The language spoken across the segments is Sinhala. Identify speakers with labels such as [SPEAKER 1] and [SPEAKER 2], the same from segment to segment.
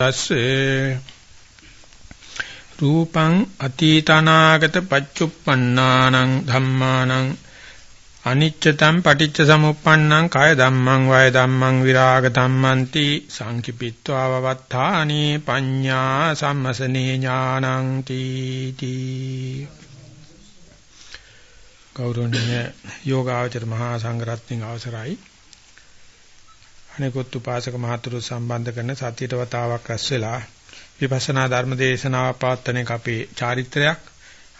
[SPEAKER 1] තස්සේ රූපං අතීතනාගත පච්චුප්පන්නානං ධම්මානං අනිච්චතං පටිච්ච සමුප්පන්නං කය ධම්මං වය ධම්මං විරාග ධම්මන්ති සංකිපිත්වා වවත්තානි පඤ්ඤා සම්මසනේ ඥානං තීති. ගෞරවනීය යෝගාචර මහා සංඝරත්නයේ අවසරයි. අනිකුත් උපාසක මහතුරු සම්බන්ධ කරන සතියට වතාවක් රැස් වෙලා විපස්සනා ධර්ම දේශනාව පවත්වන එක අපේ චාරිත්‍රයක්.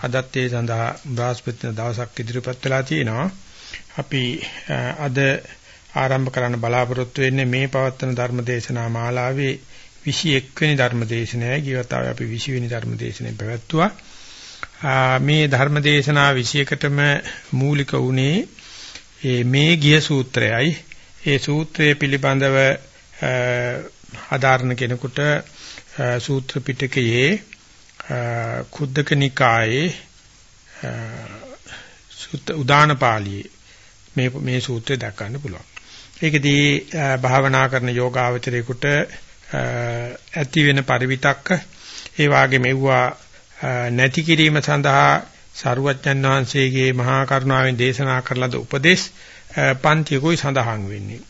[SPEAKER 1] අදත් ඒ සඳහා බ්‍රහස්පති දවසක් ඉදිරිපත් වෙලා තිනවා. අපි අද ආරම්භ කරන්න බලාපොරොත්තු වෙන්නේ මේ පවත්වන ධර්ම දේශනා මාලාවේ 21 වෙනි ධර්ම දේශනයයි. ගියවතාවේ අපි 20 වෙනි ධර්ම දේශනය පැවැත්තුවා. මේ ධර්ම දේශනා 21කටම මූලික වුණේ මේ ගිය සූත්‍රයයි ඒ සූත්‍රයේ පිළිබඳව ආධාරණ කෙනෙකුට සූත්‍ර පිටකයේ කුද්දක නිකායේ සුත්ත උදාන පාළියේ මේ මේ සූත්‍රය දක්වන්න පුළුවන්. ඒකදී භාවනා කරන යෝගාවචරයෙකුට ඇති වෙන පරිවිතක්ක ඒ වාගේ මෙවුවා නැති කිරීම සඳහා සරුවච්චන් වහන්සේගේ මහා කරුණාවෙන් දේශනා කරලද උපදේශ පන්තියකුයි සඳහන් වෙන්නේ.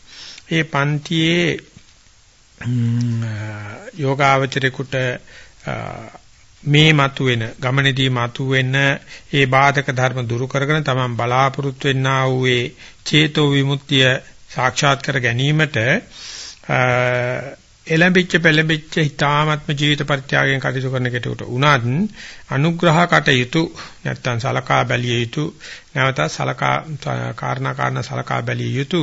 [SPEAKER 1] ඒ පන්තියේ යෝගාවචරේකට මේ මතුවෙන ගමනේදී මතුවෙන ඒ බාධක ධර්ම දුරු කරගෙන තමන් බලාපොරොත්තු වෙන්නා වූ ඒ චේතෝ විමුක්තිය සාක්ෂාත් කර ගැනීමට එළඹිච්ච පෙළඹිච්ච හිතාමත්ම ජීවිත පරිත්‍යාගයෙන් කටයුතු කරන කෙනෙකුට උනත් අනුග්‍රහ කටයුතු නැත්තම් සලකා බැලිය යුතු නැවත සලකා කාරණා කාරණා සලකා බැලිය යුතු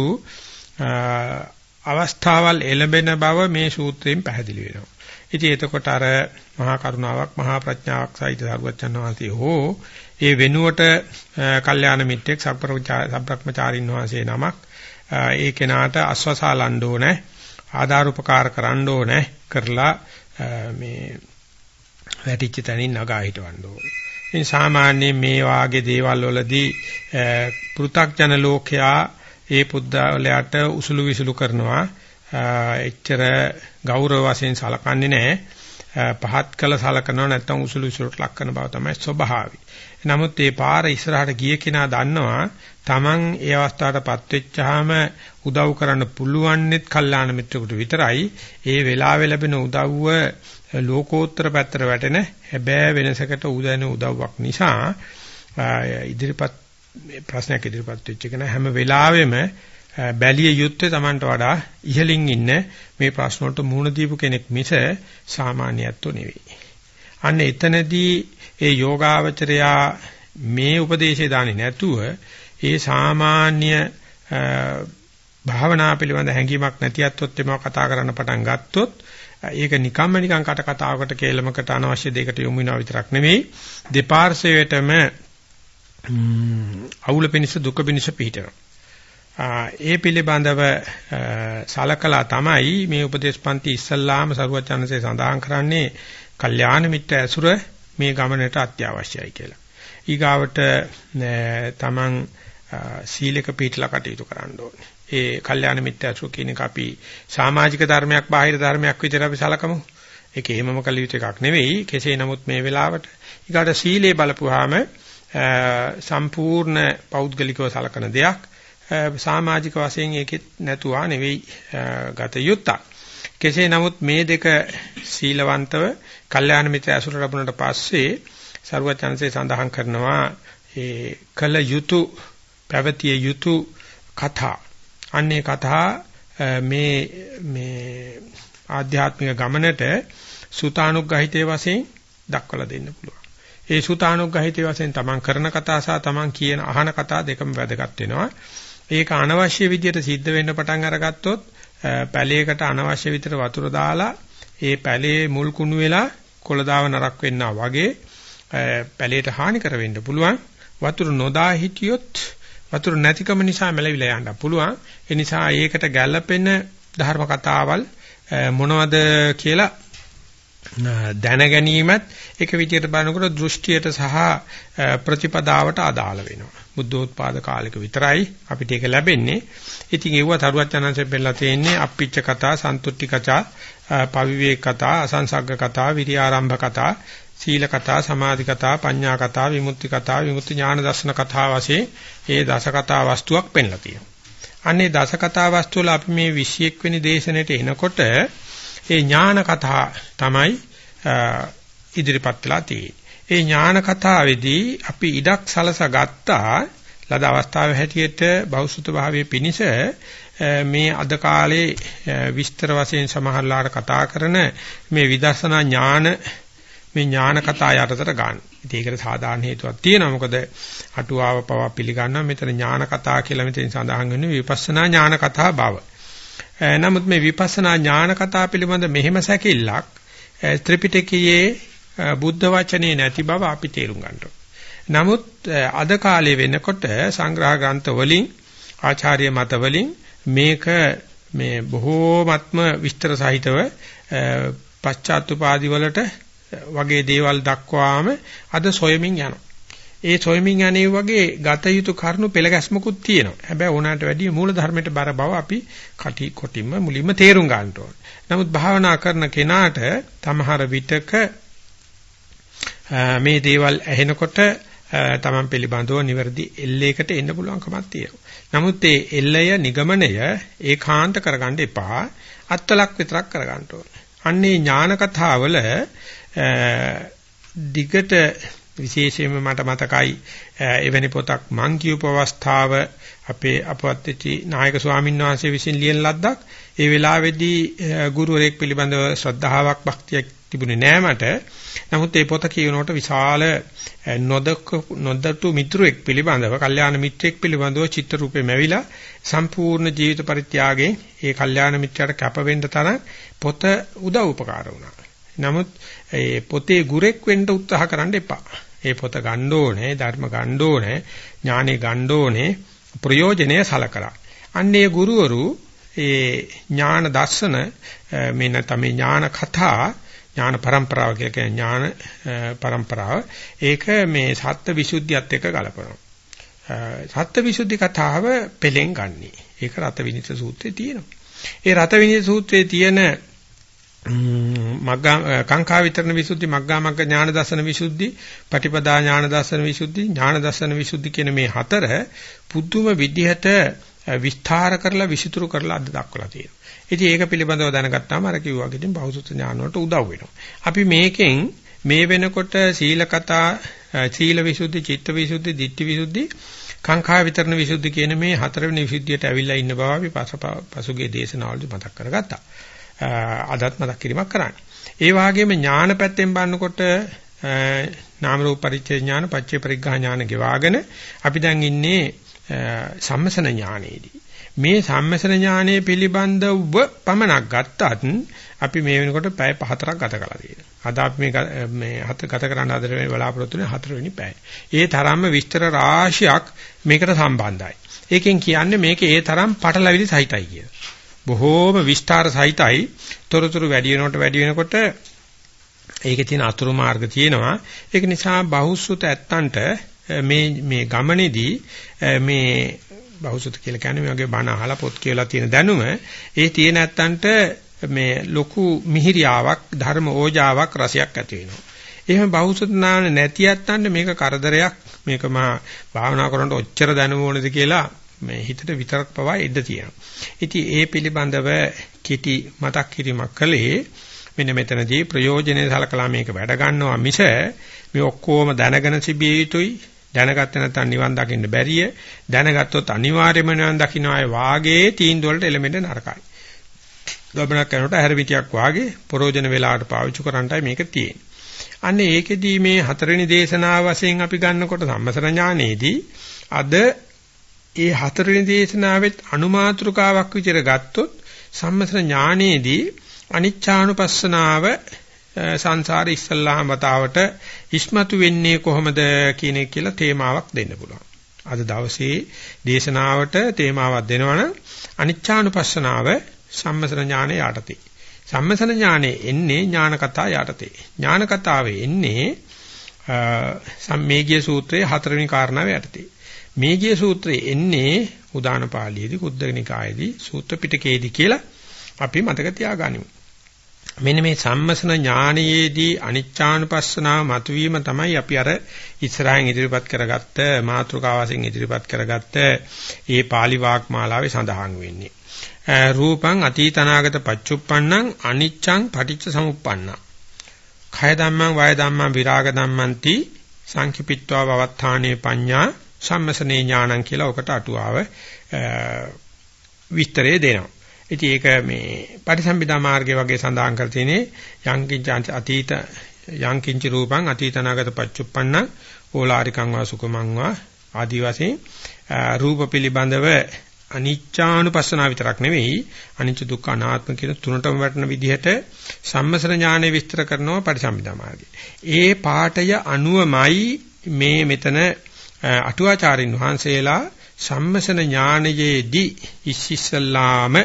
[SPEAKER 1] අවස්ථාවල් එළඹෙන බව මේ සූත්‍රයෙන් පැහැදිලි වෙනවා. ඉතින් එතකොට අර මහා කරුණාවක් මහා ප්‍රඥාවක් සහිත සරුවචන් වහන්සේ හෝ ඒ වෙනුවට කල්යාණ මිත්‍රෙක් සබ්‍රක්‍මචාරින් වහන්සේ නමක් ඒ කෙනාට අස්වසාලන්න ඕනේ ආධාර උපකාර කරන්න ඕනේ කරලා මේ වැටිච්ච තැනින් නගා හිටවන්න ඕනේ. ඉතින් සාමාන්‍යයෙන් මේ වාගේ දේවල් වලදී පෘ탁ජන ලෝකයා ඒ පුද්දාලයට උසුළු විසුළු කරනවා. එච්චර ගෞරව වශයෙන් සලකන්නේ නැහැ. පහත් කළ සලකනවා නැත්නම් උසුළු විසුළුට ලක් කරන බව තමයි ස්වභාවය. නමුත් මේ පාර ඉස්සරහට ගිය කෙනා දන්නවා Taman ඒ අවස්ථාවටපත් වෙච්චාම උදව් කරන්න පුළුවන්නෙත් කල්යාණ මිත්‍රෙකුට විතරයි. ඒ වෙලාවේ ලැබෙන උදව්ව ලෝකෝත්තර පැත්තට වැටෙන හැබෑ වෙනසකට උදැන උදව්වක් නිසා ඉදිරිපත් ප්‍රශ්නයක් ඉදිරිපත් වෙච්ච එක හැම වෙලාවෙම බැලිය යුත්තේ Tamanට වඩා ඉහළින් ඉන්න මේ ප්‍රශ්න වලට මුහුණ දීපු කෙනෙක් මිස සාමාන්‍යයත්ව නෙවෙයි. අන්න එතනදී ඒ යෝගාවචරයා මේ උපදේශය දාන්නේ නැතුව ඒ සාමාන්‍ය භාවනා පිළිබඳ හැඟීමක් නැතිවත්ොත් එම කතා කරන්න පටන් ගත්තොත් ඒක නිකම්ම නිකං කට කතාවකට කේලමකට අනවශ්‍ය දෙයකට යොමු වෙනවා විතරක් නෙමෙයි දෙපාර්ශ්වයටම අවුල පිනිස දුක පිනිස පිහිටනවා ඒ පිළිබඳව සලකලා තමයි මේ උපදේශපන්ති ඉස්සල්ලාම සරුවචනසේ සඳහන් කරන්නේ කල්යාණ මිත්‍ර ඇසුර මේ ගමනට අත්‍යවශ්‍යයි කියලා. ඊගාවට තමන් සීලක පිළිట్లా කටයුතු කරන්න ඕනේ. ඒ කල්යාණ මිත්‍යාසු කියන එක අපි සමාජික ධර්මයක් බාහිර ධර්මයක් විතර අපි සලකමු. ඒක එහෙමම කළ යුතු එකක් නෙවෙයි. කෙසේ නමුත් මේ වෙලාවට ඊගාට සීලේ බලපුවාම සම්පූර්ණ පෞද්ගලිකව සලකන දෙයක්. සමාජික වශයෙන් ඒකෙත් නැතුවා නෙවෙයි ගත යුත්තක්. කෙසේ නමුත් මේ දෙක සීලවන්තව කල්යාණ මිත්‍ර ඇසුර ලැබුණට පස්සේ ਸਰවචන්සේ සඳහන් කරනවා ඒ කල යුතු පැවතිය යුතු කතා. අන්නේ කතා මේ මේ ආධ්‍යාත්මික ගමනට සුතානුග්‍රහිතේ වශයෙන් දක්වලා දෙන්න පුළුවන්. ඒ සුතානුග්‍රහිතේ වශයෙන් තමන් කරන කතා සහ තමන් කියන අහන කතා දෙකම වැදගත් වෙනවා. ඒක අනවශ්‍ය විදියට සිද්ධ වෙන්න පටන් අරගත්තොත් පැලයකට අනවශ්‍ය විතර වතුර දාලා ඒ පැලේ මුල් කුණු වෙලා කොළදාව නරක් වෙන්නා වගේ පැලයට හානි කර වෙන්න පුළුවන්. වතුර නොදා හිටියොත් වතුර නැතිකම නිසා මැලවිලා යන්න පුළුවන්. ඒ නිසා ඒකට ගැළපෙන ධර්ම කතාවල් මොනවද කියලා දැන ගැනීමත් එක විදියට බලනකොට දෘෂ්ටියට සහ ප්‍රතිපදාවට අදාළ වෙනවා. බුද්ධෝත්පාද කාලෙක විතරයි අපිට ඒක ලැබෙන්නේ. ඉතින් ඒව තරුවත් යනන්සේ පෙන්නලා තියෙන්නේ අප්පිච්ච කතා, සන්තුට්ටි කතා, පවිවේක කතා, අසංසග්ග කතා, විරියාරම්භ කතා, සීල කතා, සමාධි කතා, පඤ්ඤා කතා, විමුක්ති කතා, විමුක්ති ඥාන දර්ශන කතා වශයෙන් ඒ දස කතා වස්තුවක් පෙන්ලා තියෙනවා. අන්නේ දස කතා වස්තු වල අපි මේ 21 වෙනි දේශනෙට එනකොට ඒ ඥාන කතා තමයි ඉදිරිපත් වෙලා තියෙන්නේ. ඒ ඥාන කතාවේදී අපි ඉඩක් සලසා ගත්තා ලද අවස්ථාවේ හැටියට බෞසුත භාවයේ පිනිස මේ අද කාලේ විස්තර වශයෙන් සමහරලාට කතා කරන මේ විදර්ශනා ඥාන මේ ඥාන කතා යටතට ගන්න. ඉතින් ඒකට සාධාරණ හේතුවක් තියෙනවා. මොකද අටුවාව පවා පිළිගන්නවා මෙතන ඥාන කතා කියලා මෙතන සඳහන් වෙන්නේ විපස්සනා ඥාන කතා බව. නමුත් මේ විපස්සනා ඥාන කතා පිළිබඳ මෙහෙම සැකෙල්ලක් ත්‍රිපිටකයේ බුද්ධ වචනේ නැති බව අපි තේරුම් ගන්න නමුත් අද කාලේ වෙනකොට සංග්‍රහ ග්‍රන්ථ වලින් ආචාර්ය මත වලින් මේක මේ බොහෝමත්ම විස්තර සහිතව පශ්චාත්තුපාදි වලට වගේ දේවල් දක්වාම අද සොයමින් යනවා. ඒ සොයමින් යන්නේ වගේ ගත යුතු කරුණු පෙළ ගැස්මකුත් තියෙනවා. හැබැයි ඕනකට වැඩිය මූල ධර්මයට බර බව අපි කටි කොටින්ම මුලින්ම තේරුම් ගන්න ඕන. නමුත් භාවනා කරන කෙනාට තමහර විටක මේ දේවල් ඇහෙනකොට තමන් පිළිබඳව නිවැරදි එල්ලයකට එන්න පුළුවන්කමක් තියෙනවා. නමුත් ඒ එල්ලය නිගමනය ඒකාන්ත කරගන්න එපා. අත්වලක් විතරක් කරගන්න ඕනේ. අන්නේ ඥාන කතාවල දිගට විශේෂයෙන්ම මට මතකයි එවැනි පොතක් මං කියූප අවස්ථාව අපේ අපවත්ටි නායක ස්වාමීන් වහන්සේ විසින් ලියන ලද්දක්. ඒ වෙලාවේදී ගුරුවරයෙක් පිළිබඳව ශ්‍රද්ධාවක් භක්තියක් තිබුණේ නෑ මට. නමුත් මේ පොත කියනකොට විශාල නොදක නොදතු මිත්‍රෙක් පිළිබඳව කල්යාණ මිත්‍රෙක් පිළිබඳව චිත්‍ර රූපේ මැවිලා සම්පූර්ණ ජීවිත පරිත්‍යාගයෙන් ඒ කල්යාණ මිත්‍රයාට කැප වෙන්න තරම් පොත උදව් උපකාර වුණා. නමුත් ඒ පොතේ ගුරෙක් වෙන්න උත්සාහ කරන්න එපා. ඒ පොත ගන්න ඕනේ, ධර්ම ගන්න ඕනේ, ඥානෙ ගන්න ඕනේ, ප්‍රයෝජනය සලකලා. අන්නේ ගුරුවරු ඒ ඥාන දර්ශන මේ නැත්නම් ඥාන කතා ඥාන પરම්පරාව කියලා කියන ඥාන પરම්පරාව ඒක මේ සත්‍ය විසුද්ධියත් එක්ක ගලපනවා. සත්‍ය විසුද්ධි කතාව පෙලෙන් ගන්නී. ඒක රතවිනිත සූත්‍රයේ තියෙනවා. ඒ රතවිනිත සූත්‍රයේ තියෙන මග්ගා කාංකා විතරණ විසුද්ධි මග්ගා මග්ග ඥාන දර්ශන විසුද්ධි පටිපදා ඥාන දර්ශන විසුද්ධි ඥාන දර්ශන විසුද්ධි කියන මේ හතර පුදුම විදිහට විස්තර කරලා විසිතුරු කරලා අද දක්වලා තියෙනවා. ඉතින් ඒක පිළිබඳව දැනගත්තාම අර කිව්වා වගේ ඉතින් බෞද්ධ ඥාන වලට උදව් වෙනවා. අපි මේකෙන් මේ වෙනකොට සීල කතා සීල විසුද්ධි චිත්ත විසුද්ධි ditthi විසුද්ධි කාංකා විතරණ විසුද්ධි කියන මේ හතරවෙනි විසුද්ධියට ඇවිල්ලා ඉන්න බව අපි පසුගිය දේශනාවලදී මතක් කරගත්තා. අදත් මතක් කිරීමක් කරන්නේ. ඒ වගේම ඥාන පැත්තෙන් බලනකොට නාම රූප පරිච්ඡේ ඥාන, පච්චේ පරිග්ඝා ඥාන ගෙවාගෙන අපි දැන් ඉන්නේ සම්මසන ඥානෙදී. මේ සම්මසන ඥානයේ පිළිබඳව පමණක් ගත්තත් අපි මේ වෙනකොට පැය පහතරක් ගත කළා තියෙනවා. අද අපි මේ මේ හත ගත කරන්න හදර වෙන බලාපොරොත්තු වෙන හතරවෙනි පැය. ඒ තරම්ම විස්තර රාශියක් මේකට සම්බන්ධයි. ඒකෙන් කියන්නේ මේක ඒ තරම් පටලැවිලි සහිතයි කියලා. බොහෝම විස්තර සහිතයි. තොරතුරු වැඩි වෙනකොට වැඩි වෙනකොට ඒකේ තියෙන අතුරු මාර්ග තියෙනවා. ඒක නිසා බහුසුත ඇත්තන්ට මේ මේ ගමනේදී මේ බහුසුත කියලා කියන්නේ මේ වගේ බණ අහලා පොත් කියලා තියෙන දැනුම ඒ තියෙන ඇත්තන්ට මේ ලොකු මිහිරියාවක් ධර්ම ඕජාවක් රසයක් ඇති වෙනවා. එහෙම බහුසුත නාන නැති ඇත්තන්ට මේක කරදරයක්. මේක මා භාවනා කරනකොට ඔච්චර දැනුම ඕනද කියලා මේ හිතට විතරක් පවා ඉඩ තියෙනවා. ඉතින් ඒ පිළිබඳව කිටි මතක් කිරීමක් කළේ මෙන්න මෙතනදී ප්‍රයෝජනෙ සලකලා මේක වැඩ ගන්නවා මිස මේ ඔක්කොම දැනගෙන තිබිය යුතුයි දැනගත්තේ නැත්නම් නිවන් දකින්න බැරිය දැනගත්තොත් අනිවාර්යයෙන්ම නිවන් දකින්නයි වාගේ තීන්දුව වලට එළමෙන්න නරකයි. ගමනක් කරනකොට හැරමිටියක් වාගේ ප්‍රයෝජන වේලාවට පාවිච්චි කරන්නයි මේක තියෙන්නේ. අන්න ඒකෙදී මේ හතරවෙනි දේශනාව වශයෙන් අපි ගන්නකොට සම්මසර ඥානයේදී අද ඒ හතරවෙනි දේශනාවෙත් අනුමාත්‍රකාවක් විතර ගත්තොත් සම්මතන ඥානයේදී අනිච්චානුපස්සනාව සංසාර ඉස්සල්ලාම වතාවට ඉස්මතු වෙන්නේ කොහොමද කියන එක කියලා තේමාවක් දෙන්න පුළුවන්. අද දවසේ දේශනාවට තේමාවක් දෙනවනම් අනිච්චානුපස්සනාව සම්මතන ඥානය යටතේ. සම්මසන ඥානෙ එන්නේ ඥාන කතා යටතේ. ඥාන කතාවේ එන්නේ සම්මේගිය සූත්‍රයේ හතරවෙනි කාරණාව යටතේ. මේගිය සූත්‍රයේ එන්නේ උදාන පාළියේදී කුද්දකනිකායේදී සූත්‍ර පිටකයේදී කියලා අපි මතක තියාගනිමු. මෙන්න මේ සම්මසන ඥානයේදී අනිච්චානුපස්සනාව මතුවීම තමයි අපි අර ඉස්සරහින් ඉදිරිපත් කරගත්ත මාතෘකාවසෙන් ඉදිරිපත් කරගත්ත ඒ pāli වාග්මාලාවේ සඳහන් වෙන්නේ. රූපං අතීතනාගත පච්චුප්පන්නං අනිච්ඡං පටිච්ච සමුප්පන්නං. khය ධම්මං වය ධම්මං විරාග ධම්මන්ති සංකිපිත්වා වවත්තානේ පඤ්ඤා සම්මසනේ ඥානං කියලා ඔකට අටුවාව විස්තරය දෙනවා. ඉතින් ඒක මේ පටිසම්භිදා මාර්ගය වගේ සඳහන් කර තියෙන්නේ යංකින්ච අතීත යංකින්ච රූපං අතීතනාගත පච්චුප්පන්න ඕලාරිකං වා සුකමං වා ආදි වශයෙන් රූප පිළිබඳව අනිච්චානුපස්සනාව විතරක් නෙවෙයි අනිච්ච දුක්ඛ අනාත්ම කියන තුනටම වැටෙන විදිහට සම්මසන ඥානය විස්තර කරනවා පටිසම්භිදා මාර්ගය. ඒ පාඨය අනුවමයි මේ මෙතන අටුවාචාරින් වහන්සේලා සම්මසන ඥානයේදී ඉස්සෙල්ලාම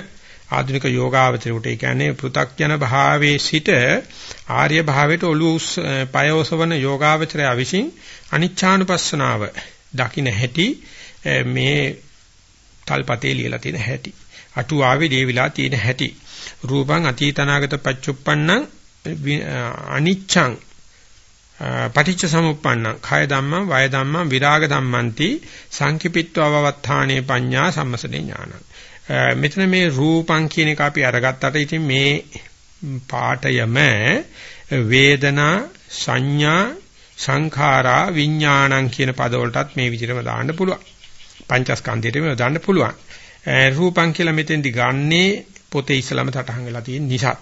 [SPEAKER 1] ආධුනික යෝගාවචරයට ඒ කියන්නේ පෘ탁ජන භාවයේ සිට ආර්ය භාවයට ඔළුව පය ඔසවන යෝගාවචරය විසින් අනිච්ඡානුපස්සනාව දකින්න හැටි මේ තල්පතේ ලියලා තියෙන හැටි අටුවාවේ දේවිලා තියෙන හැටි. රූපං අතීතනාගත පච්චුප්පන්නං අනිච්ඡං පටිච්ච සමුප්පන්නං khය ධම්මං වය ධම්මං විරාග ධම්මන්ති සංකිපිත්ව අවවත්තානේ පඤ්ඤා සම්මසනේ ඥානං. මෙතන මේ රූපං කියන එක අපි අරගත්තට ඉතින් මේ පාඨයම වේදනා සංඥා සංඛාරා විඥානං කියන පදවලටත් මේ විදිහටම දාන්න පුළුවන්. පංචස්කන්ධයට මේ දාන්න පුළුවන්. රූපං කියලා මෙතෙන්දි ගන්නේ පොතේ ඉස්සලම සටහන් වෙලා තියෙන නිසා.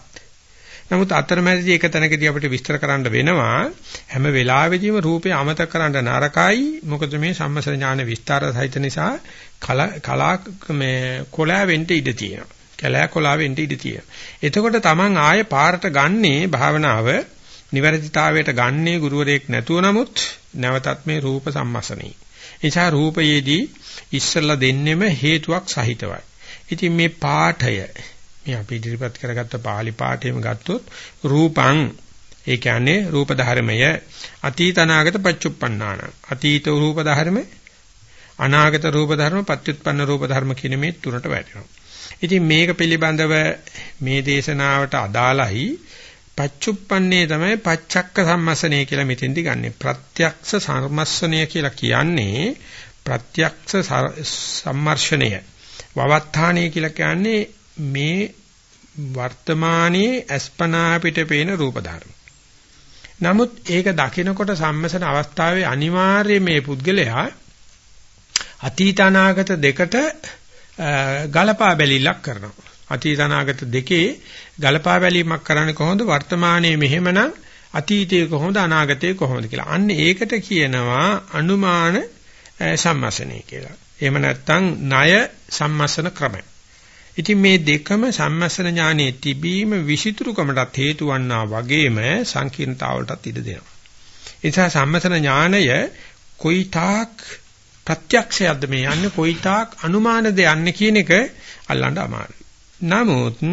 [SPEAKER 1] නමුත් අතරමැදි එක තැනකදී අපිට විස්තර කරන්න වෙනවා හැම වෙලාවෙදීම රූපේ අමතක කරන්න නරකයි මොකද මේ සම්මස ඥාන විස්තර සහිත නිසා කලා මේ කොලා වෙන්න ඉඩ තියෙනවා. කැලෑ කොලා වෙන්න ඉඩ තියෙනවා. එතකොට Taman ආය පාරට ගන්නේ භාවනාව නිවැරදිතාවයට ගන්නේ ගුරුවරයෙක් නැතුව නමුත් නැවතත් මේ රූප සම්මසනේ. එනිසා රූපයේදී ඉස්සල්ලා දෙන්නෙම හේතුවක් සහිතවයි. ඉතින් මේ පාඨය මේ අපි ඉදිරිපත් කරගත්ත pāli පාඨයම ගත්තොත් රූපං ඒ කියන්නේ රූප ධර්මය අතීත අනාගත පච්චුප්පන්නාන අතීත රූප ධර්ම අනාගත රූප ධර්ම පත්‍යුත්පන්න රූප ධර්ම කියන මේ තුනට වැටෙනවා. ඉතින් මේක පිළිබඳව මේ දේශනාවට අදාළයි පච්චුප්පන්නේ තමයි පච්චක්ක සම්මස්සනය කියලා මෙතෙන්දි ගන්නෙ. ප්‍රත්‍යක්ෂ සම්මස්සනය කියලා කියන්නේ ප්‍රත්‍යක්ෂ සම්මර්ෂණය. වවත්තාණය කියලා කියන්නේ මේ වර්තමානයේ අස්පනා පිට පේන රූප ධර්ම. නමුත් ඒක දකිනකොට සම්මසන අවස්ථාවේ අනිවාර්යයෙන් මේ පුද්ගලයා අතීත අනාගත දෙකට ගලපා බැලිලක් කරනවා. අතීත අනාගත දෙකේ ගලපා බැලීමක් කරන්නේ කොහොමද වර්තමානයේ මෙහෙමනම් අතීතයේ කොහොමද අනාගතයේ කොහොමද කියලා. අන්න ඒකට කියනවා අනුමාන සම්මසනය කියලා. එහෙම නැත්නම් ණය සම්මසන ක්‍රමය. ඉතින් මේ දෙකම සම්මස්සන ඥානයේ තිබීම විසිතුරුකමටත් හේතු වන්නා වගේම සංකීර්ණතාවලටත් ඉඩ දෙනවා. ඒ නිසා සම්මස්සන ඥානය කොයිතාක් ප්‍රත්‍යක්ෂයක්ද මේ යන්නේ කොයිතාක් අනුමානද යන්නේ කියන එක අල්ලන්න අමාරුයි. නමුත්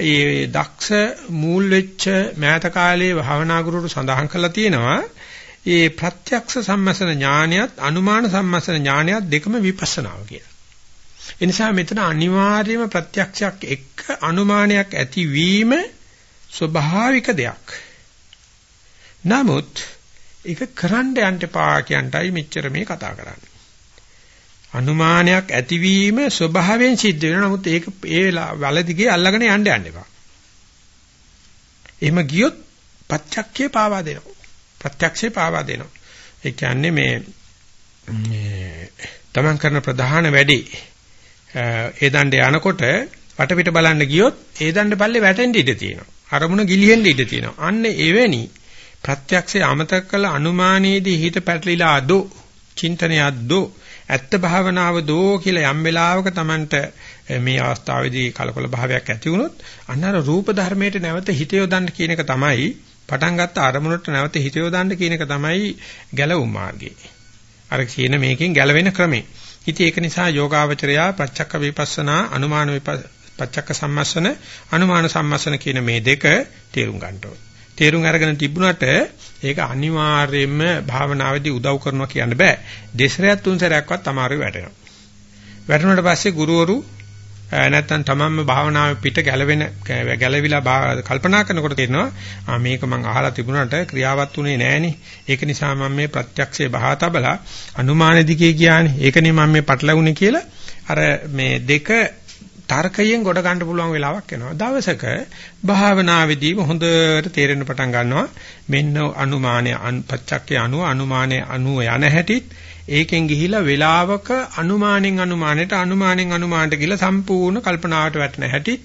[SPEAKER 1] ඒ දක්ෂ මූල් වෙච්ච මෑත කාලයේ භාවනා ගුරුවරු සඳහන් කළා තියෙනවා ඒ ප්‍රත්‍යක්ෂ සම්මසන ඥානයත් අනුමාන සම්මසන ඥානයත් දෙකම විපස්සනාව කියලා. ඒ නිසා මෙතන අනිවාර්යයෙන්ම ප්‍රත්‍යක්ෂයක් එක්ක අනුමානයක් ඇතිවීම ස්වභාවික දෙයක්. නමුත් ඒක කරන්න යන්න එපා කියන්ටයි මෙච්චර මේ කතා කරන්නේ. අනුමානයක් ඇතිවීම ස්වභාවයෙන් සිද්ධ වෙනවා. නමුත් ඒක ඒ වලදිගේ අල්ලගෙන යන්න යන්න එපා. එහෙම ගියොත් ප්‍රත්‍යක්ෂේ පාවා දෙනවා. ප්‍රත්‍යක්ෂේ පාවා දෙනවා. ඒ කියන්නේ මේ තමන් කරන ප්‍රධාන වැඩේ ඒ දණ්ඩේ යනකොට වටපිට බලන්න ගියොත් ඒ දණ්ඩ පල්ලේ වැටෙන්න ඉඩ තියෙනවා. අරමුණ ගිලිහෙන්න ඉඩ තියෙනවා. අන්න එවැනි ප්‍රත්‍යක්ෂය අමතක කළ අනුමානයේදී හිත පැටලිලා දෝ, චින්තනයක් දෝ, ඇත්ත භාවනාව දෝ කියලා යම් වෙලාවක Tamanට මේ අවස්ථාවේදී කලකොල භාවයක් ඇති වුණොත් අන්න අර රූප ධර්මයට නැවත හිත යොදන්න කියන එක තමයි පටන් ගත්ත අරමුණට නැවත හිත යොදන්න කියන එක තමයි ගැලවුම් මාර්ගය. අර කියන මේකෙන් ගැලවෙන ක්‍රමේ. ඉතින් ඒක නිසා යෝගාවචරයා ප්‍රත්‍යක්ෂ විපස්සනා අනුමාන ප්‍රත්‍යක්ෂ සම්මස්සන අනුමාන සම්මස්සන කියන මේ දෙක තේරුම් ගන්න ඕනේ. තේරුම් අරගෙන තිබුණාට ඒක අනිවාර්යයෙන්ම භාවනාවේදී උදව් කරනවා කියන්න බෑ. දෙසරයක් තුන් සැරයක්වත් අමාරු වැටෙනවා. වැටුණාට පස්සේ ගුරුවරු නැත්තම් තමන්ම භාවනාවේ පිට ගැලවෙන ගැලවිලා කල්පනා කරනකොට තේරෙනවා මේක මම අහලා තිබුණාට ක්‍රියාවත් උනේ නෑනේ. ඒක නිසා මම මේ ප්‍රත්‍යක්ෂේ බහා තබලා අනුමාන දිගේ ගියානේ. ඒකනේ මම මේ පටලවුනේ කියලා අර මේ දෙක තර්කයෙන් ගොඩ ගන්න පුළුවන් වෙලාවක් එනවා. දවසක භාවනාවේදීම හොඳට තේරෙන්න පටන් ගන්නවා මෙන්න අනුමානය පච්චක්කේ අනුව අනුමානයේ අනුව යන හැටිත් ඒකෙන් ගිහිලා වෙලාවක අනුමානෙන් අනුමානෙට අනුමානෙන් අනුමානට ගිහිලා සම්පූර්ණ කල්පනාවට වැටෙන හැටිත්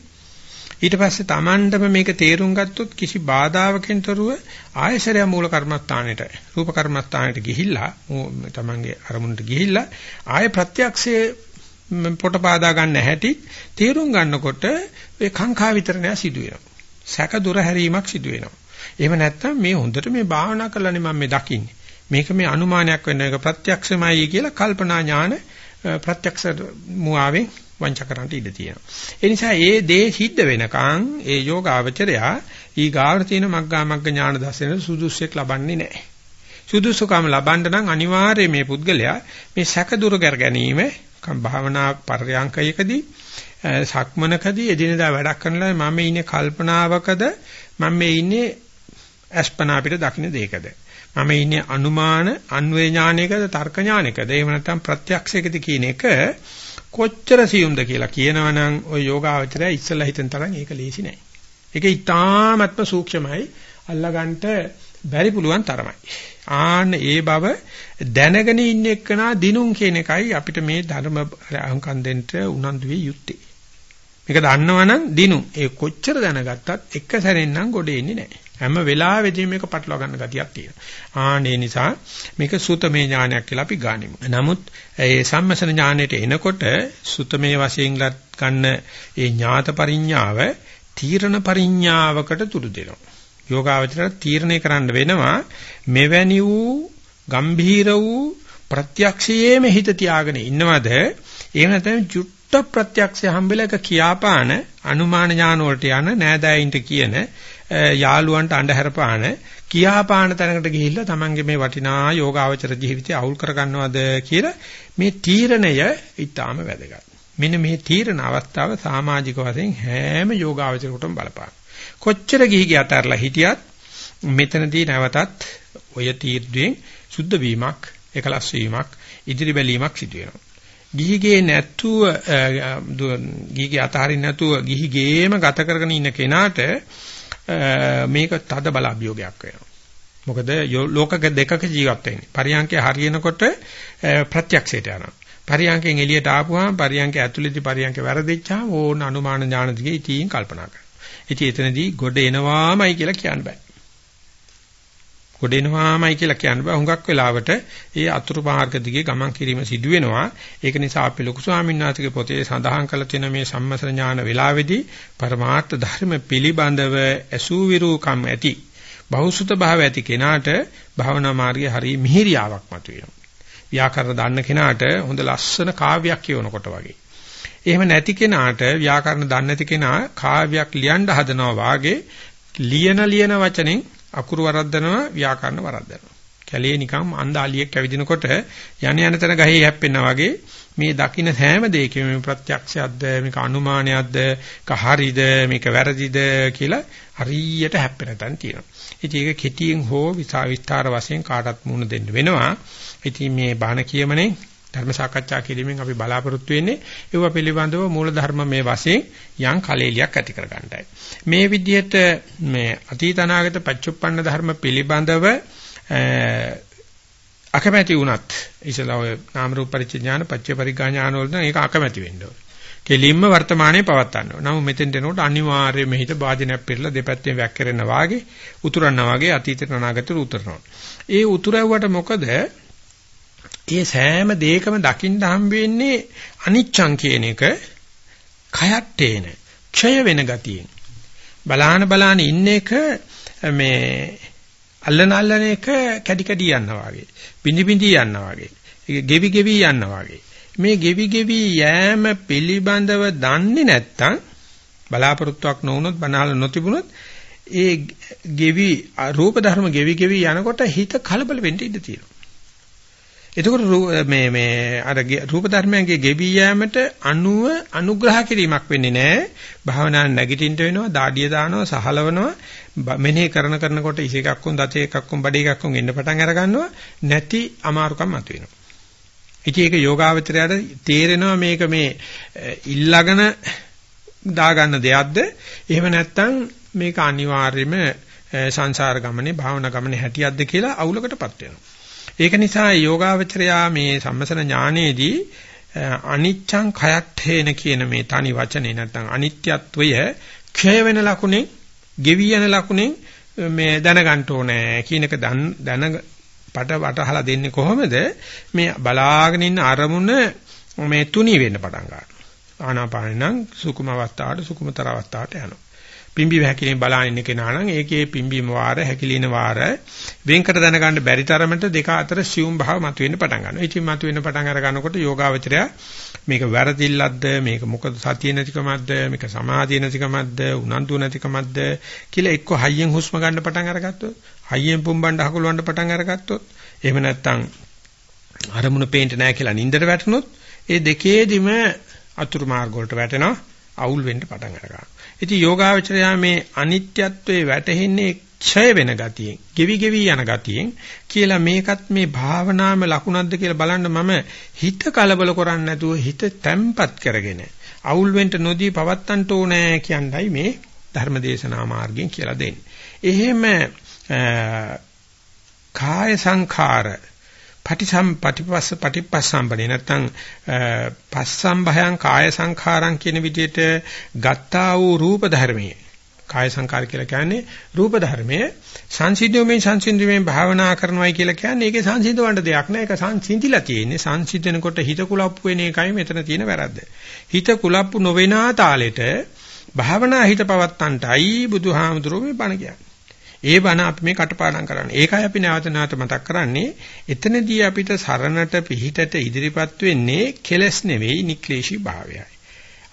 [SPEAKER 1] ඊට පස්සේ Tamandම මේක තේරුම් ගත්තොත් කිසි බාධාවකින් තොරව ආයශරය මූල කර්මස්ථානෙට රූප කර්මස්ථානෙට ගිහිල්ලා තමන්ගේ අරමුණට ගිහිල්ලා ආය ප්‍රත්‍යක්ෂයේ පොට පාදා ගන්න හැටි තීරුම් ගන්නකොට ඒ කාංකා විතරණය සිදු වෙනවා. සැක දුර හැරීමක් සිදු වෙනවා. එහෙම නැත්නම් මේ හොඳට මේ භාවනා කරලානේ මම මේ දකින්නේ. මේක මේ අනුමානයක් වෙන එක ප්‍රත්‍යක්ෂමයි කියලා කල්පනා ඥාන ප්‍රත්‍යක්ෂ මුවාවෙන් වංචකරන්ට ඉඩ තියෙනවා. ඒ නිසා ඒ දේ සිද්ධ වෙනකන් ඒ යෝගාවචරයා ඊගාවට තියෙන මග්ගා මග්ග ඥාන දර්ශන සුදුස්සෙක් ලබන්නේ නැහැ. සුදුසුකම ලබන්න නම් අනිවාර්යයෙන් මේ පුද්ගලයා මේ සැක දුර කර ගැනීම භාවනා පර්යංකයකදී සක්මනකදී එදිනදා වැඩක් කරනලා මම ඉන්නේ කල්පනාවකද මම මේ ඉන්නේ අස්පනා අපිට දකින්න දෙයකද මම ඉන්නේ අනුමාන අන්වේ ඥානයකද තර්ක ඥානයකද එහෙම නැත්නම් ප්‍රත්‍යක්ෂයකද කියන එක කොච්චර සියුම්ද කියලා කියනවනම් ওই යෝගාවචරය ඉස්සලා හිතෙන තරම් ඒක ලේසි නෑ. ඒක ඊටාත්ම සූක්ෂමයි අල්ලගන්න බැරි පුළුවන් තරමයි. ආන්න ඒ බව දැනගෙන ඉන්න එක්කනා දිනුම් කියන එකයි අපිට මේ ධර්ම අහංකම් දෙන්න උනන්දු වෙ යුත්තේ. මේක දන්නවනම් දිනුම්. ඒ කොච්චර දැනගත්තත් එක සැරෙන් නම් ගොඩ එන්නේ නැහැ. හැම වෙලාවෙදීම මේක පටලවා ගන්න ගතියක් තියෙනවා. ආන්නේ නිසා මේක සුතමේ ඥානයක් කියලා අපි ගනිමු. නමුත් ඒ සම්මසන ඥානයට එනකොට සුතමේ වශයෙන් ගන්න ඒ ඥාත පරිඥාව තීරණ පරිඥාවකට තුරු දෙනවා. යෝගාවචර තීරණය කරන්න වෙනවා මෙවැනි වූ ගම්භීර වූ ප්‍රත්‍යක්ෂයේම හිත තියාගෙන ඉන්නවද එහෙම නැත්නම් චුට්ට ප්‍රත්‍යක්ෂය හම්බෙලා එක කියාපාන අනුමාන ඥාන වලට යන නෑදෑයින්ට කියන යාළුවන්ට අඬහැරපාන කියාපාන තැනකට ගිහිල්ලා තමන්ගේ මේ වටිනා යෝගාවචර ජීවිතය අවුල් කරගන්නවද කියලා මේ තීරණය ඊටාම වැදගත්. මෙන්න මේ තීරණ අවස්ථාව සමාජික වශයෙන් හැම යෝගාවචරයකටම බලපාන. කොච්චර ගිහි ගිය අතරලා හිටියත් මෙතනදී නැවතත් ඔය තීර්ථයෙන් සුද්ධ වීමක් එකලස් වීමක් ඉදිරි බැලීමක් සිදු වෙනවා. ගිහිගේ නැතුව ගිහිගේ අතහරින්න නැතුව ගිහිගේම ගත කරගෙන ඉන්න කෙනාට මේක තද බල අභියෝගයක් වෙනවා. මොකද ලෝක දෙකක ජීවත් වෙන්නේ. පරියන්කේ හරියනකොට ප්‍රත්‍යක්ෂයට යනවා. පරියන්කෙන් එළියට ආපුවාම පරියන්කේ ඇතුළේදී පරියන්කේ වැරදිච්චාම ඕන අනුමාන ඥාන දිගේ ඉතින් කල්පනා කරනවා. ඉතින් එතනදී ගොඩ එනවාමයි කියලා කියන්න බෑ. ගොඩ එනවාමයි කියලා කියන්න බෑ. හුඟක් වෙලාවට ඒ අතුරු මාර්ග දිගේ ගමන් කිරීම සිදු වෙනවා. ඒක නිසා අපි ලොකු ස්වාමීන් වහන්සේගේ පොතේ සඳහන් කරලා තියෙන මේ සම්මසර ඥාන වෙලාවේදී පරමාර්ථ ධර්ම පිළිබඳව ඇසූ විරූකම් ඇති බහුසුත භාව ඇති කෙනාට භාවනා මාර්ගයේ හරිය මිහිරියාවක් මතුවෙනවා. ව්‍යාකරණ දන්න කෙනාට හොඳ ලස්සන කාව්‍යයක් කියවනකොට වගේ. එහෙම නැති කෙනාට ව්‍යාකරණ දන්නේ නැති කෙනා කාව්‍යයක් ලියන්න හදනවා වාගේ ලියන ලියන වචනෙන් අකුරු වරද්දනවා ව්‍යාකරණ වරද්දනවා. කැලේ නිකම් අන්දාලියෙක් ඇවිදිනකොට යන යන තැන ගහේ හැප්පෙනා වගේ මේ දකින්න හැම දෙයකම මේ ප්‍රත්‍යක්ෂයක්ද මේක අනුමානයක්ද කහරිද මේක වැරදිද කියලා හරියට හැප්පෙන තැන තියෙනවා. ඉතින් ඒක කෙටියෙන් හෝ විස්තර වශයෙන් කාටත් මුණ දෙන්න වෙනවා. ඉතින් මේ බාන කියමනේ ධර්ම සාකච්ඡා කිරීමෙන් අපි බලාපොරොත්තු වෙන්නේ ඒව පිළිබඳව මූල ධර්ම මේ වශයෙන් යම් කලෙලියක් ඇති කර ගන්නටයි. මේ විදිහට මේ අතීත අනාගත පච්චුප්පන්න ධර්ම පිළිබඳව අකමැති වුණත් ඉතලා ඔය නාම රූප පරිච්ඡේඥාන පච්චේ පරිග්ගා ඥාන වලට ඒක අකමැති වෙන්න ඕනේ. කෙලින්ම වර්තමානයේ පවත්වන්න ඕනේ. නමුත් මෙතෙන්ට එනකොට අනිවාර්යයෙන්ම හිත වාජනයක් පෙරලා දෙපැත්තෙන් වැක්කිරෙනා වාගේ උතුරනවා වාගේ අතීතේ අනාගතේ උතුරනවා. ඒ උතුරවුවට මොකද ඒ සෑම දෙයකම දකින්න හම් වෙන්නේ අනිච්ඡං කියන එක කයට්ටේන ක්ෂය වෙන ගතියෙන් බලාන බලාන ඉන්න එක මේ අල්ලන අල්ලන එක කැඩි කැඩි යනවා වගේ බිඳි බිඳි යනවා වගේ ඒක ගෙවි ගෙවි යනවා වගේ මේ ගෙවි ගෙවි යෑම පිළිබඳව දන්නේ නැත්තම් බලාපොරොත්තුවක් නොවුනොත් බනහල නොතිබුණොත් ඒ ගෙවි රූප ධර්ම ගෙවි ගෙවි යනකොට හිත කලබල වෙන්න ඉඩ තියෙනවා. එතකොට මේ මේ අර රූප ධර්මයන්ගේ ගෙවි යෑමට අනුව අනුග්‍රහ කිරීමක් වෙන්නේ නැහැ. භාවනා නැගිටින්න වෙනවා, දාඩිය දානවා, සහලවනවා, මෙනෙහි කරන කරනකොට ඉස එකක් වුන්, දත එකක් වුන්, බඩ එකක් වුන් එන්න පටන් අර ගන්නවා. නැති අමාරුකම් මතුවෙනවා. ඉතින් ඒක යෝගාවචරයට තේරෙනවා මේක මේ ඉල්ලගෙන දාගන්න දෙයක්ද? එහෙම නැත්නම් මේක අනිවාර්යයෙන්ම සංසාර ගමනේ භාවනා ගමනේ හැටියක්ද කියලා අවුලකටපත් වෙනවා. ඒක නිසා යෝගාවචරයා මේ සම්මසන ඥානයේදී අනිච්ඡං khයත්තේන කියන මේ තනි වචනේ නැත්නම් අනිත්‍යත්වය ක්ෂය වෙන ලකුණෙන්, ගෙවි යන ලකුණෙන් මේ දැනගන්න ඕනේ. කියන එක දැන පට වටහලා දෙන්නේ කොහොමද? මේ බලාගෙන ඉන්න අරමුණ මේ තුනී වෙන්න පටන් ගන්නවා. ආනාපානෙ නම් සුකුම අවස්ථාවට සුකුමතර අවස්ථාවට යනවා. පිම්බීම හැකිලින් බලාගෙන ඉන්න කෙනා නම් ඒකේ පිම්බීම වාර හැකිලින වාර වෙන්කට දැනගන්න බැරි තරමට දෙක අතර සියුම් භාව මතුවෙන්න පටන් ගන්නවා. ඉතින් මතුවෙන්න පටන් අර ගන්නකොට යෝගාවචරය මේක වැරදිල්ලක්ද මේක මොකද සතිය නැතිකමක්ද මේක සමාධිය නැතිකමක්ද උනන්දු නැතිකමක්ද කියලා එක්ක හයියෙන් හුස්ම ගන්න පටන් අරගත්තොත් හයියෙන් පුම්බන්න හකුලවන්න පටන් අරගත්තොත් එහෙම නැත්නම් අරමුණ පේන්න නැහැ කියලා නින්දට වැටුනොත් ඒ දෙකේදිම අතුරු මාර්ග වලට වැටෙනවා අවුල් වෙන්න පටන් අරගන්නවා. ඉතින් යෝගාවචරයා මේ අනිත්‍යත්වයේ වැටෙන්නේ ක්ෂය වෙන ගතියෙන්, ගෙවි ගෙවි යන ගතියෙන් කියලා මේකත් මේ භාවනාවේ ලකුණක්ද කියලා බලන්න මම හිත කලබල කරන්නේ නැතුව හිත තැම්පත් කරගෙන අවුල් වෙන්න නොදී පවත්තන්ට ඕනේ කියන්නයි මේ ධර්මදේශනා මාර්ගයෙන් කියලා දෙන්නේ. එහෙම කාය සංඛාර පටිසම් පටිපස්ස පටිපස්සම්බනේ. නැත්නම් පස්සම්භයං කාය සංඛාරං කියන විදිහට ගත්තා වූ රූප ධර්මයේ. කාය සංඛාර කියලා කියන්නේ රූප ධර්මයේ. සංසිද්ධුමේ සංසිද්ධුමේ භාවනා කරනවායි කියලා කියන්නේ ඒකේ සංසිද්ධවන්න දෙයක් නෑ. ඒක සංසිඳිලා තියෙන්නේ. සංසිද්ධනකොට හිත කුලප්පු වෙන එකයි මෙතන තියෙන වැරද්ද. හිත කුලප්පු නොවෙනා තාලෙට භාවනා හිත පවත්තන්ටයි බුදුහාමුදුරුවෝ මේ බණ කියන්නේ. ඒ බණ අපි මේ කටපාඩම් කරන්නේ. ඒකයි අපි නැවත නැවත මතක් කරන්නේ. එතනදී අපිට සරණට පිහිටට ඉදිරිපත් වෙන්නේ කෙලස් නෙවෙයි නික්ලේශී භාවයයි.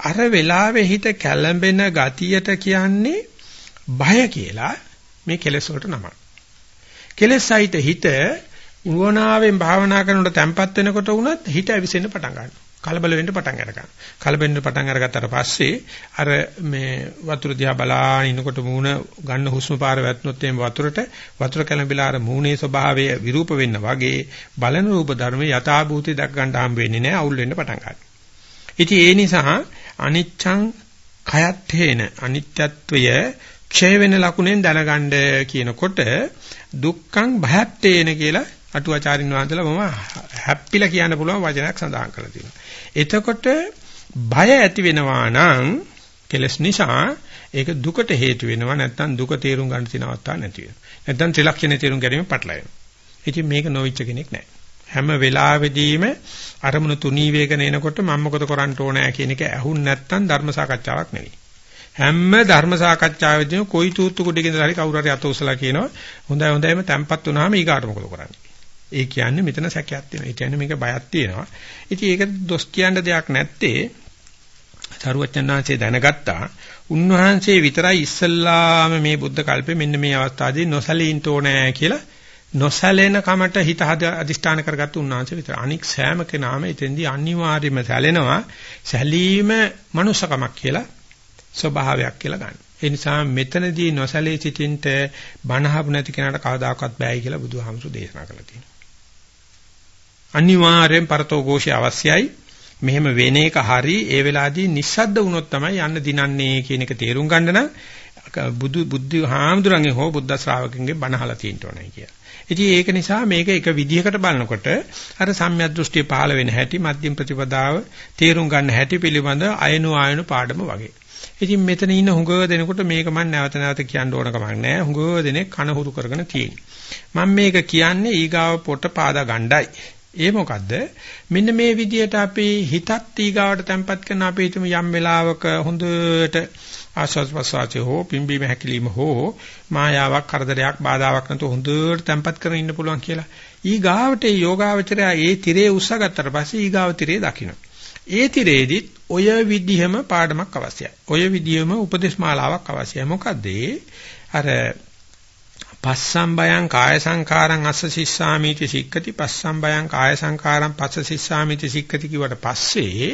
[SPEAKER 1] අර වෙලාවේ හිත කැළඹෙන ගතියට කියන්නේ බය කියලා මේ කෙලස් වලට නමක්. කෙලස් සහිත හිත උවනාවෙන් භාවනා කරනකොට තැම්පත් වෙනකොට වුණත් හිත ඇවිසෙන්න පටන් ගන්නවා. කලබල වෙන්න පටන් අර ගන්නවා. කලබෙන්න පටන් අරගත්තට පස්සේ අර මේ වතුර දිහා බලාගෙන ඉනකොට මූණ ගන්න හුස්ම පාර වැටුනොත් එimhe වතුරට වතුර කැළඹිලා අර මූණේ ස්වභාවය විරූප වෙන්න වගේ බලන රූප ධර්මයේ යථාභූතය දැක් ගන්න හම් වෙන්නේ නැහැ අවුල් වෙන්න පටන් ගන්නවා. ඉතින් ඒ නිසා අනිච්ඡං khයත්තේන අනිත්‍යත්වය ක්ෂය වෙන ලකුණෙන් දැනගන්න කියනකොට දුක්ඛං භයත්තේන කියලා අටුවාචාරින් වහන්සේලා මම හැප්පිලා කියන්න පුළුවන් වචනයක් සඳහන් කරලා තියෙනවා. එතකොට බය ඇති වෙනවා නම් කෙලස් නිසා ඒක දුකට හේතු වෙනවා නැත්නම් දුක තේරුම් ගන්න තියෙන අවස්ථාවක් නැති වෙනවා. නැත්නම් ත්‍රිලක්ෂණ තේරුම් ගැනීම පටලැවෙනවා. ඉතින් මේක නොවිච්ච කෙනෙක් නැහැ. හැම වෙලාවෙදීම අරමුණු තුනී වේගන එනකොට මම මොකද කරන්න ඕනෑ කියන එක ඇහුන් නැත්නම් ධර්ම සාකච්ඡාවක් නෙවෙයි. හැම ධර්ම සාකච්ඡාවෙදීම කොයි තූත්තු කුඩේකින්ද හරි කවුරු හරි අත උසලා කියනවා හොඳයි හොඳයිම තැම්පත් වුණාම ඊගාට මොකද කරන්නේ? ඒ කියන්නේ මෙතන සැකයක් තියෙනවා. ඒ කියන්නේ මේක බයක් තියෙනවා. ඉතින් ඒක දොස් කියන්න දෙයක් නැත්තේ සරුවචනාංශේ දැනගත්තා. උන්වහන්සේ විතරයි ඉස්සල්ලාම මේ බුද්ධ කල්පේ මෙන්න මේ අවස්ථාවේදී නොසැලීන්න ඕනේ කියලා නොසැලෙන කමට හිත අදිෂ්ඨාන කරගත්ත උන්වහන්සේ විතර. අනික් සෑම කෙනාම එතෙන්දී අනිවාර්යයෙන්ම සැලෙනවා. සැලීම මනුෂකමක් කියලා ස්වභාවයක් කියලා ගන්න. ඒ නිසා මෙතනදී නොසැලී සිටින්ට බණහපු නැති කෙනාට කවදාකවත් බෑයි කියලා බුදුහාමුදුරු දේශනා කළා තියෙනවා. අනිවාර්යෙන් පරතෝ ഘോഷය අවශ්‍යයි. මෙහෙම වෙන එක හරි ඒ වෙලාවේදී නිස්සද්ද වුණොත් තමයි යන්න දිනන්නේ කියන එක තේරුම් ගන්න නම් බුදු බුද්ධ හාමුදුරන්ගේ හෝ බුද්ධ ශ්‍රාවකෙන්ගේ බණහලා තියෙන්න ඕනේ කියලා. ඉතින් ඒක නිසා මේක එක විදිහකට බලනකොට අර සම්‍යක් දෘෂ්ටිය පහළ වෙන හැටි මධ්‍යම ප්‍රතිපදාව තේරුම් ගන්න හැටි පිළිබඳ අයනු ආයනු පාඩම වගේ. ඉතින් මෙතන ඉන්න හුඟ දෙනකොට මේක මම නැවත නැවත කියන්න ඕන කමක් නැහැ. හුඟ දෙනෙක් කන හුරු කරගෙන තියෙන්නේ. මම මේක කියන්නේ ඊගාව පොට පාදා ගණ්ඩායි. ඒ මොකද්ද? මෙන්න මේ විදිහට අපි හිතත් ඊගාවට තැම්පත් කරන අපි හිතමු යම් වෙලාවක හොඳට ආස්වාද ප්‍රසආචේ හෝ පිම්බීම හැකිලිම හෝ මායාවක් කරදරයක් බාධාවක් නැතුව හොඳට තැම්පත් කරගෙන ඉන්න පුළුවන් කියලා. ඊගාවට ඒ යෝගාවචරය ඒ tire උස්සගත්තට පස්සේ ඊගාව tire දකින්න. ඒ තිරේදිත් ඔය විදිහම පාඩමක් අවශ්‍යයි. ඔය විදිහම උපදේශමාලාවක් අවශ්‍යයි. මොකද අර පස්සම්බයං කාය සංකාරං අස්ස සිස්සාමිති සික්කති පස්සම්බයං කාය සංකාරං පස්ස සිස්සාමිති සික්කති කිව්වට පස්සේ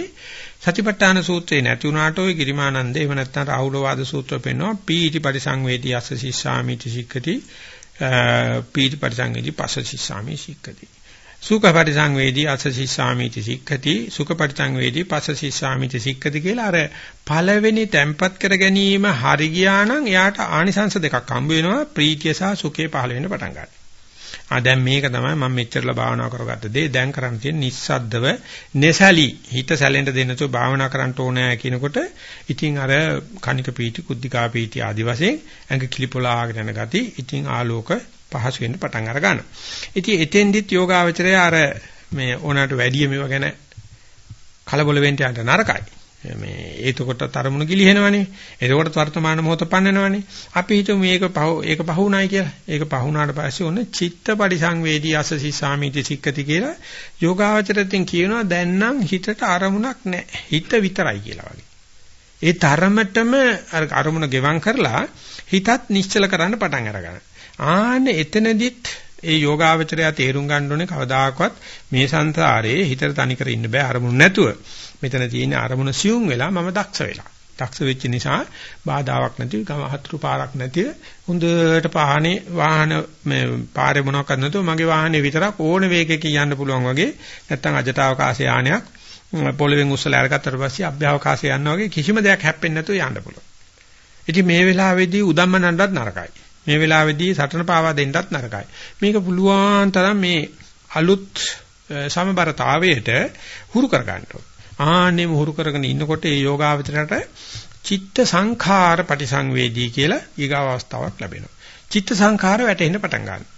[SPEAKER 1] සතිපට්ඨාන සූත්‍රේ නැති වුණාට ওই ගිරිමානන්ද එහෙම නැත්නම් රාහුල වාද සූත්‍ර පෙන්වනවා පීටි පරිසංවේදී අස්ස සිස්සාමිති සික්කති පීටි පරිසංවේදී පස්ස සිස්සාමි සික්කති. සුඛ පරිසංවේදී අසසිස්සාමිති සික්ඛති සුඛ පරිසංවේදී පසසිස්සාමිති සික්ඛති කියලා අර පළවෙනි තැම්පත් කර ගැනීම හරි ගියා නම් එයාට ආනිසංශ දෙකක් හම්බ වෙනවා ප්‍රීතිය සහ සුඛේ පහළ වෙන්න පටන් ගන්නවා. ආ දැන් මේක තමයි මම මෙච්චරලා භාවනා කරගත්ත දේ දැන් කරන්න තියෙන නිස්සද්දව neසලි හිත සැලෙන්න දෙන්න තු භාවනා කරන්න ඕනෑ කියනකොට ඉතින් අර කනික පීටි කුද්ධිකා පීටි ආදි වශයෙන් ඇඟ කිලිපොලාගෙන යන ගති ඉතින් ආලෝක පහසු වෙන්න පටන් අර ගන්නවා. ඉතින් එතෙන්දිත් යෝගාවචරය අර මේ ඕනකට වැඩි මේවා ගැන කලබල වෙන්න යන්න නරකයි. මේ ඒතකොට තරමුණ ගිලිහෙනවනේ. එතකොට වර්තමාන මොහොත පන්නනවනේ. අපි හිතමු මේක පහ ඒක පහුණයි කියලා. ඒක පහුණාට පස්සේ ඔන්න චිත්ත පරිසංවේදී අසසි සාමීති සික්කති කියලා යෝගාවචරයෙන් කියනවා දැන් නම් හිතට අරමුණක් නැහැ. හිත විතරයි කියලා වගේ. ඒ තරමටම අරමුණ ගෙවම් කරලා හිතත් නිශ්චල කරන්න පටන් අරගන්නවා. ආන්න එතනදිත් ඒ යෝගාවචරය තේරුම් ගන්න ඕනේ කවදාකවත් මේ සංසාරේ හිතට තනිකර ඉන්න බෑ අරමුණු නැතුව. මෙතන තියෙන අරමුණ සියුම් වෙලා මම දක්ෂ වෙලා. දක්ෂ වෙච්ච නිසා බාධාවක් නැතිව ගම හතුරු පාරක් නැතිව හොඳට පාහනේ වාහන මේ පාරේ මොනවක් නැතුව මගේ වාහනේ විතරක් ඕන වේගයකින් යන්න පුළුවන් වගේ නැත්තම් අජට අවකාශ යානයක් පොළවෙන් උස්සලා අරගත්තට පස්සේ අභ්‍යවකාශය යනවා වගේ කිසිම දෙයක් හැප්පෙන්නේ නැතුව යන්න පුළුවන්. ඉතින් මේ වෙලාවේදී උදම්මනන්නත් නරකයි. මේ වෙලාවේදී සටන පාවා දෙන්නත් නරකයි. මේක පුළුවන් තරම් මේ අලුත් සමබරතාවයට හුරු කර ගන්න ඕන. ආන්නේ හුරු කරගෙන ඉන්නකොට ඒ යෝගාවචරයට චිත්ත සංඛාර පටිසංවේදී කියලා ඊගාව අවස්ථාවක් ලැබෙනවා. චිත්ත සංඛාර වැටෙන්න පටන් ගන්නවා.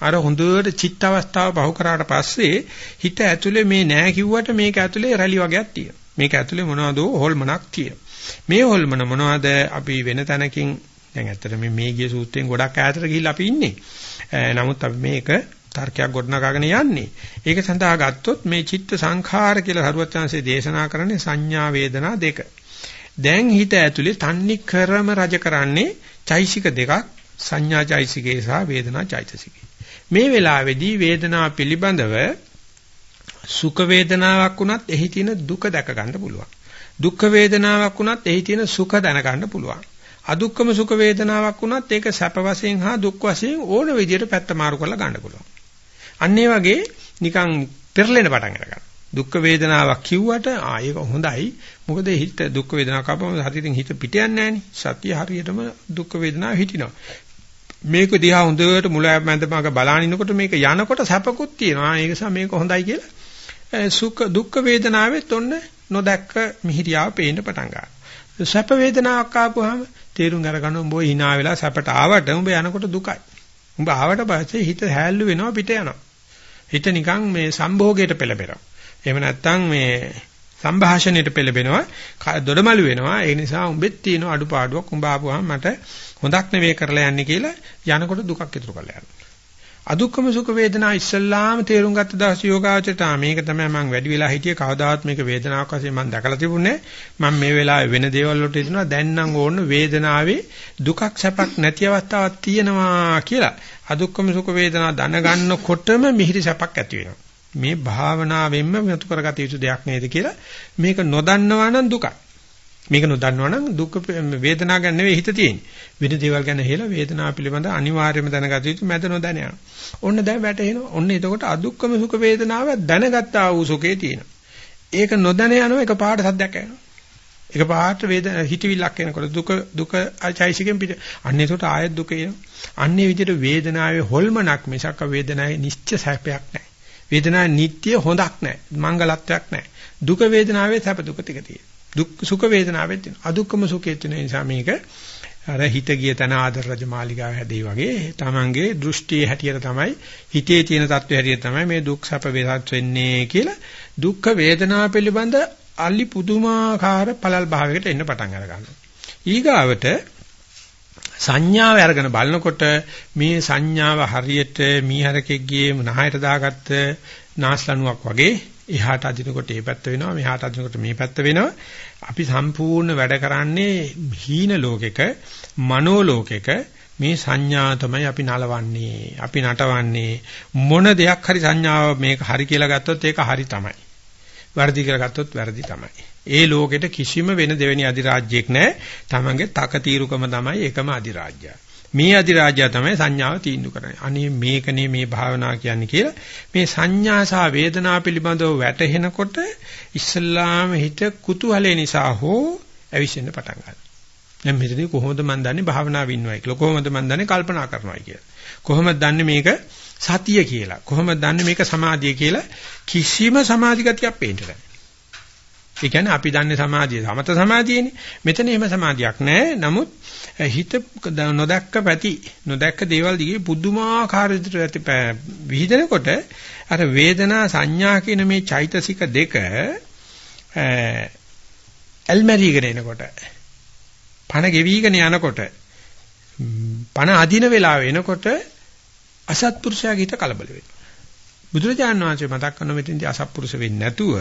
[SPEAKER 1] අර හොඳට චිත්ත අවස්ථාව බහු කරාට පස්සේ හිත ඇතුලේ මේ නෑ කිව්වට මේක ඇතුලේ රැලි වගේක් තියෙනවා. මේක ඇතුලේ මොනවද හොල්මනක් තියෙනවා. මේ හොල්මන මොනවද අපි වෙන තැනකින් දැන් ඇත්තට මේ මේ ගිය සූත්‍රයෙන් ගොඩක් ඈතට ගිහිල්ලා අපි ඉන්නේ. නමුත් අපි මේක තර්කයක් ගොඩනගාගෙන යන්නේ. ඒක සඳහා ගත්තොත් මේ චිත්ත සංඛාර කියලා හරුවත් chance දේශනා කරන්නේ සංඥා වේදනා දෙක. දැන් හිත ඇතුලේ තන්නි කරම රජ කරන්නේ චෛසික දෙකක් සංඥා චෛසිකේ සහ වේදනා චෛතසිකේ. මේ වෙලාවේදී වේදනාව පිළිබඳව සුඛ වේදනාවක් වුණත් එහි තියෙන දුක දැක ගන්න පුළුවන්. දුක් වේදනාවක් වුණත් එහි තියෙන සුඛ දැන ගන්න පුළුවන්. අදුක්කම සුඛ වේදනාවක් වුණත් ඒක සැප වශයෙන් හා දුක් වශයෙන් ඕන විදිහට පැත්ත මාරු කරලා ගන්න පුළුවන්. අන්න ඒ වගේ නිකන් පෙරලෙන පටන් ගන්නවා. දුක් වේදනාවක් කිව්වට ආ ඒක හොඳයි. මොකද හිත දුක් වේදනාවක් ආපම හරියටින් හිත පිට යන්නේ නැහනේ. සතිය හරියටම දුක් වේදනාව හිටිනවා. මේක දිහා හොඳට මුල මැද මග බලනිනකොට මේක යනකොට සැපකුත් තියෙනවා. ඒක නිසා මේක හොඳයි කියලා සුඛ දුක් වේදනාවෙත් ඔන්න නොදැක්ක මිහිරියාව පේන්න පටන් ගන්නවා. සැප වේදනාවක් ආපුවාම තේරුම් අරගන්න උඹ hina වෙලා සැපට ආවට උඹ යනකොට දුකයි. උඹ ආවට පස්සේ හිත හැල්ලු වෙනවා පිට යනවා. හිත නිකන් මේ සම්භෝගයට පෙළඹෙනවා. එහෙම නැත්නම් මේ සංഭാෂණයට පෙළඹෙනවා දොඩමළු වෙනවා ඒ නිසා උඹෙත් තියෙන අඩුපාඩුවක් උඹ ආපුවාම මට හොඳක් නෙවෙයි කරලා යන්නේ කියලා යනකොට දුකක් ඉතුරු කරලා යනවා අදුක්කම සුඛ වේදනා ඉස්සල්ලාම තේරුම් ගත්ත දවස් යෝගාචරයට මේක තමයි මම වැඩි වෙලා හිටියේ. කවදාවත් මේක වේදනාවක් වශයෙන් මම දැකලා තිබුණේ මම මේ වෙලාවේ වෙන දේවල් වලට හිතනවා දැන් නම් ඕන වේදනාවේ දුකක් සැපක් නැති අවස්ථාවක් තියෙනවා කියලා. අදුක්කම සුඛ වේදනා දැනගන්නකොටම මිහිරි සැපක් ඇති වෙනවා. මේ භාවනාවෙන්ම මතු කරගත යුතු දෙයක් නේද කියලා මේක නොදන්නවා නම් දුකයි. මේක නොදන්නවා නම් දුක් වේදනාව ගැන නෙවෙයි හිත තියෙන්නේ. වෙන දේවල් ගැන හේලා වේදනාව පිළිබඳ අනිවාර්යයෙන්ම දැනගත යුතු මැද නොදැන යනවා. ඔන්න දැන් වැටෙනවා. ඔන්න එතකොට අදුක්කම සුඛ වේදනාව දැනගත්තා වූ සුඛේ තියෙනවා. ඒක නොදැන යනවා එක පාට සද්දයක් එනවා. එක පාට වේදන හිතවිල්ලක් එනකොට දුක දුක චෛසිකෙන් පිට. අන්න එතකොට ආයෙත් දුක එනවා. අන්නේ විදිහට වේදනාවේ හොල්මනක් මිසක් වේදනාවේ නිශ්චය සැපයක් නැහැ. වේදනාවේ නිට්ටය හොඳක් නැහැ. මංගලත්වයක් නැහැ. දුක වේදනාවේ සැප දුක ටික තියෙනවා. දුක් සුඛ වේදනාවෙත් තියෙනවා. අදුක්කම සුඛෙත් තියෙන නිසා මේක අර හිත ගිය තන ආදර රජ මාලිගාව හැදේ වගේ තමන්ගේ දෘෂ්ටියේ හැටියට තමයි හිතේ තියෙන தත්ත්වය හැටියට තමයි මේ දුක් සැප වේදත් වෙන්නේ කියලා දුක්ඛ වේදනාව පිළිබඳ අලි පුදුමාකාර පළල් භාවයකට එන්න පටන් අර ගන්නවා. ඊගාවට සංඥාව අරගෙන බලනකොට මේ සංඥාව හරියට මීහරකෙක්ගේ නහයට දාගත්ත නාස්ලණුවක් වගේ එහාට අදිනකොට ඒ පැත්ත වෙනවා මෙහාට අදිනකොට මේ පැත්ත වෙනවා අපි සම්පූර්ණ වැඩ කරන්නේ හීන ලෝකෙක මනෝ ලෝකෙක. මේ සංඥා තමයි අපි නලවන්නේ අපි නටවන්නේ. මොන දෙයක් හරි සංඥාව මේක හරි කියලා ගත්තොත් ඒක හරි තමයි. වැරදි කියලා ගත්තොත් වැරදි තමයි. ඒ ලෝකෙට කිසිම වෙන දෙවෙනි අධිරාජ්‍යයක් නැහැ තමන්ගේ තක తీරුකම තමයි එකම අධිරාජ්‍යය මේ අධිරාජ්‍ය තමයි සංඥාව තීන්දුව කරන්නේ. අනේ මේකනේ මේ භාවනා කියන්නේ කියලා මේ සංඥා සහ වේදනා පිළිබඳව වැටහෙනකොට ඉස්ලාම හිත කුතුහලේ නිසා හෝ ඇවිස්සෙන්න පටන් ගන්නවා. දැන් මෙතනදී කොහොමද මන් දන්නේ භාවනාව ඉන්නවයි කියලා. කොහොමද මන් දන්නේ කල්පනා කරනවයි කියලා. කොහොමද දන්නේ මේක සතිය කියලා. කොහොමද දන්නේ මේක සමාධිය කියලා කිසිම සමාධි ගතියක් පේන්නේ නැහැ. ඒ කියන්නේ අපි දන්නේ සමාධිය සමත සමාධියනේ. මෙතන එහෙම සමාධියක් නැහැ. නමුත් හිත නොදැක්ක පැති නොදැක්ක දේවල් දිගේ පුදුමාකාර විදිහට විහිදෙනකොට අර වේදනා සංඥා කියන මේ චෛතසික දෙක ඇල්මැරිගෙන එනකොට පණ ගෙවිගෙන යනකොට පණ අදින වෙලාව එනකොට අසත්පුරුෂයාගේ හිත කලබල වෙනවා. බුදුරජාණන් වහන්සේ මතක් කරන මෙතෙන්දී අසත්පුරුෂ වෙන්නේ නැතුව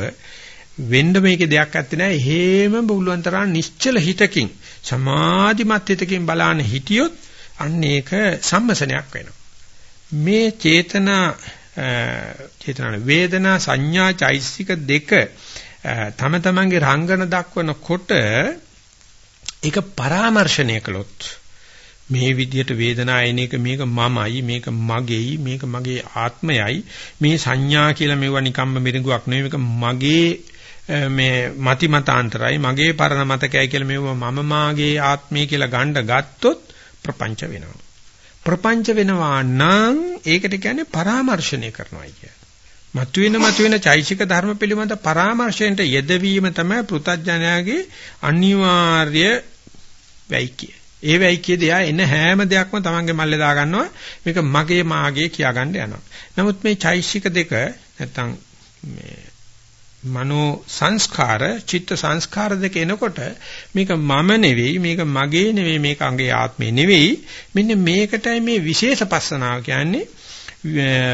[SPEAKER 1] වෙන්න මේකේ දෙයක් ඇත්තේ නැහැ. හේම බුලුවන් තරම් නිශ්චල හිතකින් සමාධිමත් හිතකින් බලාන හිටියොත් අන්න ඒක සම්මසනයක් වෙනවා. මේ චේතනා චේතනා වේදනා සංඥා චෛසික දෙක තම තමන්ගේ රංගන දක්වනකොට ඒක පරාමර්ශණය කළොත් මේ විදියට වේදනා එන එක මේක මමයි මේක මගේයි මේක මගේ ආත්මයයි මේ සංඥා කියලා මේවා නිකම්ම මිරිඟුවක් නෙවෙයි මේක මගේ මේ මති මතාන්තරයි මගේ පරණ මතකයි කියලා මේව මම මාගේ ආත්මය කියලා ගන්න ගත්තොත් ප්‍රපංච වෙනවා. ප්‍රපංච වෙනවා නම් ඒකට කියන්නේ පරාමර්ශණය කරනවා කිය. මතුවෙන මතුවෙන චෛසික ධර්ම පිළිබඳ පරාමර්ශණයට යෙදවීම තමයි පෘථජ්ජනයාගේ අනිවාර්ය වැයිකිය. ඒ වැයිකිය දෙයා එන හැම දෙයක්ම තමන්ගේ මල්ලේ දා ගන්නවා මේක මගේ මාගේ කියා ගන්න යනවා. නමුත් මේ චෛසික දෙක නැත්තම් මේ මනෝ සංස්කාර චිත්ත සංස්කාර දෙක එනකොට මේක මම නෙවෙයි මේක මගේ නෙවෙයි මේක අංගේ ආත්මේ නෙවෙයි මෙන්න මේකටයි මේ විශේෂ පස්සනාව කියන්නේ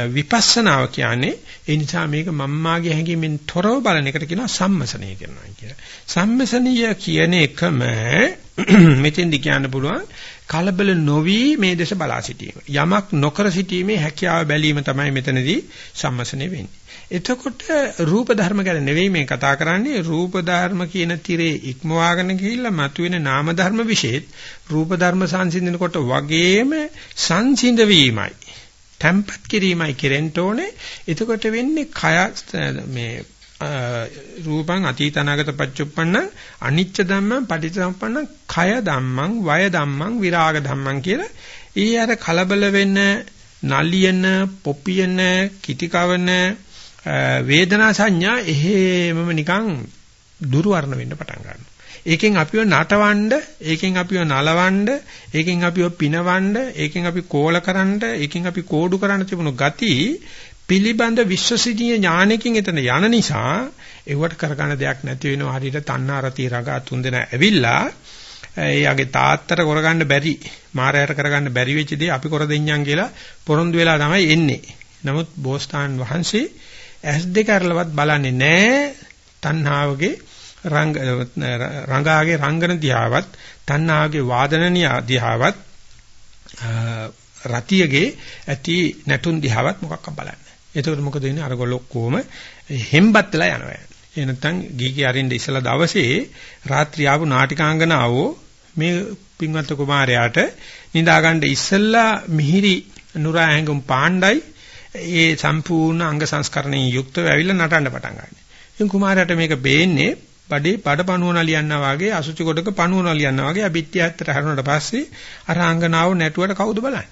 [SPEAKER 1] විපස්සනාව කියන්නේ ඒ නිසා මේක මම්මාගේ හැඟීමෙන් තොරව බලන එකට කියනවා සම්මසනීය කරනවා කියලා. සම්මසනීය කියන එකම මෙතෙන්දි කියන්න පුළුවන් කලබල නොවි මේ දේශ බලා සිටීම. යමක් නොකර සිටීමේ හැකියාව බැලීම තමයි මෙතනදී සම්මසනේ වෙන්නේ. එතකොට රූප ධර්ම ගැන නෙවෙයි මේ කතා කරන්නේ. රූප ධර්ම කියන tire ඉක්මවාගෙන ගිහිල්ලා මතුවෙන නාම ධර්ම વિશેත් රූප ධර්ම සංසිඳනකොට වගේම සංසිඳ වීමයි tempat කිරීමයි කෙරෙන්න ඕනේ. එතකොට වෙන්නේ කය මේ රූපං අතීතනාගත පච්චුප්පන්න අනිච්ච ධම්මං පටිච්චසමුප්පන්න කය ධම්මං වය ධම්මං විරාග ධම්මං කියලා. ඊ අර කලබල වෙන නලියන පොපියන කිටිකවන වේදනා සංඥා එහෙමම නිකන් දුර්වර්ණ වෙන්න පටන් ගන්නවා. ඒකෙන් අපිව නටවන්න, ඒකෙන් අපිව නලවන්න, ඒකෙන් අපිව පිනවන්න, ඒකෙන් අපි කෝල කරන්න, ඒකෙන් අපි කෝඩු කරන්න තිබුණු ගති පිළිබඳ විශ්වසනීය ඥානකින් එතන යන නිසා ඒවට කරගන්න දෙයක් නැති වෙනවා හරියට තණ්හාරති රගා තුන්දෙන ඇවිල්ලා එයාගේ තාත්තට කරගන්න බැරි මායයට කරගන්න බැරි වෙච්ච දේ අපි කර දෙන්නම් කියලා පොරොන්දු වෙලා තමයි එන්නේ. නමුත් බෝසතාන් වහන්සේ ඇස් දෙක අරලවත් බලන්නේ නැහැ තණ්හාවගේ රංග රංගාගේ රංගන දිහාවත් තණ්හාවගේ වාදන දිහාවත් රතියගේ ඇති නැටුන් දිහාවත් මොකක්ද බලන්නේ. එතකොට මොකද වෙන්නේ අර ගොල්ලෝ ඔක්කොම හෙම්බත් වෙලා යනවා. ඒ නැත්තම් ගීගේ අරින්න ඉස්සලා දවසේ රාත්‍රී ආපු නාටිකාංගනාවෝ මේ පින්වත් කුමාරයාට නිදාගන්න ඉස්සලා මිහිරි නුරා ඇඟුම් පාණ්ඩයි ඒ සම්පූර්ණ අංග සංස්කරණයෙන් යුක්තව ඇවිල්ලා නටන්න පටන් ගන්නවා. ඉතින් කුමාරයාට මේක බේන්නේ බඩේ බඩ පණුව නලියන්නා වගේ අසුචි කොටක පණුව නලියන්නා වගේ අබිත්‍ය ඇත්තට හරුණාට පස්සේ අර අංගනාව නැටුවට කවුද බලන්නේ?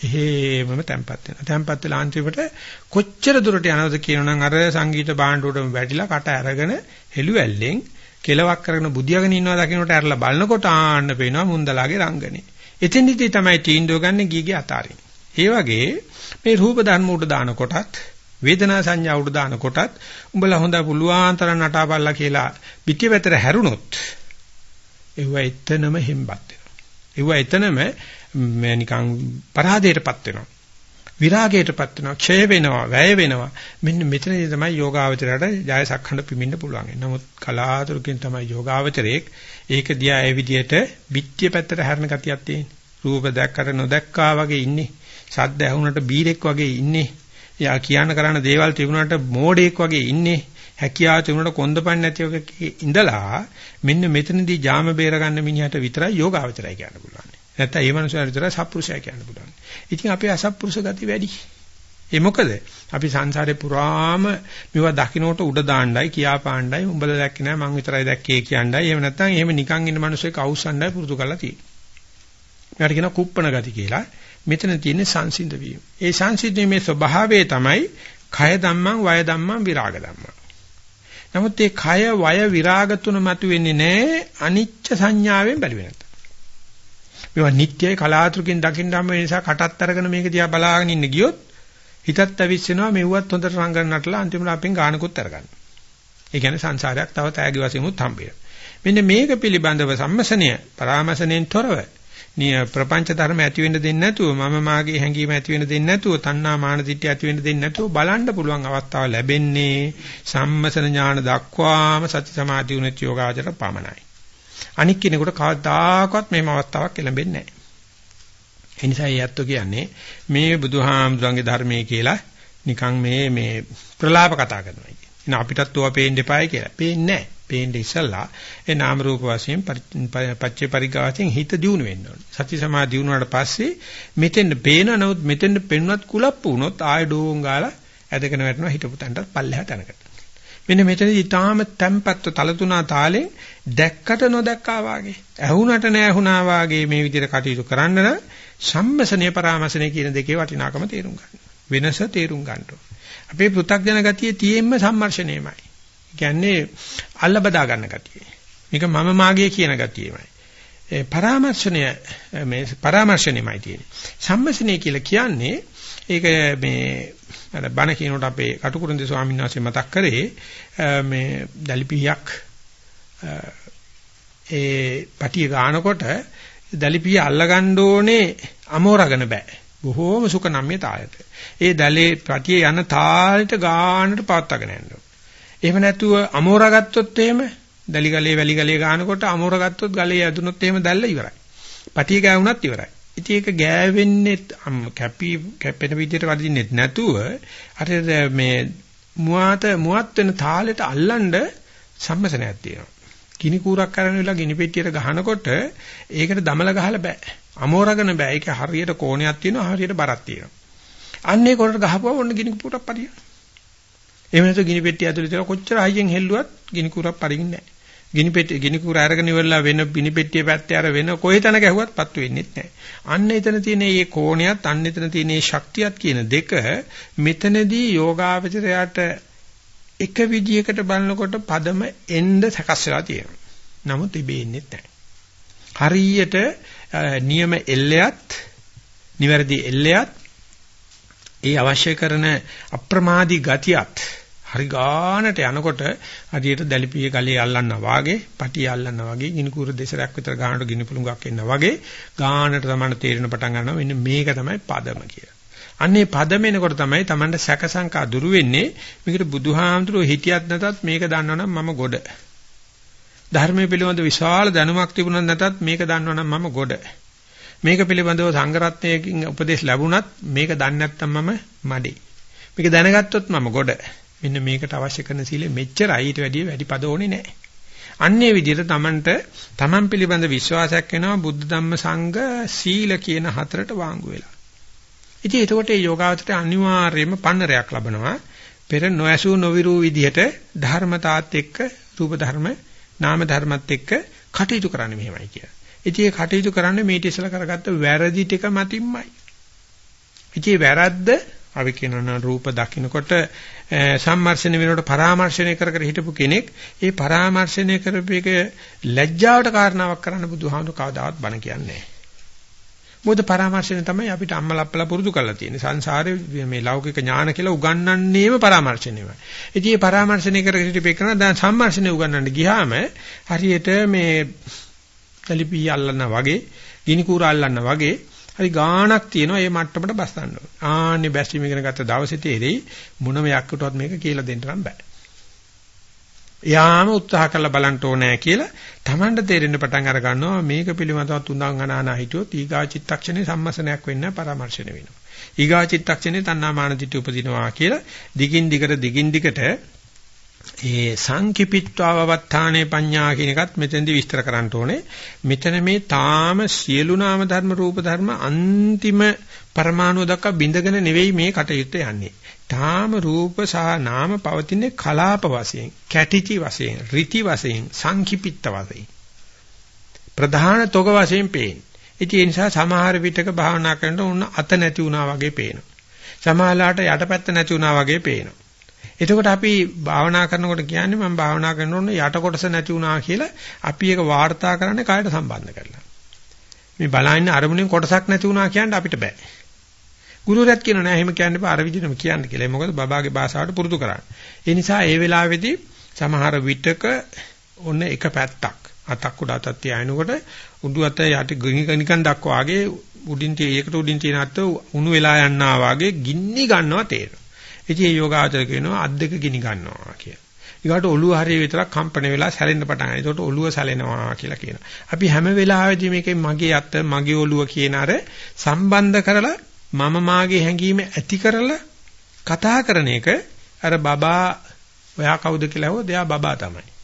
[SPEAKER 1] එහෙමම තැම්පත් වෙනවා. තැම්පත් වෙලා අන්තිමට කොච්චර දුරට යනවද කියනනම් අර සංගීත භාණ්ඩුවටම වැටිලා කට අරගෙන හෙළුවැල්ලෙන් කෙලවක් කරගෙන බුදියාගෙන ඉන්නවා දකින්නට ඇරලා බලනකොට ආන්න පේනවා මුන්දලාගේ රංගනේ. එතෙන්දිදී තමයි තීන්දුව ගන්න ගීගේ අතාරින්. ඒ වගේ මේ රූප ධර්ම උඩ දාන කොටත් වේදනා සංඥා උඩ දාන කොටත් උඹලා හොඳ පුළුවන් තරම් නටාපල්ලා කියලා පිටිපැතර හැරුණොත් ඒව එතනම හෙම්බත් වෙනවා. ඒව එතනම නිකන් පරාදයටපත් වෙනවා. විරාගයටපත් වෙනවා, ක්ෂය වෙනවා, වැය වෙනවා. මෙන්න මෙතනදී තමයි යෝගාවචරයට ජයසක්ඛඬ පිමින්න පුළුවන්. නමුත් කලාතුරකින් තමයි යෝගාවචරයේ ඒක දිහා ඒ විදිහට පිටිය පැත්තට හැරෙන ගතියක් තියෙන්නේ. රූප දැක්කට නොදැක්කා වගේ ඉන්නේ. සද්ද ඇහුනට බීරෙක් වගේ ඉන්නේ. යා කියන්න කරන්න දේවල් තිබුණාට මෝඩෙක් වගේ ඉන්නේ. හැකියාව තිබුණාට කොන්දපන් නැති වගේ ඉඳලා මෙන්න මෙතනදී ජාම බේර ගන්න මිනිහට විතරයි යෝගාවචරය කියන්න පුළුවන්. නැත්නම් ඒ මනුස්සයාට විතරයි සත්පුරුෂය කියන්න පුළුවන්. ඉතින් අපේ අසත්පුරුෂ ගති වැඩි. ඒ මොකද? අපි සංසාරේ පුරාම මේවා දකින්නට උඩ දාන්නයි කියා පාණ්ඩයි උඹලා දැක්කේ නෑ මං විතරයි දැක්කේ කියන්නයි. එහෙම නැත්නම් එහෙම නිකන් ඉන්න මිනිස්සෙක් අවුස්සන්නයි පුරුදු කරලා තියෙන්නේ. මේකට කියනවා කුප්පණ ගති කියලා. මෙතන තියෙන්නේ සංසිඳ වීම. ඒ සංසිඳීමේ ස්වභාවය තමයි කය ධම්මං වය ධම්මං විරාග ධම්මං. නමුත් මේ කය වය විරාග තුන මතුවෙන්නේ නැහැ අනිච්ච සංඥාවෙන් බැලුවේ නැත්නම්. මේවා නිට්ටයයි කලාතුරකින් දකින්න හම්බ වෙන නිසා කටත් අරගෙන මේක දිහා බලාගෙන ඉන්න ගියොත් හිතත් ඇවිස්සෙනවා මෙව්වත් හොඳට රංගන නටලා අන්තිමට අපෙන් ගානකුත් අරගන්න. ඒ කියන්නේ සංසාරයක් තව තෑගි වශයෙන්මුත් හම්බෙනවා. මෙන්න මේක පිළිබඳව සම්මසනය පරාමසණයෙන් තොරව නිය ප්‍රපංච ධර්ම ඇති වෙන්න දෙන්නේ නැතුව මම මාගේ හැඟීම ඇති වෙන්න දෙන්නේ නැතුව තණ්හා මාන දිට්ඨිය ඇති වෙන්න දෙන්නේ නැතුව බලන්න පුළුවන් අවස්ථාව ලැබෙන්නේ සම්මසන ඥාන දක්වාම සති සමාධි උනත් යෝගාචර පමණයි. අනික් කෙනෙකුට කවදාකවත් මේම අවස්ථාවක් ලැබෙන්නේ නැහැ. ඒ නිසා යැත්තු කියන්නේ මේ බුදුහාමුදුරන්ගේ ධර්මයේ කියලා නිකන් මේ මේ ප්‍රලාප කතා කරනවා කියන්නේ. අපිටත් ඕවා පේන්න එපායි කියලා. පේන්නේ නැහැ. පේන්නේ ඉස්සල්ලා ඒ නාම රූප වශයෙන් පච්චේ පරිගාවයෙන් හිත දියුණු වෙන්න ඕනේ. සති සමාධි දියුණුවාට පස්සේ මෙතෙන් පේන නමුත් මෙතෙන් පෙන්වත් කුලප්පු වුණොත් ආය ඩෝන් ගාලා ඇදගෙන වැටෙනවා හිටපු තැනට පල්ලෙහාට යනකට. මෙන්න මෙතනදී ඊටාම තැම්පත්ව තලතුණා තාලෙන් දැක්කට නොදැක්කා වාගේ ඇහුණට නැහුණා වාගේ මේ විදිහට කටයුතු කරන්න නම් සම්මසනේ පරාමසනේ කියන දෙකේ වටිනාකම තේරුම් ගන්න. වෙනස තේරුම් ගන්න අපේ පෘථග්ජන ගතිය තියෙන්න සම්මර්ෂණයමයි. කියන්නේ අල්ල බදා ගන්න ගතිය. මේක මම මාගේ කියන ගතියමයි. ඒ පරාමර්ශණය මේ පරාමර්ශණයමයි තියෙන්නේ. සම්මසනේ කියලා කියන්නේ ඒක මේ අර බණ කියනකොට අපේ කටුකුරුන්දේ ස්වාමීන් වහන්සේ මතක් කරේ මේ දලිපියක් ඒ පටිය ගන්නකොට දලිපිය අල්ලගන්න ඕනේ අමෝරගෙන බෑ. බොහෝම සුඛ නම්‍ය තාලයට. ඒ දලේ පටිය යන තාලෙට ගානට පවත්වාගෙන යන්න ඕනේ. එහෙම නැතුව අමෝරා ගත්තොත් එහෙම දලි ගලේ වැලි ගලේ ගන්නකොට අමෝරා ගත්තොත් ගලේ ඇදුනොත් එහෙම දැල්ල ඉවරයි. පටිය ගෑවුනත් ඉවරයි. ඉතින් ඒක ගෑවෙන්නේ කැපි කැපෙන විදිහට වදින්නේ නැතුව අර මේ මුවාත මුවත් වෙන තාලෙට අල්ලන්න සම්මසනයක් තියෙනවා. ගිනි කූරක් කරන වෙලාව ගිනි පෙට්ටියට ගහනකොට ඒකට දමල ගහලා බෑ. අමෝරගෙන බෑ. ඒක හරියට කෝණයක් තියෙනවා හරියට බරක් තියෙනවා. අන්නේ කොටට ගහපුවා ඔන්න ගිනි කූරක් පරියන. එහෙම නැත්නම් ගිනි පෙට්ටිය ඇතුලේ තියලා කොච්චර හයියෙන් හෙල්ලුවත් ගිනි කූරක් පරිගින්නේ නැහැ. ගිනි පෙට්ටිය ගිනි කූර අරගෙන ඉවරලා වෙන ගිනි පෙට්ටිය පැත්තේ අර වෙන කොයි තැන ගැහුවත් පත්තු වෙන්නේ නැහැ. අන්න එතන තියෙන මේ කෝණයත් අන්න එතන තියෙන මේ ශක්තියත් කියන දෙක මෙතනදී යෝගාවචරයට එක විදියකට බලනකොට පදම එන්න සකස් වෙලා තියෙනවා. නමුත් ඉබේ නැහැ. හරියට නියම එල්ලයත් නිවැරදි එල්ලයත් ඒ අවශ්‍ය කරන අප්‍රමාදී ගතියත් හරි ගානට යනකොට හරියට දැලිපිය ගලේ අල්ලන්නා වාගේ, පටිය අල්ලන්නා වාගේ, ගිනිකුර දෙසරක් විතර ගානට ගිනි පුළඟක් එනවා වාගේ ගානට තමයි තේරෙන පටන් ගන්නවා. මෙන්න මේක තමයි පදම කියලා. අන්නේ පදම එනකොට තමයි Tamanට සැකසංකා දුරු වෙන්නේ. මේකට බුදුහාමුදුරුවෝ හිටියත් නැතත් මේක දන්නවනම් මම ගොඩ. ධර්මයේ පිළිබඳ විශාල දැනුමක් තිබුණත් නැතත් මේක දන්නවනම් මම ගොඩ. මේක පිළිබඳව සංඝරත්නයකින් උපදේශ ලැබුණත් මේක දන්නේ නැත්නම් මම මඩේ. මේක දැනගත්තොත් මම ගොඩ. මෙන්න මේකට අවශ්‍ය කරන සීලෙ මෙච්චරයි ඊට වැඩිය වැඩි පද ඕනේ නැහැ. අන්නේ විදිහට Tamanට Taman පිළිබඳ විශ්වාසයක් එනවා බුද්ධ ධම්ම සංඝ සීල කියන හතරට වාංගු වෙලා. ඉතින් එතකොට මේ යෝගාවචරයට අනිවාර්යයෙන්ම පන්නරයක් ලබනවා. පෙර නොඇසූ නොවිරු විදිහට ධර්මතාත් එක්ක රූප ධර්ම නාම ධර්මත් එක්ක කටයුතු කරන්න මෙහෙමයි කියලා. ඉතින් ඒ කටයුතු කරන්නේ මේ ඉතිසල කරගත්ත වැරදි ටික මතින්මයි. ඉතින් වැරද්ද අපි කියනවා රූප දකින්නකොට සම්මර්ෂණ වෙනකොට පරාමර්ශණය කර කර හිටපු කෙනෙක් ඒ පරාමර්ශණය කරපේක ලැජ්ජාවට කාරණාවක් කරන්න බුදුහාමුදුර කවදාවත් බණ කියන්නේ නැහැ. මොකද පරාමර්ශණය තමයි අපිට අම්මලප්පලා පුරුදු කරලා තියෙන්නේ. සංසාරේ මේ ලෞකික ඥාන කියලා උගන්වන්නේම පරාමර්ශණයමයි. ඉතින් මේ පරාමර්ශණය කර කර හිටපේකන දැන් සම්මර්ෂණය උගන්වන්න ගියාම හරියට මේ කලිපී අල්ලන්න වගේ, ගිනි කූර අල්ලන්න වගේ හරි ගාණක් තියෙනවා ඒ මට්ටමට බස්සන්න ඕනේ. ආන්නේ බැස්ටීම ඉගෙන ගත්ත දවසේ තේරෙයි මොනම යක්කටවත් මේක කියලා දෙන්න නම් බෑ. යාම උත්සාහ කරලා බලන්න ඕනේ කියලා Tamanට තේරෙන්න පටන් අර ගන්නවා මේක පිළිබඳව තුන්දාන් අනානා හිටියොත් ඊගා චිත්තක්ෂණේ සම්මසනයක් වෙන්න පරාමර්ශන වෙනවා. ඊගා චිත්තක්ෂණේ තණ්හාමාන දිට්ඨි උපදිනවා කියලා දිගින් දිගට දිගින් දිගට ඒ සංකිපිත්වාවවත්තානේ පඤ්ඤා කියන එකත් මෙතෙන්දි විස්තර කරන්න ඕනේ. මෙතන මේ තාම සියලු නාම ධර්ම රූප ධර්ම අන්තිම පරමාණු දක්වා බිඳගෙන නෙවෙයි මේ කටයුත්ත යන්නේ. තාම රූප සහ නාම පවතින්නේ කලාප වශයෙන්, කැටිචි වශයෙන්, ඍති වශයෙන්, සංකිපිත්ත වශයෙන්. ප්‍රධාන තොග වශයෙන් පේන්නේ. ඉතින් ඒ නිසා සමහර විටක භාවනා කරනකොට උන්න අත නැති වුණා වගේ පේනවා. සමහරලාට යටපැත්ත නැති වුණා වගේ පේනවා. එතකොට අපි භාවනා කරනකොට කියන්නේ මම භාවනා කරනකොට යට කොටස නැති වුණා කියලා අපි ඒක වාර්තා කරන්නේ කායට සම්බන්ධ කරලා. මේ බලහින්න අරමුණෙන් කොටසක් නැති වුණා කියන්න අපිට බෑ. ගුරුවරයාත් කියන නෑ එහෙම කියන්න බෑ අර විදිහටම කියන්න කියලා. මොකද බබාගේ භාෂාවට පුරුදු කරන්නේ. ඒ නිසා ඒ වෙලාවේදී සමහර විටක ඔන්න එක පැත්තක් අතක් උඩ අතක් තියානකොට උඩු අත යට නිකන් දක්වා වගේ උඩින් tie ඒකට උඩින් තියෙන අත උණු වෙලා යනවා වගේ ගින්නි ගන්නවා තේරෙනවා. ඉතින් මේ යෝගාචර කියනවා අත් දෙක ගිනි ගන්නවා කියලා. ඊගාට ඔළුව හරිය විතරක් කම්පන වෙලා සැලෙන්න පටන් ගන්නවා. ඒකට ඔළුව සැලෙනවා කියලා කියනවා. අපි හැම වෙලාවෙදී මේකේ මගේ අත මගේ ඔළුව කියන අර සම්බන්ධ කරලා මම මාගේ හැඟීම ඇති කරලා කතා කරන එක අර බබා ඔයා කවුද කියලා හොද එයා බබා තමයි.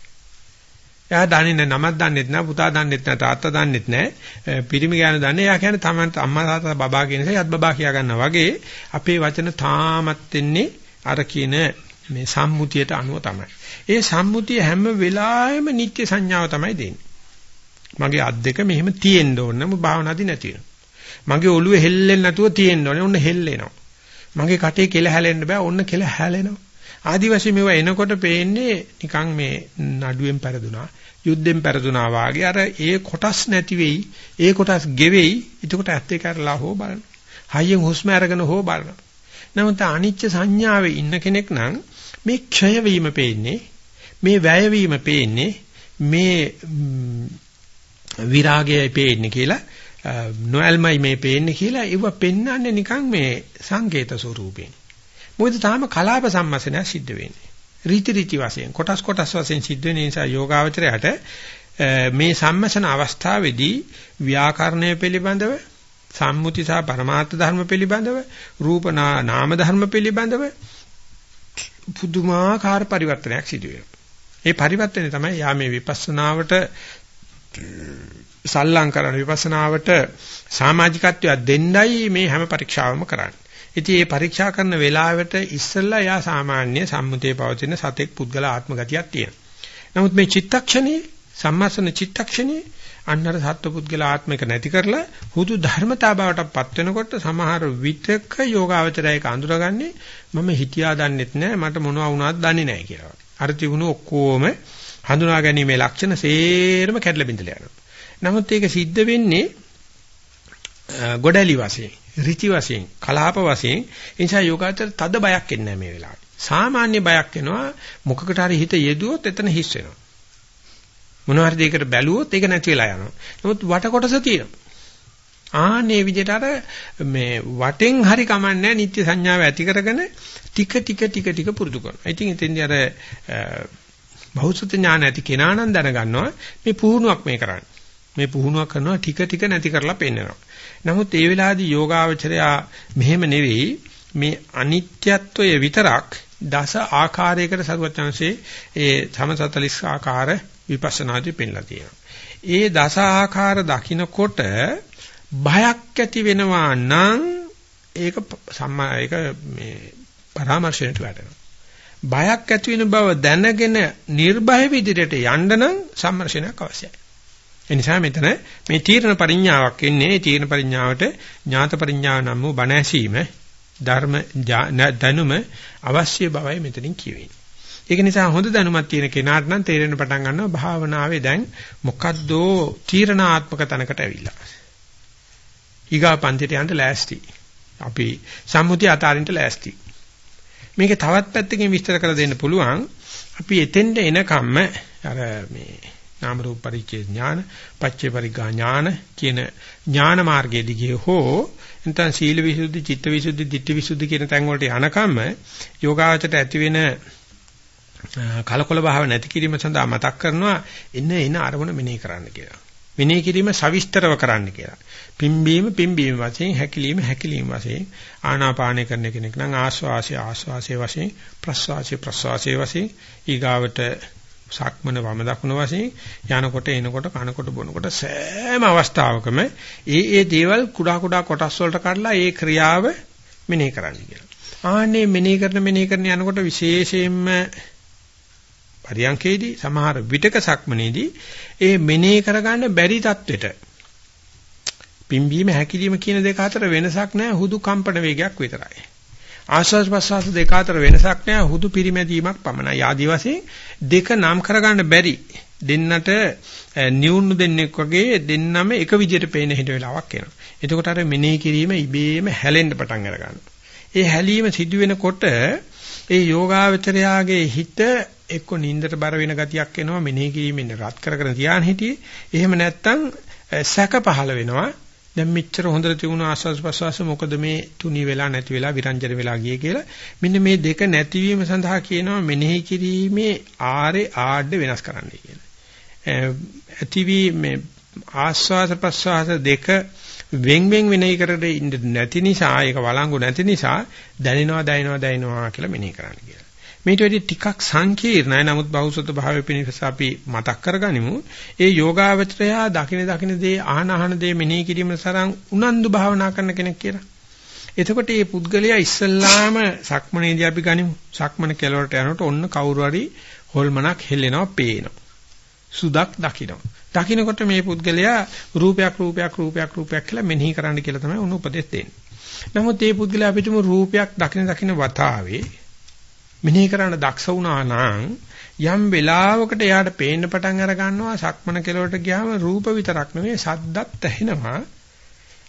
[SPEAKER 1] එයා දන්නේ නැහැ නමක් දන්නෙත් නැහැ පුතා දන්නෙත් නැහැ තාත්තා දන්නෙත් නැහැ පිරිමි ගෑනු දන්නේ එයා කියන්නේ තමන්ට අම්මා තාත්තා බබා කියන නිසා යත් බබා කියා ගන්නවා වගේ අපේ වචන තාමත් වෙන්නේ අර කියන මේ සම්මුතියට අනුව තමයි. ඒ සම්මුතිය හැම වෙලාවෙම නිත්‍ය සංඥාව තමයි දෙන්නේ. මගේ අත් දෙක මෙහෙම තියෙන්න ඕන නම් භාවනාදී නැති වෙනවා. මගේ ඔළුවේ හෙල්ලෙන්නේ නැතුව තියෙන්න ඕනේ. ඔන්න හෙල්ලෙනවා. මගේ කටේ කෙල හැලෙන්න බෑ. ඔන්න කෙල හැලෙනවා. ආදි වශයෙන් මේවා එනකොට පේන්නේ නිකන් මේ නඩුවෙන් පෙරදුනා යුද්ධෙන් පෙරදුනා වාගේ. අර ඒ කොටස් නැති වෙයි ඒ කොටස් ගෙවෙයි. එතකොට ඇත්ත කරලා හෝ බලන හයියෙන් හුස්ම අරගෙන හෝ බලන. නමුත් අනිච්ච සංඥාවේ ඉන්න කෙනෙක් නම් මේ ක්ෂය වීම පේන්නේ මේ වැය වීම පේන්නේ මේ විරාගය පේන්නේ කියලා නොයල්මයි මේ පේන්නේ කියලා ඒව පෙන්වන්නේ නිකන් මේ සංකේත ස්වරූපයෙන්. මොකද තාම කලාප සම්මසනය සිද්ධ වෙන්නේ. රීති රීති වශයෙන් කොටස් කොටස් වශයෙන් සිද්ධ වෙන නිසා යෝගාවචරයට මේ සම්මසන අවස්ථාවේදී ව්‍යාකරණය පිළිබඳව සම්මුති සහ පරමාර්ථ ධර්ම පිළිබඳව රූප නාම ධර්ම පිළිබඳව පුදුමාකාර පරිවර්තනයක් සිදු වෙනවා. ඒ පරිවර්තනය තමයි යා මේ විපස්සනාවට සල්ලං කරන විපස්සනාවට සමාජිකත්වයක් දෙන්නයි මේ හැම පරීක්ෂාවම කරන්නේ. ඉතින් මේ පරීක්ෂා කරන වෙලාවට ඉස්සෙල්ලා යා සාමාන්‍ය සම්මුතියේ පවතින සතෙක් පුද්ගල ආත්ම ගතියක් තියෙනවා. නමුත් මේ චිත්තක්ෂණේ සම්මාසන චිත්තක්ෂණේ අන්නර සත්ව පුද්ගල ආත්මික නැති කරලා හුදු ධර්මතා බවටපත් වෙනකොට සමහර විතක යෝගාවචරයක අඳුරගන්නේ මම හිතියා දන්නෙත් නෑ මට මොනවා වුණාද දන්නේ නෑ කියලා. අර තිබුණු ඔක්කොම හඳුනා ගැනීමේ ලක්ෂණ සේරම කැඩලා බිඳලා යනවා. නමුත් ඒක සිද්ධ වෙන්නේ ගොඩලි වශයෙන්. ඍචි වශයෙන්, කලාප වශයෙන් ඒ නිසා යෝගාචර තද බයක් එන්නේ මේ වෙලාවේ. සාමාන්‍ය බයක් එනවා මොකකට හරි හිත යෙදුවොත් එතන හිස් වෙනවා. මොනවා හරි දෙයකට බැලුවොත් ඒක නැති වෙලා යනවා. නමුත් වට කොටස තියෙනවා. ආන්නේ විදිහට අර මේ වටෙන් හරි කමන්නේ නිත්‍ය සංඥාව ඇති කරගෙන ටික ටික ටික ටික පුරුදු කරනවා. ඉතින් එතෙන්දී අර බෞද්ධ ඥාන ඇති කෙනා නම් දැනගන්නවා මේ පුහුණුවක් මේ කරන්නේ. මේ පුහුණුවක් කරනවා ටික ටික නැති කරලා පෙන්නනවා. නමුත් ඒ වෙලාවේදී යෝගාවචරයා මෙහෙම නෙවෙයි මේ අනිත්‍යත්වය විතරක් දස ආකාරයකට සරුවචාන්සේ ඒ සමසතලිස් ආකාර විපස්සනාදී පෙන්ලා තියෙනවා. ඒ දස ආකාර දකින්නකොට බයක් ඇති වෙනවා නම් ඒක සම්මා ඒක මේ පරාමර්ශයට වැටෙනවා. බයක් ඇති වෙන බව දැනගෙන නිර්භය විදිහට යන්න නම් සම්මර්ශනයක් අවශ්‍යයි. ඒ නිසා මෙතන මේ තීරණ පරිඥාවක් එන්නේ ඒ තීරණ පරිඥාවට ඥාත පරිඥාව නම් වූ බණ ඇසීම ධර්ම දැනුම අවශ්‍ය බවයි මෙතනින් කියවෙන්නේ. ඒක නිසා හොඳ දැනුමක් තියෙන කෙනාට නම් තේරෙන්න පටන් ගන්නවා භාවනාවේ දැන් මොකද්දෝ තීරණාත්මක තැනකට ඇවිල්ලා. ඊගා පන්තිට යන්න ලෑස්ති. අපි සම්මුතිය අතාරින්න ලෑස්ති. මේක තවත් පැත්තකින් විස්තර කරලා දෙන්න පුළුවන්. අපි එතෙන්ට එනකම්ම අර මේ නාම රූප පරිච්ඡේ ඥාන, පච්චේ පරිග්ගා ඥාන කියන ඥාන මාර්ගයේ දිගේ හෝ නැත්නම් සීල විසුද්ධි, චිත්ත විසුද්ධි, ditthi විසුද්ධි කියන තැන් වලට යනකම් යෝගාවචරයට ඇති වෙන කලකොල භාව නැති කිරීම සඳහා මතක් කරනවා එන්න එන අරමුණ මෙනෙහි කරන්න කියලා. මෙනෙහි කිරීම සවිස්තරව කරන්න කියලා. පිම්බීම පිම්බීම වශයෙන් හැකිලිම හැකිලිම වශයෙන් ආනාපානය කරන කෙනෙක් නම් ආස්වාසය ආස්වාසය වශයෙන් ප්‍රස්වාසය ප්‍රස්වාසය වශයෙන් ඊගාවට සක්මන වම දකුණ වශයෙන් යනකොට එනකොට කනකොට බොනකොට සෑම අවස්ථාවකම ඒ ඒ දේවල් කුඩා කුඩා කොටස් වලට කඩලා ඒ ක්‍රියාව මෙනෙහි කරන්න කියලා. ආන්නේ මෙනෙහි කරන මෙනෙහි කරන යනකොට විශේෂයෙන්ම පරියන්කේදී සමහර විටක සක්මනේදී ඒ මෙනෙහි කරගන්න බැරි තත්වෙට පිම්බීම හැකිලිම කියන දෙක අතර වෙනසක් නැහැ හුදු කම්පන වේගයක් විතරයි. ආශ්වාස ප්‍රශ්වාස දෙක අතර වෙනසක් නැහැ හුදු පිරිමැදීමක් පමණයි. ආදි වශයෙන් දෙක නම් කරගන්න බැරි දෙන්නට නියුණු දෙන්නෙක් වගේ දෙන්නම එක විදිහට පේන හිට වෙලාවක් එනවා. එතකොට අර මෙනෙහි කිරීම ඉබේම හැලෙන්න පටන් අර ගන්නවා. ඒ හැලීම සිදු වෙනකොට ඒ යෝගාවචරයාගේ හිත එක්ක නින්දට බර වෙන ගතියක් එනවා මෙනෙහි කිරීමෙන් රත් කර කර තියාන හිටියේ. එහෙම නැත්නම් සැක පහළ වෙනවා. දැන් මෙච්චර හොඳට තිබුණු ආස්වාද ප්‍රසවාස මොකද මේ තුනි වෙලා නැති වෙලා විරංජන වෙලා ගියේ කියලා මෙන්න මේ දෙක නැතිවීම සඳහා කියනවා මෙනෙහි කිරීමේ ආරේ ආඩ වෙනස් කරන්න කියලා. ඇතිවි මේ ආස්වාද ප්‍රසවාස දෙක වෙන් වෙන් වෙනෙහි කරලා ඉන්න නැති නිසා ඒක වළංගු නැති නිසා දැනෙනවා දැනෙනවා දැනෙනවා කියලා මෙනෙහි කරන්න කියලා. මේට වැඩි ටිකක් සංකීර්ණයි. නමුත් බෞසුත භාවය පිණිස අපි මතක් කරගනිමු. ඒ යෝගාවචරයා දකින දකින දේ ආහන ආහන දේ මෙනෙහි කිරීම සරන් උනන්දු භාවනා කරන කෙනෙක් කියලා. එතකොට මේ පුද්ගලයා ඉස්සල්ලාම සක්මනේදී අපි ගනිමු. සක්මන කෙලවරට යනකොට ඔන්න කවුරු හරි හොල්මනක් හෙල්ලෙනවා පේනවා. සුදක් දකිනවා. දකින්නකොට මේ පුද්ගලයා රූපයක් රූපයක් රූපයක් රූපයක් කියලා මෙනෙහි කරන්න කියලා තමයි උණු උපදෙස් දෙන්නේ. නමුත් මේ පුද්ගලයා අපිටම රූපයක් දකින දකින වතාවේ මෙනෙහි කරන්න දක්ෂ වුණා නම් යම් වෙලාවකට එයාට පේන්න පටන් අර ගන්නවා සක්මන කෙලවට ගියාම රූප විතරක් නෙවෙයි සද්දත් ඇහෙනවා.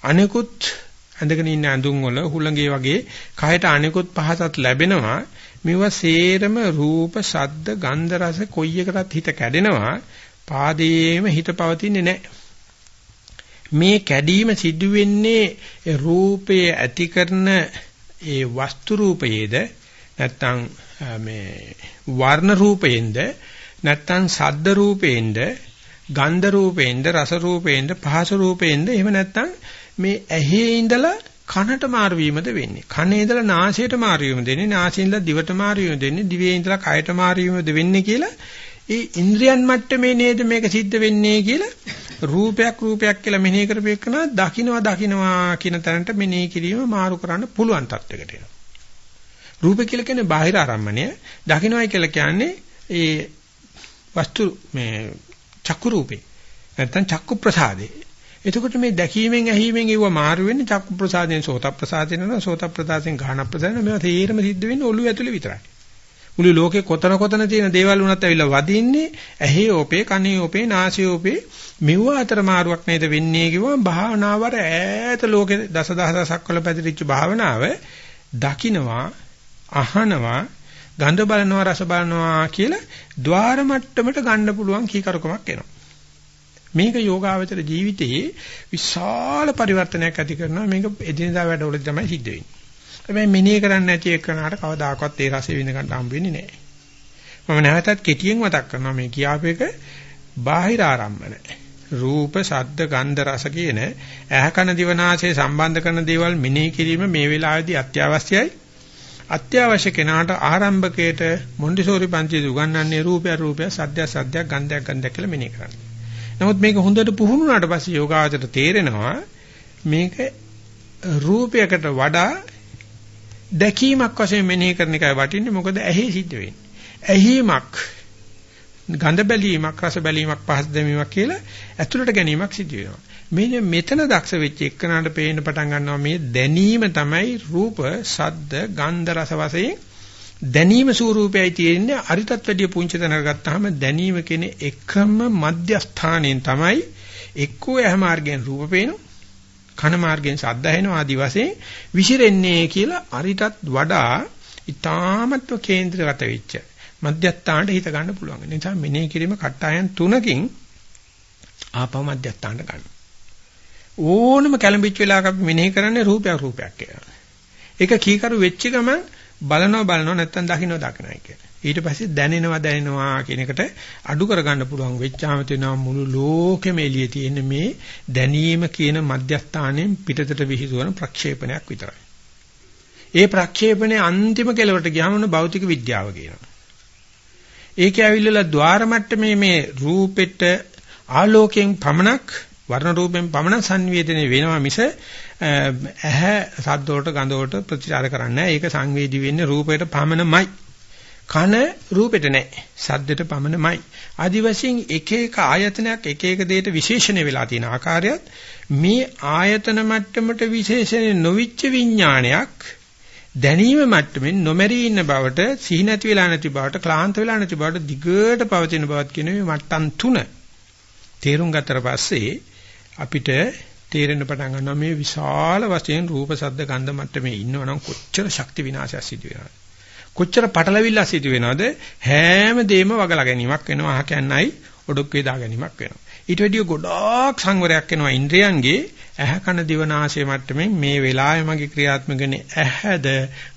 [SPEAKER 1] අනිකුත් ඇඳගෙන ඉන්න ඇඳුම් වල හුළඟේ වගේ කයට අනිකුත් පහසත් ලැබෙනවා. මේවා සේරම රූප ශබ්ද ගන්ධ රස කොයි එකටත් හිත කැඩෙනවා. පාදයේම හිත පවතින්නේ නැහැ. මේ කැඩීම සිදු වෙන්නේ රූපයේ ඇති කරන ඒ වස්තු රූපයේද? නැත්නම් මේ වර්ණ රූපයෙන්ද නැත්නම් සද්ද රූපයෙන්ද ගන්ධ රූපයෙන්ද රස රූපයෙන්ද පහස රූපයෙන්ද එහෙම නැත්නම් මේ ඇහි ඉඳලා කනට මාරු වීමද වෙන්නේ. කනේ ඉඳලා නාසයට මාරු වීම දෙන්නේ නාසයෙන් ඉඳලා දිවට මාරු වීම දෙන්නේ දිවේ ඉඳලා කයට මාරු වීමද වෙන්නේ කියලා ඒ ඉන්ද්‍රියන් මට්ටමේ නේද මේක සිද්ධ වෙන්නේ කියලා රූපයක් රූපයක් කියලා මෙනෙහි කරපේකන දකින්නවා දකින්නවා කියන තැනට මෙනෙහි කිරීම මාරු කරන්න පුළුවන් තත්යකට එනවා. රූප කියලා කියන්නේ බාහිර ආරම්මණය. දකින්නයි කියලා කියන්නේ ඒ වස්තු මේ චක්කු රූපේ. නැත්තම් චක්කු ප්‍රසාදේ. එතකොට මේ දැකීමෙන් ඇහිීමෙන් ඒව මාරු වෙන්නේ චක්කු ප්‍රසාදයෙන් සෝත ප්‍රසාදයෙන් නෝ සෝත ප්‍රසාදයෙන් ගාහන ප්‍රසාදයෙන් මේවා තේරම සිද්ධ වෙන්නේ ඔළුව ඇතුලේ විතරයි. මුළු ලෝකේ කොතන කොතන තියෙන දේවල් වුණත් ඇවිල්ලා වදින්නේ ඇහි ඕපේ කනේ ඕපේ නාසයේ ඕපේ මෙව අතර මාරුවක් නේද වෙන්නේ කිව්වම භාවනාවර ඈත ලෝකේ දසදහසක් වල පැතිරිච්ච භාවනාව දකින්නවා අහනවා ගඳ බලනවා රස බලනවා කියලා ద్వාර මට්ටමට ගන්න පුළුවන් කීකරුකමක් එනවා. මේක යෝගාවචර ජීවිතයේ විශාල පරිවර්තනයක් ඇති කරනවා මේක එදිනදා වැඩවලදී තමයි සිද්ධ වෙන්නේ. හැබැයි මෙනෙහි කරන්නේ නැති එකනට කවදාකවත් ඒ රසය විඳ ගන්න හම්බ වෙන්නේ නැහැ. මම නැවතත් කෙටියෙන් මතක් කරනවා මේ කියාපු එක බාහිර ආරම්භන. රූප, ශබ්ද, ගන්ධ, රස කියන ඇහ කන දිවනාසය සම්බන්ධ කරන දේවල් මෙනෙහි කිරීම මේ වෙලාවේදී අත්‍යවශ්‍යයි. අත්‍යවශ්‍ය කෙනාට ආරම්භකයට මොන්ඩිසෝරි පන්තියේ උගන්වන්නේ රූපය රූපය සද්දය සද්දයක් ගන්ධයක් ගන්ධයක් කියලා මෙනෙහි කරන්නේ. නමුත් මේක හොඳට පුහුණු වුණාට පස්සේ යෝගාචරයට තේරෙනවා මේක රූපයකට වඩා දැකීමක් වශයෙන් මෙනෙහි කරන එකයි වටින්නේ මොකද ඇහි සිද්ධ වෙන්නේ. ඇහිමක් ගඳ බැලීමක් රස බැලීමක් පහස් දැමීමක් කියලා ඇතුළට ගැනීමක් සිදු වෙනවා. මේ මෙතන දක්ෂ වෙච්ච එක්කනට පේන්න පටන් ගන්නවා මේ දැනීම තමයි රූප, ශබ්ද, ගන්ධ රස වශයෙන් දැනීම ස්වරූපයයි තියෙන්නේ අරිතත් වැඩිය පුංචි තැනකට ගත්තාම දැනීම කියන්නේ එකම මධ්‍යස්ථානයෙන් තමයි එක්කෝ එහ මාර්ගයෙන් රූප පේනවා කන මාර්ගයෙන් ශබ්ද ඇහෙනවා ආදි වශයෙන් විසිරෙන්නේ කියලා අරිතත් වඩා ඊ타මත්ව කේන්ද්‍රගත වෙච්ච මධ්‍යස්ථානට හිත ගන්න පුළුවන්. ඒ නිසා මෙනෙහි කිරීම කට්ටායන් තුනකින් ආපහු මධ්‍යස්ථානට ගන්න. ඕනම කැළඹිච්ච වෙලාවක අපි මෙනෙහි කරන්නේ රූපයක් රූපයක් කියලා. ඒක කීකරු වෙච්ච ගමන් බලනවා බලනවා නැත්තම් දකින්නවා දකින්නයි කියලා. ඊට පස්සේ දැනෙනවා දැනෙනවා කියන එකට අඩු කරගන්න පුළුවන් වෙච්චාම තියෙනවා මුළු ලෝකෙම එළියේ තියෙන මේ දැනීම කියන මධ්‍යස්ථානයෙන් පිටතට විහිදුවන ප්‍රක්ෂේපණයක් විතරයි. ඒ ප්‍රක්ෂේපණයේ අන්තිම කෙලවරට ගියාම උන භෞතික විද්‍යාව කියනවා. ඒකේ ඇවිල්ලා ద్వාර මට්ටමේ මේ රූපෙට ආලෝකයෙන් පමණක් වර්ණ රූපයෙන් පමණක් සංවේදනය වෙනවා මිස ඇහැ සද්ද වලට ගඳ වලට ප්‍රතිචාර කරන්නේ නැහැ. ඒක සංවේදී වෙන්නේ රූපයට පමණමයි. කන රූපෙට නැහැ. සද්දෙට පමණමයි. ආදි වශයෙන් එක එක ආයතනයක් එක එක දෙයට විශේෂණය වෙලා තියෙන ආකාරයත් මේ ආයතන මට්ටමට විශේෂණය නොවිච්ච විඥානයක් දැනීම මට්ටමින් නොමැරී ඉන්න බවට සිහි නැති වෙලා නැති බවට ක්ලාන්ත වෙලා නැති බවට දිගට පවතින බවත් කියන මේ මට්ටම් තුන තේරුම් ගත්තට පස්සේ අපිට තේරෙන්න පටන් ගන්නවා මේ විශාල වශයෙන් රූප ශබ්ද ගන්ධ මට්ටමේ ඉන්නවනම් කොච්චර ශක්ති විනාශයක් සිදු වෙනවද? කොච්චර පටලවිල්ල සිදු වෙනවද? හැම දෙයක්ම වගලා ගැනීමක් වෙනවා. අහ කියන්නයි ඔඩොක්කේ දා ගැනීමක් වෙනවා. ඊට වැඩිය ගොඩාක් සංවරයක් එනවා ඉන්ද්‍රයන්ගේ ඇහ කන දිව නාසය මට්ටමින් මේ වෙලාවේ මගේ ක්‍රියාත්මකනේ ඇහද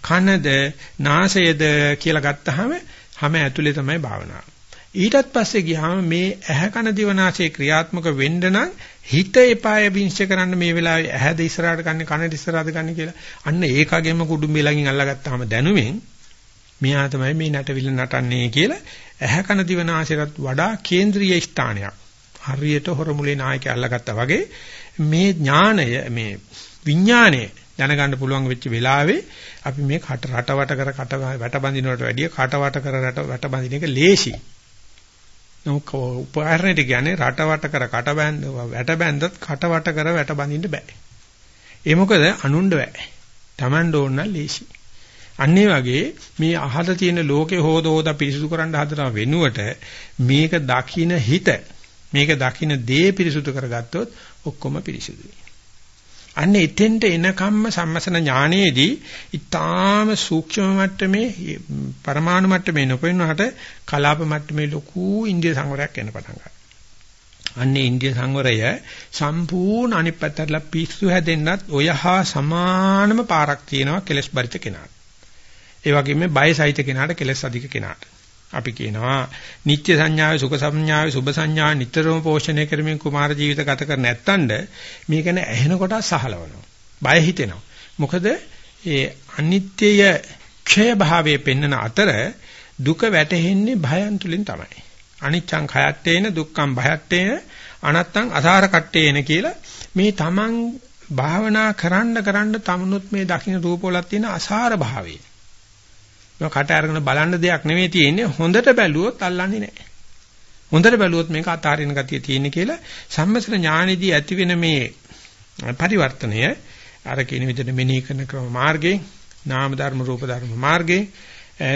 [SPEAKER 1] කනද නාසයද කියලා ගත්තාම හැම ඇතුලේ තමයි භාවනාව. ඊටත් පස්සේ ගියාම මේ ඇහ කන දිව නාසය ක්‍රියාත්මක වෙන්න නම් හිත එපාය විනිශ්චය කරන්න මේ වෙලාවේ ඇහද ඉස්සරහට ගන්න කනද ඉස්සරහට ගන්න කියලා. අන්න ඒකගෙම කුඩුම්බේ ළඟින් අල්ලගත්තාම දැනුමෙන් මෙයා තමයි මේ නටවිල නටන්නේ කියලා ඇහ කන දිව නාසයටත් වඩා කේන්ද්‍රීය ස්ථානයක්. හරියට හොරමුලේ නායකයා අල්ලගත්තා වගේ මේ ඥාණය මේ විඥාණය දැනගන්න පුළුවන් වෙච්ච වෙලාවේ අපි මේ කට රටවට කර කට වැට බඳිනවට වැඩිය කටවට කර රට වැට බඳින එක ලේසි. නමුත් උපකරණයට කියන්නේ රටවට කර කට බැඳ වැට බැඳත් කටවට කර වැට බඳින්න බෑ. ඒ මොකද අනුණ්ඩ බෑ. Taman ඕන නම් ලේසි. අන්න වගේ මේ අහල තියෙන ලෝකේ හොද හොද පිරිසුදු කරන්න හදන වෙනුවට මේක දකින්න හිත මේක දකින්න දේ පිරිසුදු කරගත්තොත් ඔක්කොම පිරිසුදුයි. අන්න එතෙන්ට එනකම්ම සම්මසන ඥානයේදී ඊටාම සූක්ෂම මට්ටමේ පරමාණු මට්ටමේ නොපෙනුනහට කලාප මට්ටමේ ලොකු ඉන්දිය සංවරයක් එන්න පටන් ගන්නවා. අන්නේ ඉන්දිය සංවරය සම්පූර්ණ අනිත් පැත්තටලා පිස්සු හැදෙන්නත් ඔය හා සමානම පාරක් තියෙනවා කෙලස් බරිත කෙනාට. ඒ වගේම බය සහිත කෙනාට කෙලස් අධික කෙනාට. අපි කියනවා නිත්‍ය සංඥාවේ සුඛ සංඥාවේ සුභ සංඥා නිතරම පෝෂණය කරමින් කුමාර ජීවිත ගත කර නැත්තඳ මේක නේ ඇහෙන කොට සහලවනවා. බය හිතෙනවා. මොකද ඒ අනිත්‍යය ක්ෂය භාවයේ පෙන්වන අතර දුක වැටෙන්නේ භයන් තුලින් තමයි. අනිච්ඡං khයත්තේන දුක්ඛං භයත්තේන අනත්තං අසාර කට්ටේන කියලා මේ තමන් භාවනා කරන්න කරන්න තමනුත් මේ දකින්න රූපවලක් තියෙන අසාර භාවය. මේක කට අරගෙන බලන්න දෙයක් නෙවෙයි තියෙන්නේ හොඳට බැලුවොත් අල්ලන්නේ නැහැ. හොඳට බැලුවොත් මේක අතාරින ගතිය තියෙන්නේ කියලා සම්මසන ඥානෙදී ඇතිවෙන මේ පරිවර්තනය අර කියන විදිහට මෙනෙහි කරන ක්‍රම මාර්ගයෙන් නාම ධර්ම රූප ධර්ම මාර්ගයෙන්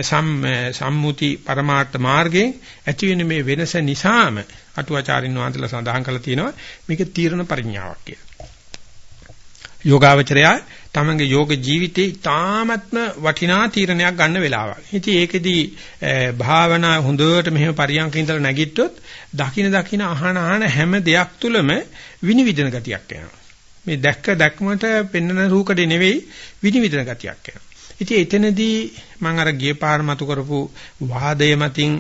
[SPEAKER 1] සම් සම්මුති පරමාර්ථ මාර්ගයෙන් ඇතිවෙන මේ වෙනස නිසාම අටුවාචාරින් වහන්සේලා සඳහන් කරලා තියෙනවා මේක තීරණ පරිඥාවක් කියලා. යෝගාවචරයා තමන්ගේ යෝග ජීවිතේ තාමත්ම වටිනා තීරණයක් ගන්න වෙලාවක්. ඉතින් ඒකෙදී භාවනා හොඳට මෙහෙම පරියන්ක ඉඳලා නැගිට්ටොත් දකින දකින අහන අහන හැම දෙයක් තුළම විනිවිදන ගතියක් එනවා. මේ දැක්ක දැක්මට පෙන්වන රූකඩේ නෙවෙයි විනිවිදන ගතියක් එනවා. ඉතින් එතනදී මම අර ගිය පාර මතු කරපු වාදය මතින්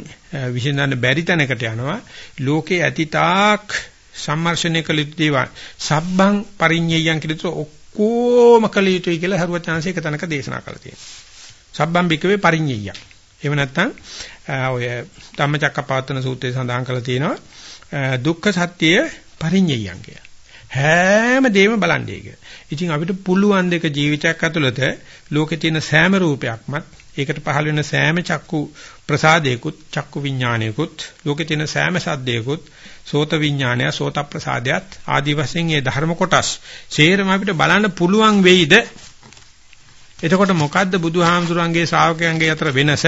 [SPEAKER 1] විසඳන්න බැරි තැනකට යනවා. ලෝකේ ඇතිතාක් සම්මර්ෂණය කළ යුතු දේවල් සබ්බං පරිඤ්ඤයයන් කියලා ඔක්කොම කළ යුතුයි කියලා හරුවත් chance එක තැනක දේශනා කරලා තියෙනවා. සබ්බම් බිකවේ පරිඤ්ඤය. එහෙම නැත්නම් ඔය ධම්මචක්කපවත්තන සූත්‍රයේ සඳහන් කරලා තියෙනවා දුක්ඛ සත්‍යය පරිඤ්ඤයයන් කියලා. හැම දෙයක්ම බලන්නේ කියලා. ඉතින් අපිට පුළුවන් දෙක ජීවිතයක් ඇතුළත ලෝකේ තියෙන සෑම රූපයක්මත් ඒකට පහළ වෙන සෑම චක්කු ප්‍රසාදයකුත් චක්කු විඥානයකුත් ලෝකේ තියෙන සෑම සද්දයකුත් සෝත විඥානය සෝත ප්‍රසාදයට ආදි වශයෙන් මේ ධර්ම කොටස් සේරම අපිට බලන්න පුළුවන් වෙයිද එතකොට මොකද්ද බුදුහාමුදුරන්ගේ ශ්‍රාවකයන්ගේ අතර වෙනස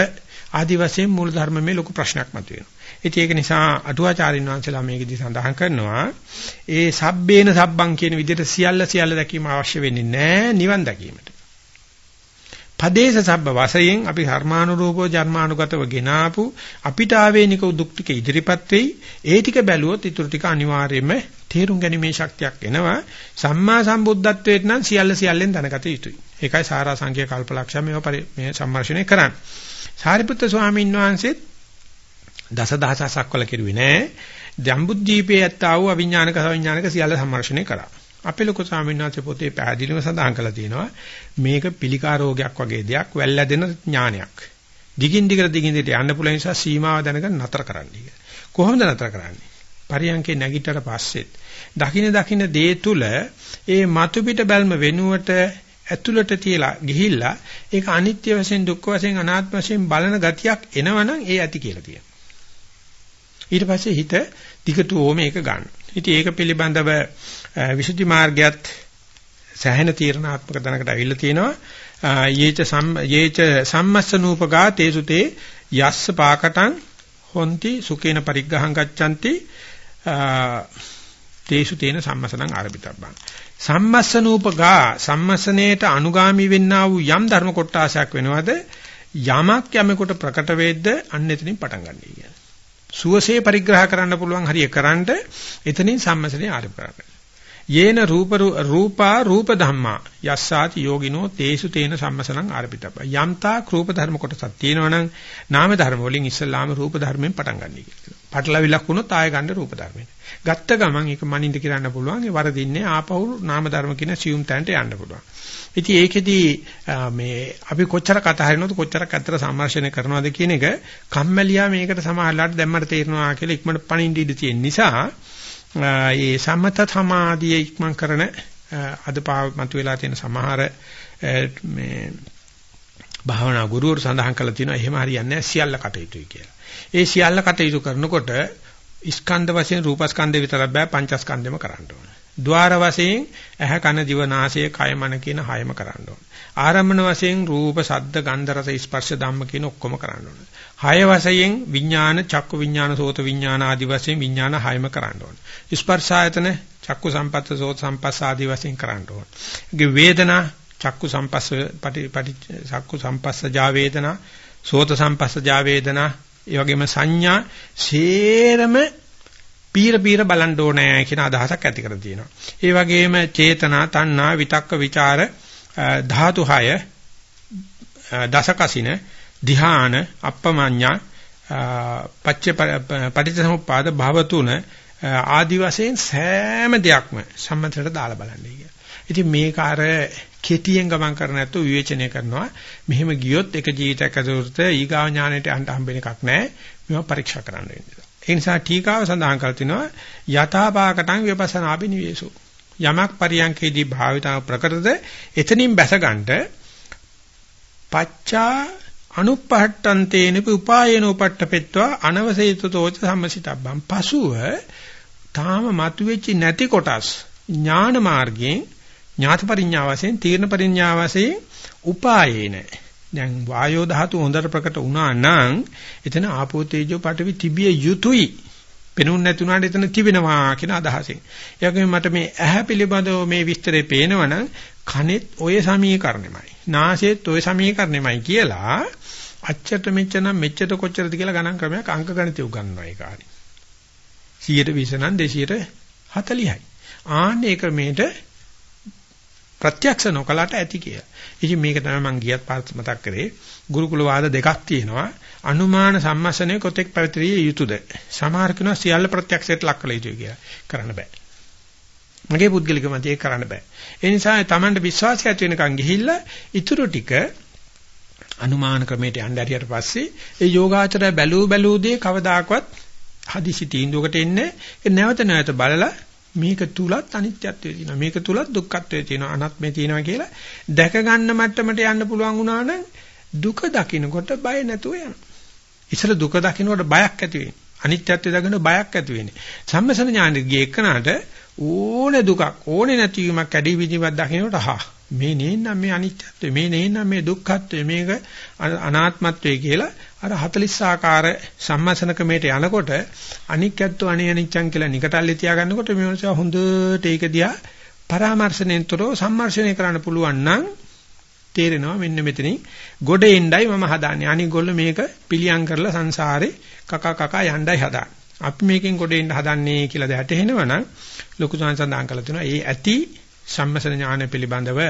[SPEAKER 1] ආදි වශයෙන් මූල ධර්මයේ ලොකු ප්‍රශ්නයක් මතුවෙනවා. ඉතින් ඒක නිසා අටුවාචාරින් වංශලා මේකදී සඳහන් කරනවා ඒ සබ්බේන සබ්බං කියන විදිහට සියල්ල සියල්ල දැකීම අවශ්‍ය වෙන්නේ නැහැ නිවන් දැකීමට. පදේශ සබ්බ වශයෙන් අපි කර්මානුරූපව ජන්මානුගතව ගෙනාපු අපිට ආවේනික දුක් ටික ඉදිරිපත් වෙයි. ඒ ටික බැලුවොත් ඊටු ටික අනිවාර්යයෙන්ම තේරුම් ගැනීමේ ශක්තියක් එනවා. සම්මා සම්බුද්ධත්වයට නම් සියල්ල සියල්ලෙන් දැනගත යුතුයි. ඒකයි සාරා සංඛ්‍යා කල්පලක්ෂය මේව මේ සම්මර්ෂණය කරන්නේ. සාරිපුත්‍ර ස්වාමීන් වහන්සේත් දසදහසක් වල කෙරුවේ නෑ. ජම්බුද්දීපේ ඇත්තා වූ අවිඥානික සවිඥානික සියල්ල සම්මර්ෂණය කරා. අපේ ලොකු ස්වාමීන් වහන්සේ පොතේ පැහැදිලිව සඳහන් කරලා තියෙනවා මේක පිළිකා රෝගයක් වගේ දෙයක් වැල්ලැදෙන ඥානයක්. දිගින් දිගට දිගින් දිගට යන්න පුළුවන් නිසා සීමාව දැනගෙන නතර කරන්න කියලා. කොහොමද නතර කරන්නේ? පරියන්කේ නැගිටතර පස්සෙත් දකින දකින දේ තුල ඒ මතු පිට බැල්ම වෙනුවට ඇතුළට තියලා ගිහිල්ලා ඒක අනිත්‍ය වශයෙන් දුක්ඛ වශයෙන් අනාත්ම වශයෙන් බලන ගතියක් එනවනම් ඒ ඇති කියලා කියනවා. ඊට පස්සේ හිත දිගටම මේක ගන්න. ඉතින් ඒක පිළිබඳව විසුද්ධි මාර්ගයත් සෑහෙන තීරණාත්මක දැනකට අවිල්ල තියෙනවා. යේච සම් යේච සම්මස්සනූපගා තේසුතේ යස්ස පාකටං හොಂತಿ සුකේන පරිග්‍රහං ගච්ඡanti තේසු තේන සම්මසනං ආරබිතබ්බං. සම්මස්සනූපගා සම්මසනේට අනුගාමි වෙන්නා වූ යම් ධර්ම කොටාසයක් වෙනවද? යමක් යමෙකුට ප්‍රකට වේද්ද? අන්න එතනින් පටන් ගන්නයි කියන්නේ සුවසේ පරිග්‍රහ කරන්න පුළුවන් හරිය කරන්ට එතනින් සම්මසනේ ආරම්භ කරන්න. යේන රූප රූපා රූප ධම්මා යස්සාති යෝගිනෝ තේසු තේන සම්මසනං ආරපිතබ්බ යම්තා රූප ධර්ම කොටසක් තියෙනවනම් නාම ධර්ම වලින් ඉස්සල්ලාම රූප ධර්මයෙන් පටන් ගන්න කියලා. පටලවිලක් වුණොත් ආය ගන්න රූප ධර්මයෙන්. ගත්ත ගමන් ඒක මනින්ද කියන්න පුළුවන් ඒ වරදින්නේ ආපහු නාම ධර්ම කියන සියුම් තැනට යන්න පුළුවන්. ඉතින් ඒකෙදි මේ අපි කොච්චර කතා හරිනවද කොච්චරක් අතර සම්මර්ෂණය කරනවද කියන එක කම්මැලියා මේකට සමහරලාට දැම්මට තේරෙනවා කියලා ඉක්මනට පණින්න ඉඩ තියෙන නිසා ඒ සමත සමාධිය ඉක්මන් කරන අද මතුවලා තියෙන සමහර මේ භාවනා ගුරුවරු සඳහන් කළා තියෙනවා එහෙම හරියන්නේ නැහැ සියල්ල කටයුතුයි කියලා. ඒ සියල්ල කටයුතු කරනකොට ස්කන්ධ වශයෙන් රූපස්කන්ධය විතරක් බෑ පංචස්කන්ධෙම කරන්න ඕන. ద్వාර වශයෙන් ඇහ කන දිව නාසය කය මන කියන හයම කරන්න ඕන. ආරම්භන වශයෙන් රූප ශබ්ද ගන්ධ රස ස්පර්ශ ධම්ම කියන ඔක්කොම කරන්න ඕන. හය වශයෙන් විඥාන චක්කු විඥාන සෝත විඥාන ආදි වශයෙන් විඥාන හයම කරන්න ඕන. ස්පර්ශ ආයතන චක්කු සම්පස්ස සෝත සම්පස්ස ආදි වශයෙන් කරන්න ඕන. ඒ වේදනා චක්කු සම්පස්ස පටි පටි චක්කු සම්පස්සජා වේදනා සෝත සම්පස්සජා වේදනා ඒ වගේම සංඥා සේරම පීර පීර බලන්න ඕනේ කියන අදහසක් ඇති කර තියෙනවා. ඒ වගේම චේතනා, තණ්හා, විතක්ක, ਵਿਚාර ධාතු 6 දසකසින ධ්‍යාන අප්පමඤ්ඤා පච්ච පටිච්චසමුප්පාද භව තුන ආදි වශයෙන් සෑම දෙයක්ම සම්මතයට දාලා බලන්නේ කියලා. ඉතින් මේක අර කෙටියෙන් ගමන් කර නැත්නම් විවේචනය කරනවා. මෙහෙම ගියොත් එක ජීවිතයක් ඇතුළත ඊගාව ඥාණයට යන්න හම්බෙන එකක් නැහැ. මේවා පරීක්ෂා කරන්න වෙනවා. ඒ නිසා ටීකාව සඳහන් කර තිනවා යථාභාගතං විපස්සනාපි නිවේසු. යමක් පරියන්කේදී භාවිතාව ප්‍රකටද එතනින් බැසගන්න පච්චා අනුපහට්ටන්තේනපි උපායන උපට්ඨපෙත්වා අනවසේතතෝච සම්මසිතබ්බම්. පසුව තාම මතුවෙච්ච නැති කොටස් ඥාන මාර්ගයෙන් ඥාත පරිඥා වශයෙන් තීර්ණ පරිඥා වශයෙන් උපායේන. දැන් වායෝ ධාතු හොඳට ප්‍රකට වුණා නම් එතන ආපෝ තේජෝ පඨවි තිබිය යුතුයි. පෙනුන් නැතුණාට එතන තිබෙනවා කියන අදහසෙන්. ඒ වගේම මට මේ ඇහැ පිළිබඳව මේ විස්තරේ පේනවනම් කනෙත් ඔය සමීකරණෙමයි. නාසයේත් ඔය සමීකරණෙමයි කියලා අච්චට මෙච්චර මෙච්චර කොච්චරද කියලා ගණන් ක්‍රමයක් අංක ගණිතය උගන්වනවා ඒ කාර්යය. 120 නම් 240යි. ආන්නේ ඒ ක්‍රමයට ප්‍රත්‍යක්ෂ නොකලට ඇති කියලා. ඉතින් මේක තමයි මම ගියත් පාත් මතක් කරේ. ගුරුකුල වාද දෙකක් තියෙනවා. අනුමාන සම්මසනය කොතෙක් පැවතිරිය යුතුද? සමහර කෙනා සියල්ල ප්‍රත්‍යක්ෂයට ලක් කළ යුතුයි කියලා. කරන්න බෑ. මගේ පුද්ගලික මතය ඒක කරන්න බෑ. ඒ නිසා Tamanට විශ්වාසය ඇති වෙනකන් ගිහිල්ලා ඊටු ටික අනුමාන ක්‍රමයට යන්න ඇරියට පස්සේ ඒ යෝගාචරය බැලූ බැලූ දේ කවදාකවත් හදිසි තීන්දුවකට එන්නේ නැවත නැවත බලලා මේක තුලත් අනිත්‍යත්වය තියෙනවා. මේක තුලත් දුක්ඛත්වය තියෙනවා. අනාත්මය තියෙනවා කියලා දැක ගන්න මට්ටමට යන්න පුළුවන් වුණා නම් දුක දකින්නකොට බය නැතුව යනවා. ඉතල දුක දකින්නකොට බයක් ඇති වෙන්නේ. අනිත්‍යත්වය දකින්න බයක් ඇති වෙන්නේ. සම්මසන ඥානෙ ගියේ එක්කනට ඕනේ දුකක් ඕනේ නැතිවීමක් ඇදී විදිහක් දකින්නකොට හා මේ නේනම් මේ අනිත්‍යත්වය මේ නේනම් මේ දුක්ඛත්වය මේක අනාත්මත්වය කියලා අර 40 ආකාර සම්මසන ක්‍රමයට යනකොට අනික්කත්ව අනේ අනිච්චං කියලා නිකටල්ලි තියාගන්නකොට මේ මොනස හොඳට ඒක දිහා පරාමර්ශණයෙන්තරෝ සම්මර්ෂණය කරන්න පුළුවන් නම් තේරෙනවා මෙන්න මෙතනින් ගොඩ එන්නයි මම හදාන්නේ. අනික ගොල්ල මේක පිළියම් කරලා සංසාරේ කකා කකා යණ්ඩයි හදාන්නේ. අපි මේකෙන් ගොඩ එන්න හදන්නේ කියලා දැහැටෙනවා නම් ලොකු සංසන්දාන් කළා තියෙනවා. ඒ ඇති සම්මසන ඥාන පිළිබඳව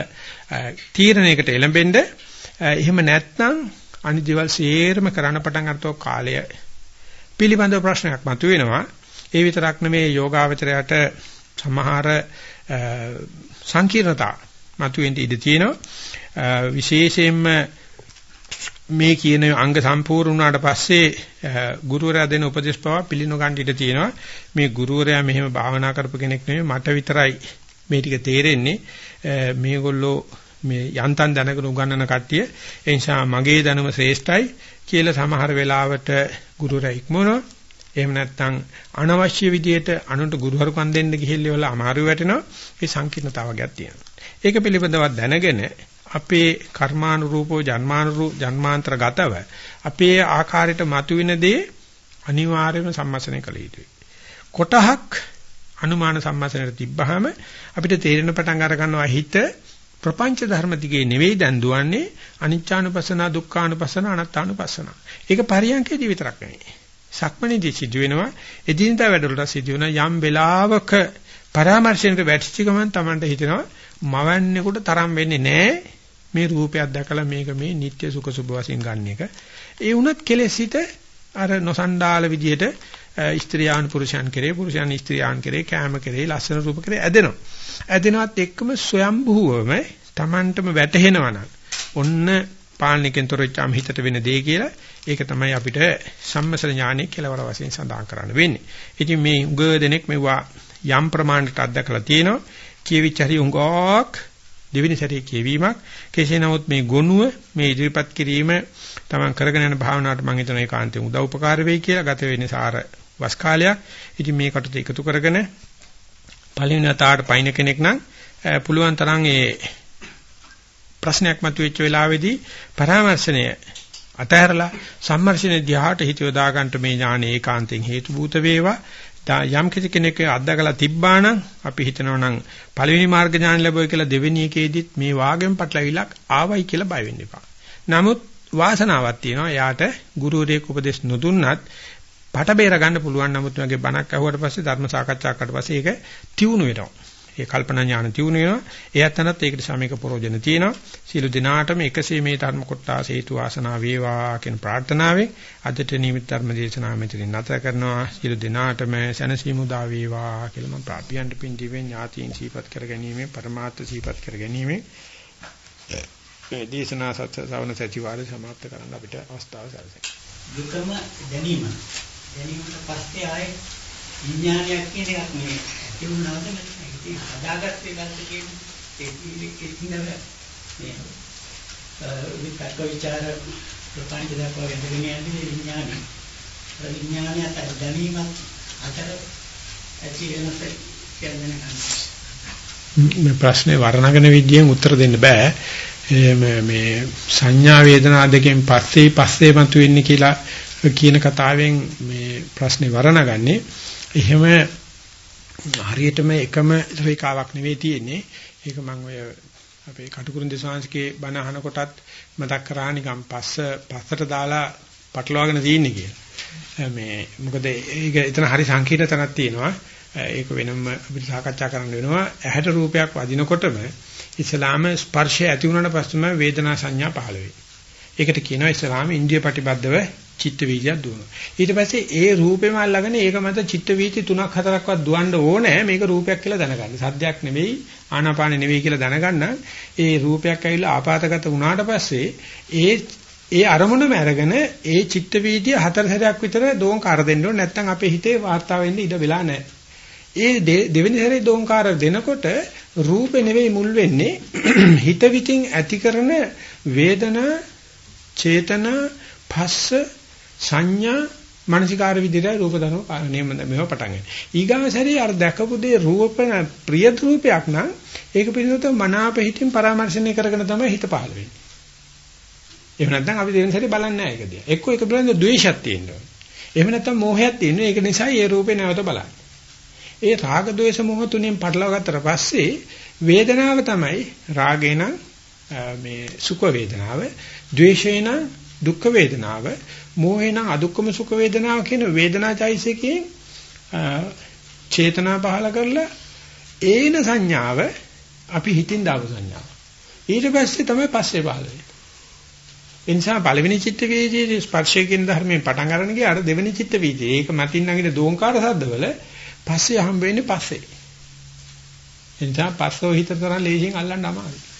[SPEAKER 1] තීරණයකට එළඹෙන්න එහෙම නැත්නම් අනිදේවල් සේරම කරන්න පටන් ගන්නතෝ කාලය පිළිබඳව ප්‍රශ්නයක් මතුවෙනවා. ඒ විතරක් නෙමේ යෝගාවචරයට සමහර සංකීර්ණතා මතුවෙන්න ඉඩ තියෙනවා. විශේෂයෙන්ම මේ කියන අංග සම්පූර්ණ වුණාට පස්සේ ගුරුවරයා දෙන උපදේශ පවා පිළිනොගන්න ඉඩ තියෙනවා. මේ ගුරුවරයා මෙහෙම භාවනා කරපු කෙනෙක් නෙමෙයි මට විතරයි මේ ටික තේරෙන්නේ. මේගොල්ලෝ මේ යන්තම් දැනගෙන උගන්වන කට්ටිය ඒ නිසා මගේ දැනුම ශ්‍රේෂ්ඨයි කියලා සමහර වෙලාවට ගුරුවරයා ඉක්මවනවා. එහෙම නැත්නම් අනවශ්‍ය විදියට අනුන්ට ගුරුහරුකම් දෙන්න ගිහිල්ලා අමාරු වෙටෙනවා. ඒ සංකීර්ණතාවයක් තියෙනවා. ඒක පිළිබඳව දැනගෙන අපේ කර්මානුරූපෝ ජන්මානුරූ ජන්මාන්තර ගතව අපේ ආකාරයට මතුවෙන දේ අනිවාර්යයෙන්ම සම්මසනය කළ යුතුයි. කොටහක් අනුමාන සම්මසනයට තිබ්බහම අපිට තේරෙන පටන් අර ගන්නවා හිත ප්‍රපංච ධර්ම දිගේ නෙවෙයි දැන් දුවන්නේ අනිච්චානුපස්සන දුක්ඛානුපස්සන අනාත්තානුපස්සන. ඒක පරියන්කේදී විතරක් නෙවෙයි. සක්මණේදී සිදුවෙනවා එදිනදා වැඩවලට සිදුවෙන යම් වෙලාවක පරාමර්ශණයට වැටිච්ච ගමන් Tamanට හිතෙනවා මවන්නේකට තරම් වෙන්නේ නැහැ මේ රූපයක් දැකලා මේක මේ නිත්‍ය සුඛ සුභ වශයෙන් ගන්න එක. ඒ වුණත් කෙලෙස් හිත අර නොසන්ඩාල විදියට ස්ත්‍රියාන් පුරුෂයන් කෙරේ පුරුෂයන් ස්ත්‍රියාන් කෙරේ කෑම කෙරේ ලස්සන රූප කෙරේ ඇදෙනවා. ඇදෙනවත් එක්කම ස්වයම්භූවම Tamanටම වැටහෙනවනම් ඔන්න පාලනිකෙන් තොරච්චාම හිතට වෙන දේ කියලා ඒක තමයි අපිට සම්මසල ඥානෙ කෙලවර වශයෙන් සඳහන් කරන්න වෙන්නේ. ඉතින් මේ උග දෙනෙක් මෙවුවා යම් ප්‍රමාණයකට අත්දකලා තියෙනවා. කියවිච්ච හරි උඟක් දෙවෙනි සැරේ කියවීමක්. කෙසේ නමුත් මේ ගොනුව මේ ඉදිරිපත් කිරීම තමන් කරගෙන යන භාවනාවට මම හිතන ඒකාන්තයෙන් උදව් උපකාර වෙයි කියලා ගත වෙන්නේ සාර වස් කාලයක්. ඉතින් මේකට එකතු කරගෙන පළවෙනි අතාවට පයින් කෙනෙක් නම් පුළුවන් තරම් ඒ ප්‍රශ්නයක් මතුවෙච්ච වෙලාවේදී පරාමර්ශණය අතහැරලා සම්මර්ෂණය දිහාට හිත යොදා ගන්නට මේ ඥාන ඒකාන්තයෙන් හේතු භූත වේවා යම් කිසි කෙනෙක් අත්දකලා තිබ්බා නම් අපි හිතනවා නම් පළවෙනි මාර්ග ඥාන ලැබුවා කියලා දෙවෙනි එකේදීත් මේ වාගෙන් පටලවිලක් ආවයි කියලා බය වෙන්න එපා. නමුත් වාසනාවක් තියෙනවා. යාට ගුරුවරයෙක් උපදෙස් නොදුන්නත් පට බේර ගන්න පුළුවන්. නමුත් මගේ බණක් අහුවට පස්සේ ධර්ම සාකච්ඡාවක් කරලා පස්සේ ඒක තියුණු වෙනවා. ඒ කල්පනා ඥාන තියුණු වෙනවා. එයත් අනත් ඒකට සමීක ප්‍රෝජන තියෙනවා. සීල දිනාටම එකසේ මේ ධර්ම කොටස හේතු වාසනා වේවා කියන ප්‍රාර්ථනාවෙන් අදට නිමිත් ධර්ම දේශනාව මෙතනින් නැතර කරනවා. සීල දිනාටම සනසීමු දා වේවා කියලා මම ප්‍රාපියන්ට පින් දිවෙන් ඥාතීන් සීපත් කර ගැනීම, පරමාර්ථ සීපත් කර ගැනීම මේ දේශනා සත්‍ය සවන සතිවාරය સમાપ્ત කරන්න අපිට අවස්ථාව සැලසෙනවා.
[SPEAKER 2] දුකම දැනීම. දැනීමට පස්සේ ආයේ විඥානයක් කියන එකක් නෙවෙයි. ඒ වුණාද ඉතින් හදාගත්තේ නැද්ද කියන ඒක ඉතිනව මේ විතක්ක ਵਿਚාර ප්‍රපංච දක්වා ගෙනගෙන යන්නේ විඥානය. විඥානයත් දැනීමත් අතර ඇති වෙනස කියන්නේ නැහැ.
[SPEAKER 1] මේ ප්‍රශ්නේ වර්ණගෙන විදියෙන් උත්තර දෙන්න බෑ. මේ සංඥා වේදනා දෙකෙන් පස්සේ පස්සේ මතුවෙන්නේ කියලා කියන කතාවෙන් මේ ප්‍රශ්නේ වර්ණගන්නේ. එහෙම හරියටම එකම රේඛාවක් නෙවෙයි තියෙන්නේ. ඒක මම ඔය අපේ කටුකුරුන් දෙසාංශකේ බණ අහන කොටත් මතක් කරා නිකන් පස්ස පස්සට දාලා පටලවාගෙන තියෙන්නේ කියලා. මේ මොකද ඒක එතන හරි සංකීර්ණ තැනක් තියෙනවා. ඒක වෙනම අපිට සාකච්ඡා කරන්න වෙනවා. ඇහැට රූපයක් වදිනකොටම ඉස්ලාම ස්පර්ශය ඇති වුණාට පස්සෙම වේදනා සංඥා පහළ වෙයි. ඒකට කියනවා ඉස්ලාම ඉන්ද්‍රිය ප්‍රතිබද්ධව චිත්ත වීදියක් දුවනවා. ඊට පස්සේ ඒ රූපෙම අල්ලගෙන ඒක මත චිත්ත වීති තුනක් හතරක්වත් දුවන්න ඕනේ මේක රූපයක් කියලා දැනගන්න. සද්දයක් නෙවෙයි ආනාපානෙ නෙවෙයි කියලා දැනගන්න. ඒ රූපයක් ඇවිල්ලා ආපాతගත වුණාට පස්සේ ඒ ඒ අරමුණම අරගෙන ඒ චිත්ත වීදිය හතර සැරයක් විතර දෝංකාර දෙන්න ඕනේ. නැත්නම් අපේ හිතේ වාර්තා වෙන්න ඉඩ වෙලා නැහැ. ඒ දෙවෙනි සැරේ දෝංකාර දෙනකොට රූපේ නෙවෙයි මුල් වෙන්නේ හිත විතින් ඇති කරන වේදනා චේතනා පස්ස සංඥා මානසිකාර විදිහට රූප ධර්ම නියම මේව පටන් ගන්න. ඊගාව සැරේ අර දැකපු දේ රූපන ප්‍රිය රූපයක් නම් ඒක පිළිබඳව මනාප හිතින් පරාමර්ශණය කරගෙන තමයි හිත පහළ වෙන්නේ. එහෙම නැත්නම් අපි දෙවෙනි සැරේ බලන්නේ නැහැ ඒක දිහා. එක්ක ඒක පිළිබඳව ද්වේෂයක් තියෙනවා. එහෙම නැත්නම් මෝහයක් තියෙනවා. ඒක නිසා ඒ රූපේ නැවත බලන්නේ. ඒ රාග ద్వේෂ මොහ තුනෙන් පටලවා ගත්තට පස්සේ වේදනාව තමයි රාගේ නම් මේ සුඛ වේදනාව, ද්වේෂය නම් දුක්ඛ වේදනාව, මෝහය නම් අදුක්කම සුඛ වේදනාව කියන වේදනාචෛසිකයෙන් චේතනා පහල කරලා ඒන සංඥාව අපි හිතින් දාපු සංඥාව. ඊට පස්සේ තමයි පස්සේ පහල වෙන්නේ. ඒ නිසා පළවෙනි චිත්ත වීදියේ ස්පර්ශය කියන ධර්මයෙන් පටන් අරගෙන ගියාට දෙවෙනි චිත්ත වීදියේ ඒක මතින් නැගින දෝංකාර සද්දවල පස්සේ හම්බ වෙන්නේ පස්සේ. ඒ නිසා පස්සෝ හිත තරම් ලේසියෙන් අල්ලන්න අමාරුයි.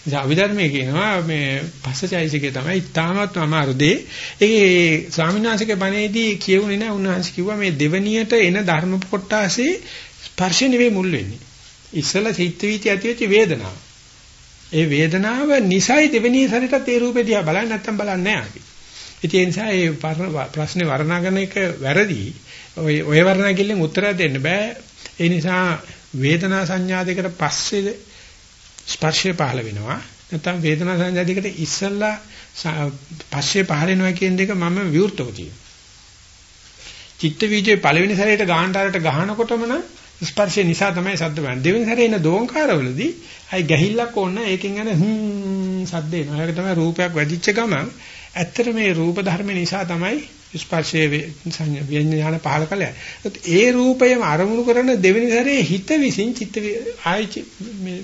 [SPEAKER 1] ඉතින් අභිධර්මයේ කියනවා මේ පස්සචෛසිකේ තමයි ඉතාමත් අමාරු දෙය. ඒකේ ස්වාමීන් වහන්සේගේ බණේදී කියුනේ නැහැ උන්වහන්සේ කිව්වා මේ දෙවණියට එන ධර්ම කොටාසේ ස්පර්ශ නෙවෙයි මුල් වෙන්නේ. ඉස්සලා සිත් වීති ඇති වෙච්ච වේදනාව. ඒ වේදනාව නිසයි දෙවෙනි සැරේටත් ඒ රූපේ දිහා බලන්නේ නැත්තම් බලන්නේ නැහැ අපි. ඉතින් ඒ නිසා මේ ප්‍රශ්නේ වර්ණගන එක වැරදි. ඔය ඔය වර්ණගිල්ලෙන් උත්තරයක් දෙන්න බෑ. ඒ නිසා වේදනා සංඥා දෙකට පස්සේ ස්පර්ශය පහළ වෙනවා. නැත්නම් වේදනා සංඥා දෙකට ඉස්සල්ලා පස්සේ පහළ වෙනවා කියන දෙක මම විවෘතව තියෙනවා. චිත්ත වීජේ පළවෙනි සැරේට ගාහන්තරට ගහනකොටම නම් ස්පර්ශය නිසා තමයි සද්ද වෙන්නේ. දෙවෙනි සැරේ එන දෝංකාරවලදී අයි ගැහිල්ලක් ඕන ඒකෙන් යන හ්ම් සද්ද එනවා. ඒක තමයි රූපයක් වැඩිච්ච ගමන් ඇත්තට මේ රූප ධර්ම නිසා තමයි ස්පර්ශයේ විඥාන පහල කළා. ඒ රූපයම අරමුණු කරන දෙවෙනි සැරේ හිත විසින් චිත්ත ආයි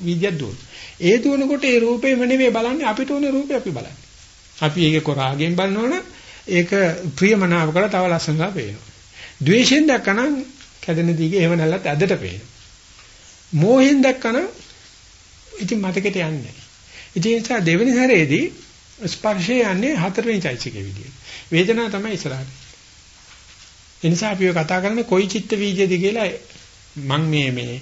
[SPEAKER 1] විද්‍යාව දුවන. ඒ දුවනකොට ඒ රූපේම නෙමෙයි බලන්නේ අපිට ඕනේ රූපේ අපි බලන්නේ. අපි ඒක කොරාගෙන් බලනවනම් ඒක ප්‍රියමනාප කරලා තව ලස්සනලා පේනවා. ද්වේෂයෙන් දැක්කනම් කැදෙන දිගේ එහෙම නැල්ලත් ඇදට පේනවා. මෝහෙන් දැක්කනම් ඉතින් මතකෙට යන්නේ නැහැ. ඉතින් ඒ නිසා දෙවෙනි සැරේදී ස්පර්ශය යන්නේ හතරවෙනි චෛත්‍යකයේ විදියට. වේදනාව තමයි ඉස්සරහට. ඒ නිසා අපි කතා කරන්නේ කොයි චිත්ත වීජයේද කියලා මම මේ මේ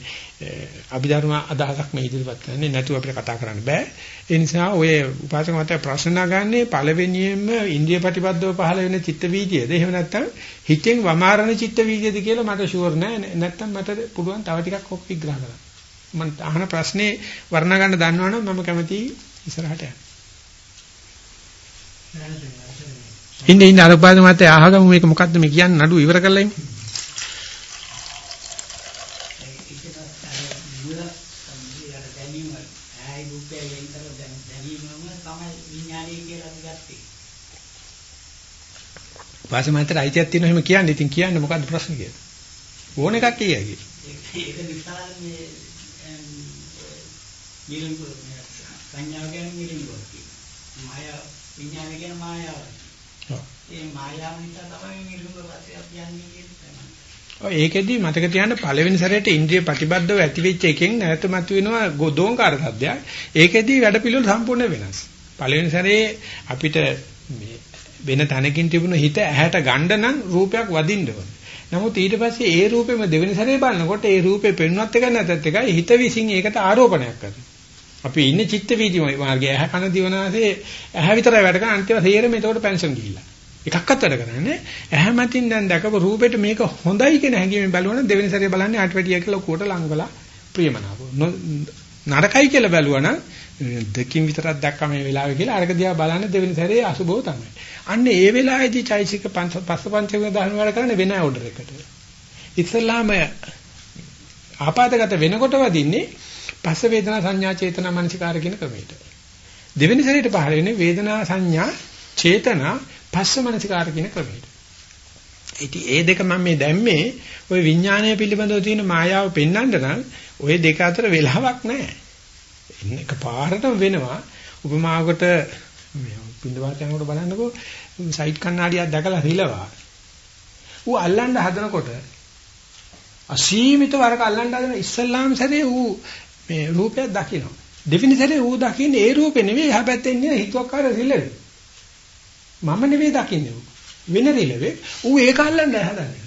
[SPEAKER 1] අභිධර්ම අදහසක් මේ ඉදිරිපත් කරන්නේ නැතුව අපිට කතා කරන්න බෑ. ඒ නිසා ඔය උපාසක මත ප්‍රශ්න නගන්නේ පළවෙනියෙන්ම ඉන්ද්‍රිය ප්‍රතිපදව පහළ වෙන චිත්ත වීදියේද එහෙම නැත්නම් හිතෙන් වමාරණ චිත්ත වීදියේද කියලා මට ෂුවර් නෑ. නැත්නම් මට පුළුවන් තව ටිකක් ඔක් විග්‍රහ කරන්න. මම අහන ප්‍රශ්නේ වර්ණ ගන්න දන්නවනම් මම කැමතියි ඉස්සරහට යන්න. ඉන්නේ ඉන්නේ අර උපාසක මත අහගමු මේක මොකද්ද මේ කියන්නේ නඩු ඉවර කරලා ඉන්නේ. වාසමන්තර අයිතියක් තියෙනවා එහෙම කියන්නේ. ඉතින් කියන්නේ මොකද්ද ප්‍රශ්නේ කියලා. ඕන එකක් කියයි.
[SPEAKER 2] ඒක නිසා මේ නිරංගු සංඥාව කියන්නේ නිරංගු කියනවා. මායා විඥාන කියන මායාව. ඒ මායාව නිසා තමයි නිරංගු වාසියක් යන්නේ කියන්නේ.
[SPEAKER 1] ඔය ඒකෙදි මතක තියාගන්න පළවෙනි සැරේට ඉන්ද්‍රිය ප්‍රතිබද්ධව ඇති වෙච්ච එකෙන් නැවත මතුවෙනවා ගොදෝංකාර සද්දයක්. ඒකෙදි වැඩ පිළිවෙල සම්පූර්ණ වෙනස්. පළවෙනි සැරේ අපිට වෙන තැනකින් තිබුණ හිත ඇහැට ගන්න නම් රූපයක් වදින්න ඕනේ. නමුත් ඊට පස්සේ ඒ රූපෙම දෙවෙනි සැරේ බලනකොට ඒ රූපේ පෙන්වන්නත් එක නැතත් එකයි හිත විසින් ඒකට ආරෝපණයක් කරනවා. අපි ඉන්නේ චිත්ත වීදි මාර්ගයේ ඇහැ කන දිවනාසේ ඇහැ විතරයි වැඩ කරන්නේ අන්තිම තේරෙම එතකොට පෙන්ෂන් ගිහිල්ලා. එකක්වත් වැඩ කරන්නේ ඇහැ මතින් දැන් දැකපු රූපෙට මේක හොඳයි කියන හැඟීමෙන් බලුවනම් දෙවෙනි සැරේ බලන්නේ ආටවැටිය කියලා ලොකුවට ලංගලා ප්‍රියමනාප. නරකයි කියලා බැලුවනම් දෙකින් විතරක් දැක්කම මේ වෙලාවේ කියලා අරක දිහා බලන්නේ දෙවෙනි සැරේ අසුබව තමයි. අන්න ඒ වෙලාවේදී චෛසික පස්ස පංචක දහන වැඩ කරන්නේ වෙන ඕඩර් එකට. ඉස්සල්ලාම ආපදාගත වෙනකොට වදින්නේ පස්ස වේදනා සංඥා චේතනා මනසිකාර කියන ක්‍රමයට. දෙවෙනි සැරේට පහළ වෙන්නේ වේදනා සංඥා චේතනා පස්ස මනසිකාර කියන ක්‍රමයට. ඉතින් ඒ දෙක මම මේ දැම්මේ ওই විඥානය පිළිබඳව තියෙන මායාව පෙන්වන්න නම් ওই දෙක අතර වෙලාවක් නැහැ. එක පාරටම වෙනවා. උපමාවකට පින්දවාත යනකොට බලන්නකෝ සයිඩ් කණ්ණාඩියක් දැකලා රිලවා. ඌ අල්ලන්න හදනකොට අසීමිත වරක අල්ලන්න හදන ඉස්සල්ලාම් සැරේ ඌ මේ රූපයක් දකිනවා. දෙවෙනි සැරේ ඌ දකින්නේ ඒ රූපේ නෙවෙයි එහා පැත්තේ ඉන්නේ හිතුවක්කාර රිලවේ. මම නෙවෙයි දකින්නේ ඌ. වෙන රිලවේ ඌ ඒක අල්ලන්න හදන්නේ.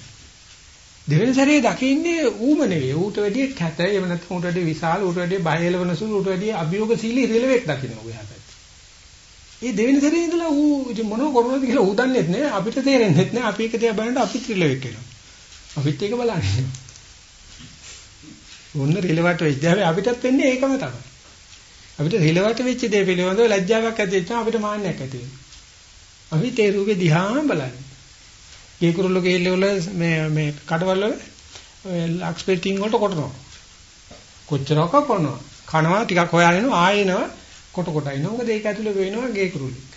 [SPEAKER 1] දෙවෙනි සැරේ දකින්නේ ඌම නෙවෙයි. ඌට වැඩිය කැත, එහෙම නැත්නම් ඌට වැඩිය විශාල, ඌට වැඩිය බයලවන සුළු, ඌට වැඩිය අභියෝගශීලී රිලෙවෙක් දකින්න ඌ එහා ඒ දෙවෙනි සැරේ ඉඳලා ඌ ඉතින් මොනව කරනවද කියලා ඌ දන්නේ නැහැ. අපිට තේරෙන්නේ නැහැ. අපි එක තියා බලනකොට අපිත් රිලෙවෙක් වෙනවා. අපිත් ඒක බලන්නේ. ඔන්න රිලවට වෙච්ච හැබැයි අපිටත් වෙන්නේ ඒකම තමයි. අපිට රිලවට වෙච්ච දේ පිළිබඳව ලැජ්ජාවක් ඇති වෙච්චාම අපිට මාන්නයක් ඇති වෙනවා. අපි තේ රූපේ දිහාම බලන්නේ. ගේ කුරුල්ල ගෙල්ල වල මේ මේ කඩවල ලක්ස් පෙටිං වලට කොටනවා. කොච්චරක කරනවා. කනවා ටිකක් හොයාගෙන ආයෙනවා කොට කොට ඉන්න. මොකද ඒක ඇතුලේ වෙනවා ගේ කුරුල්ලෙක්.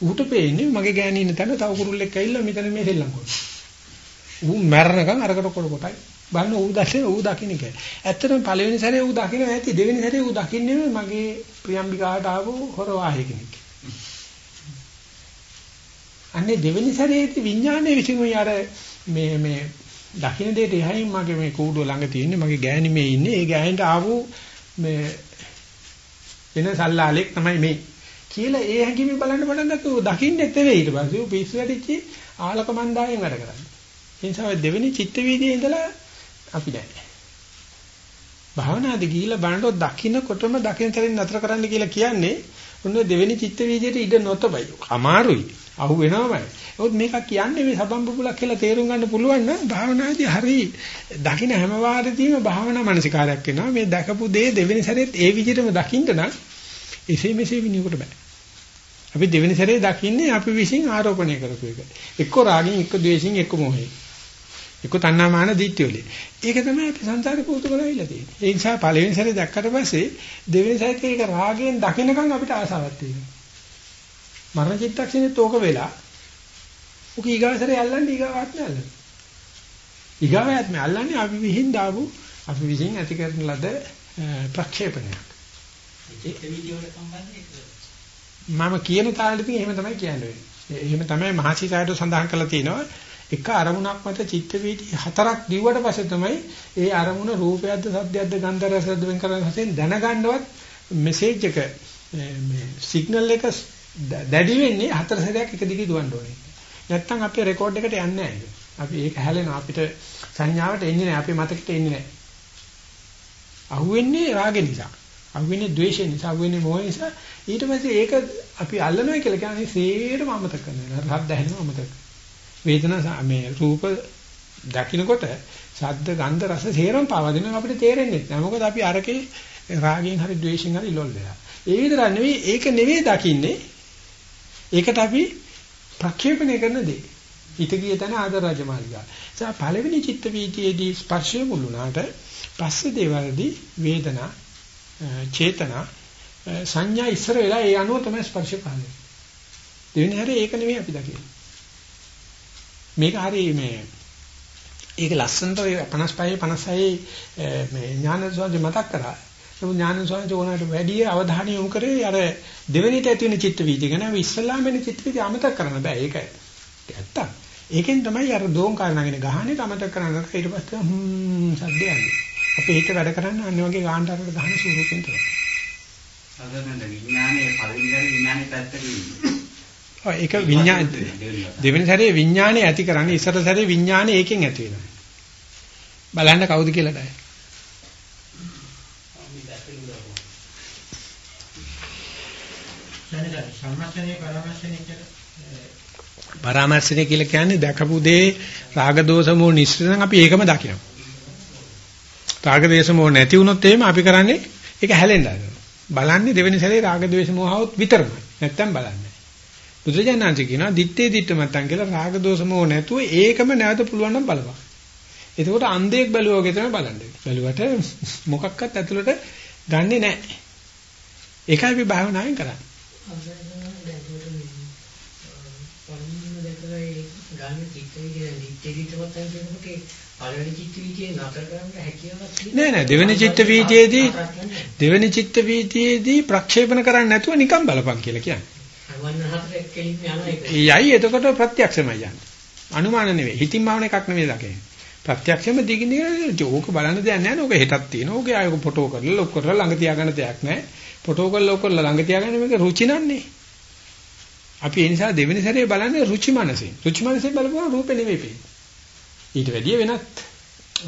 [SPEAKER 1] ඌට පේන්නේ මගේ ගෑණි ඉන්න තැන තව කුරුල්ලෙක් ඇවිල්ලා මෙතන මේ දෙල්ලම් කරනවා. ඌ මැරණකම් අරකට කොට කොටයි. බලන්න ඌ දැක්කේ ඌ දකින්න කියලා. ඇත්තටම පළවෙනි සැරේ ඌ දකින්න නැති දෙවෙනි සැරේ ඌ දකින්නේ මගේ ප්‍රියම්බිකාට ආපු හොර වාහේ කෙනෙක්. අන්නේ දෙවෙනි සැරේදී විඥානයේ විසිනුයි අර මේ මේ දකින්න දෙයට එහයින් මගේ මේ කූඩුව ළඟ තියෙන්නේ මගේ ගෑණි මේ ඉන්නේ ඒ ගෑණිට ආපු මේ වෙන සල්ලාලෙක් තමයි මේ කියලා ඒ හැඟීම බලන්න පටන් ගත්තොත් දකින්නෙත් නෙවෙයි ඊට පස්සේ ඌ පිස්සු වැඩිච්චි ආලක මණ්ඩායෙන් වැඩ කරන්නේ. ඒ නිසා දෙවෙනි චිත්ත වීදියේ ඉඳලා අපි නැහැ. භාවනාදී ගිහිල්ලා බලනකොට දකින්නකොටම දකින්න තරින් නතර කරන්න කියලා කියන්නේ ඔන්න දෙවෙනි චිත්ත වීදියට ඉඩ නොතබයි. අමාරුයි. අහු වෙනවමයි. ඒත් මේක කියන්නේ මේ සබම් බුබුලක් කියලා තේරුම් ගන්න පුළුවන් නම් භාවනාදී හරි දකින්න හැම වාරදීම භාවනා මානසිකාරයක් වෙනවා. මේ දැකපු දේ දෙවෙනි සැරේත් ඒ විදිහටම දකින්න නම් එසේ මෙසේ විනියුකට බෑ. අපි දෙවෙනි සැරේ දකින්නේ අපි විසින් ආරෝපණය කරපු එක. එක්ක රාගින්, එක්ක ද්වේෂින්, එක්ක මොහෙන්. එක්ක තණ්හාමාන දිට්ඨියලේ. ඒක තමයි අපි සංසාරේ පුරුදු කරලා තියෙන්නේ. ඒ නිසා පළවෙනි සැරේ දැක්කට පස්සේ දෙවෙනි සැරේ ඒක රාගයෙන් දකින්නකම් අපිට ආසාවක් තියෙනවා. මරණ චිත්තක්ෂණෙත් ඕක වෙලා උක ඊගාසරේ අල්ලන්නේ ඊගාව ආත්මය අල්ලන්නේ. ඊගාව ආත්මය අල්ලන්නේ අපි විහිං දාපු අපි විසින් ඇති කරන ලද ප්‍රක්ෂේපණයක්.
[SPEAKER 2] ඒක වීඩියෝට සම්බන්ධ
[SPEAKER 1] මම කියන තාලෙදී එහෙම තමයි කියන්නේ. එහෙම තමයි මහසිකායට සඳහන් කරලා තියෙනවා. එක අරමුණක් මත චිත්ත වීති හතරක් දිව්වට පස්සේ තමයි ඒ අරමුණ රූපයක්ද සද්දයක්ද ගන්ධ රසයක්ද වෙන් කරන හැටෙන් දැනගන්නවත් මෙසේජ් එක මේ සිග්නල් එක දැඩි වෙන්නේ හතර සැරයක් එක දිගේ දුවන්න ඕනේ. නැත්තම් අපේ රෙකෝඩ් එකට යන්නේ නැහැ. අපි ඒක හැලෙනවා අපිට සංඥාවට එන්නේ නැහැ. අපේ මතකෙට එන්නේ නැහැ. අහුවෙන්නේ රාගෙ නිසා. අහුවෙන්නේ ද්වේෂෙ නිසා. අහුවෙන්නේ මොහේ නිසා. ඊට පස්සේ ඒක අපි අල්ලනවා කියලා කියන්නේ සේරම අමතක කරනවා. රහත් දැහෙනව අමතක. වේදනා මේ රූප දකින්නකොට ශබ්ද ගන්ධ රස සේරම පාවා දෙනවා අපිට තේරෙන්නේ නැහැ. මොකද අපි අරකේ රාගයෙන් හරි ද්වේෂයෙන් හරි ඉලොල් වෙලා. ඒ විතර නෙවෙයි ඒක නෙවෙයි දකින්නේ ඒකට අපි ප්‍රක්ෂේපණය කරන දේ. හිත ගිය තැන ආදර රජමාලිගා. ඒ පළවෙනි චිත්ත වීතියේදී ස්පර්ශය මුළුණාට පස්සේ දේවල්දී වේදනා චේතනා සංඥා ඉස්සර වෙලා ඒ අනුව තමයි ස්පර්ශය පහළ දෙවෙනි හැරේ ඒක නෙවෙයි අපි දකින්නේ. මේක හරි මේ ඒක ලස්සනට 55 56 මේ ඥාන සෝන්ජ මතක් කරා. නමුත් ඥාන සෝන්ජ උනාට වැඩි අවධානය යොමු කරේ අර දෙවෙනිට ඇති වෙන චිත්ත වීදිය ගැන ඉස්සල්ලාම වෙන චිත්ත වීදිය අමතක කරන්න බෑ. ඒක ඇත්ත ඒකෙන් තමයි අර දෝංකාර නගින ගහන්නේ. අමතක කරන්න ඊට පස්සේ හ්ම් සද්ද යන්නේ. අපේ හිත වැඩ කරන්නේ අන්න වගේ ගාන්ටරකට ගහන ස්වරූපෙන් තමයි.
[SPEAKER 2] සාධනද විඥානයේ පරිවිඥානයේ විඥානයේ පැත්තක ඉන්නේ.
[SPEAKER 1] ඔය ඒක විඥාන දෙවෙනි සැරේ විඥානේ ඇති කරන්නේ ඉස්සර සැරේ විඥානේ ඒකෙන් ඇති වෙනවා. බලන්න කවුද කියලා දැන්
[SPEAKER 3] සම්මතනේ පරමර්ශනේ
[SPEAKER 1] පරාමර්ශනය කියලා කියන්නේ දැකපු දේ රාග දෝෂ මොහ නිස්සරණ අපි ඒකම දකිනවා. රාග දේශ මොහ නැති වුණොත් එහෙම අපි කරන්නේ ඒක හැලෙන්න හදනවා. බලන්නේ දෙවෙනි සැරේ රාග ද්වේෂ මොහවොත් විතරමයි. නැත්තම් බලන්නේ. බුදුජානනාංශ කියනවා දිත්තේ දිත්ත මතන් කියලා රාග දෝෂ මොහ නැතුව ඒකම නැවත පුළුවන් නම් බලපන්. එතකොට අන්ධයෙක් බැලුවා වගේ තමයි බලන්නේ. බැලුවට මොකක්වත් ඇතුළට ගන්නෙ නැහැ. ඒකයි අපි භාවනාවෙන් කරන්නේ. නෑ නෑ දෙවෙනි චිත්ත වීතියේදී දෙවෙනි චිත්ත වීතියේදී ප්‍රක්ෂේපණ කරන්නේ නැතුව නිකන් බලපන් කියලා කියන්නේ. යයි එතකොට ප්‍රත්‍යක්ෂමයි යන්නේ. අනුමාන නෙවෙයි. හිතින් මාවන එකක් නෙවෙයි දකින්නේ. ප්‍රත්‍යක්ෂම දිගින් දිගට ඕක බලන්න දෙයක් නැහැ නෝක හෙටක් තියෙනවා. ඕකේ ආයෙ ෆොටෝ කරලා ලොක් කරලා ළඟ තියාගන්න දෙයක් නැහැ. ෆොටෝ කරලා ලොක් කරලා ළඟ තියාගන්න මේක රුචි නන්නේ. අපි ඒ නිසා දෙවෙනි සැරේ බලන්නේ රුචි මනසෙන්. රුචි මනසෙන් බලපුවම රූපේ නෙවෙයි පේන්නේ. ඊට වැඩිය වෙනත්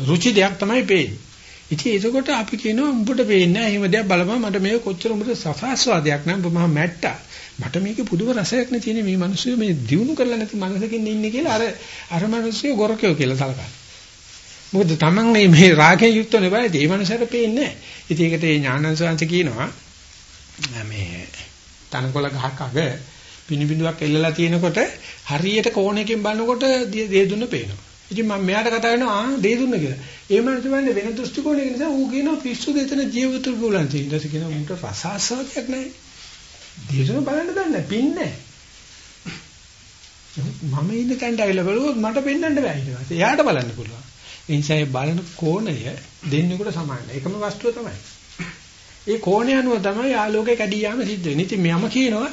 [SPEAKER 1] රුචි දෙයක් තමයි පේන්නේ. ඉතින් ඒකකොට අපි කියනවා උඹට පේන්නේ නැහැ. එහෙම දෙයක් බලපන් මට මේක කොච්චර උඹට සසස්වාදයක් නම් උඹ මහා මැට්ටා. මට මේකේ පුදුම රසයක් නේ තියෙන්නේ මේ මිනිස්සු මේ දිනු කරලා නැති මනසකින් ඉන්නේ කියලා අර අර මිනිස්සු ගොරකයෝ කියලා සලකන්නේ. මොකද Taman මේ රාගයෙන් යුක්ත නෙවෙයි ඒ මනසට පේන්නේ නැහැ. ඉතින් ඒකට ඒ ඥානංශවංශ කියනවා මේ තනකොළ ගහක් අග පිනිබිඳුවක් එල්ලලා තියෙනකොට හරියට කෝණයකින් බලනකොට දේ දුන්න පේනවා. ඉතින් මම මෙයාට කතා කරනවා ආ දේ දුන්න කියලා. ඒ මනස වන්නේ වෙන දෘෂ්ටි කෝණයක නිසා ඌ කියනවා පිස්සු දෙතන ජීවිතු බුලන් තියෙන. ඊට පස්සේ කියනවා උන්ට රසාස්වාදයක් නැහැ. දේශන බලන්න දන්නේ පින්නේ. මම ඉන්න තැනට ඇවිල්ලා බලුවොත් මට පෙන්වන්න බෑ ඊට පස්සේ. එයාට බලන්න පුළුවන්. ඒ නිසා ඒ බලන කෝණය දෙන්නෙකුට සමානයි. එකම වස්තුව තමයි. ඒ කෝණය අනුව තමයි ආලෝකය කැඩී යාම සිද්ධ වෙන්නේ. ඉතින් මම කියනවා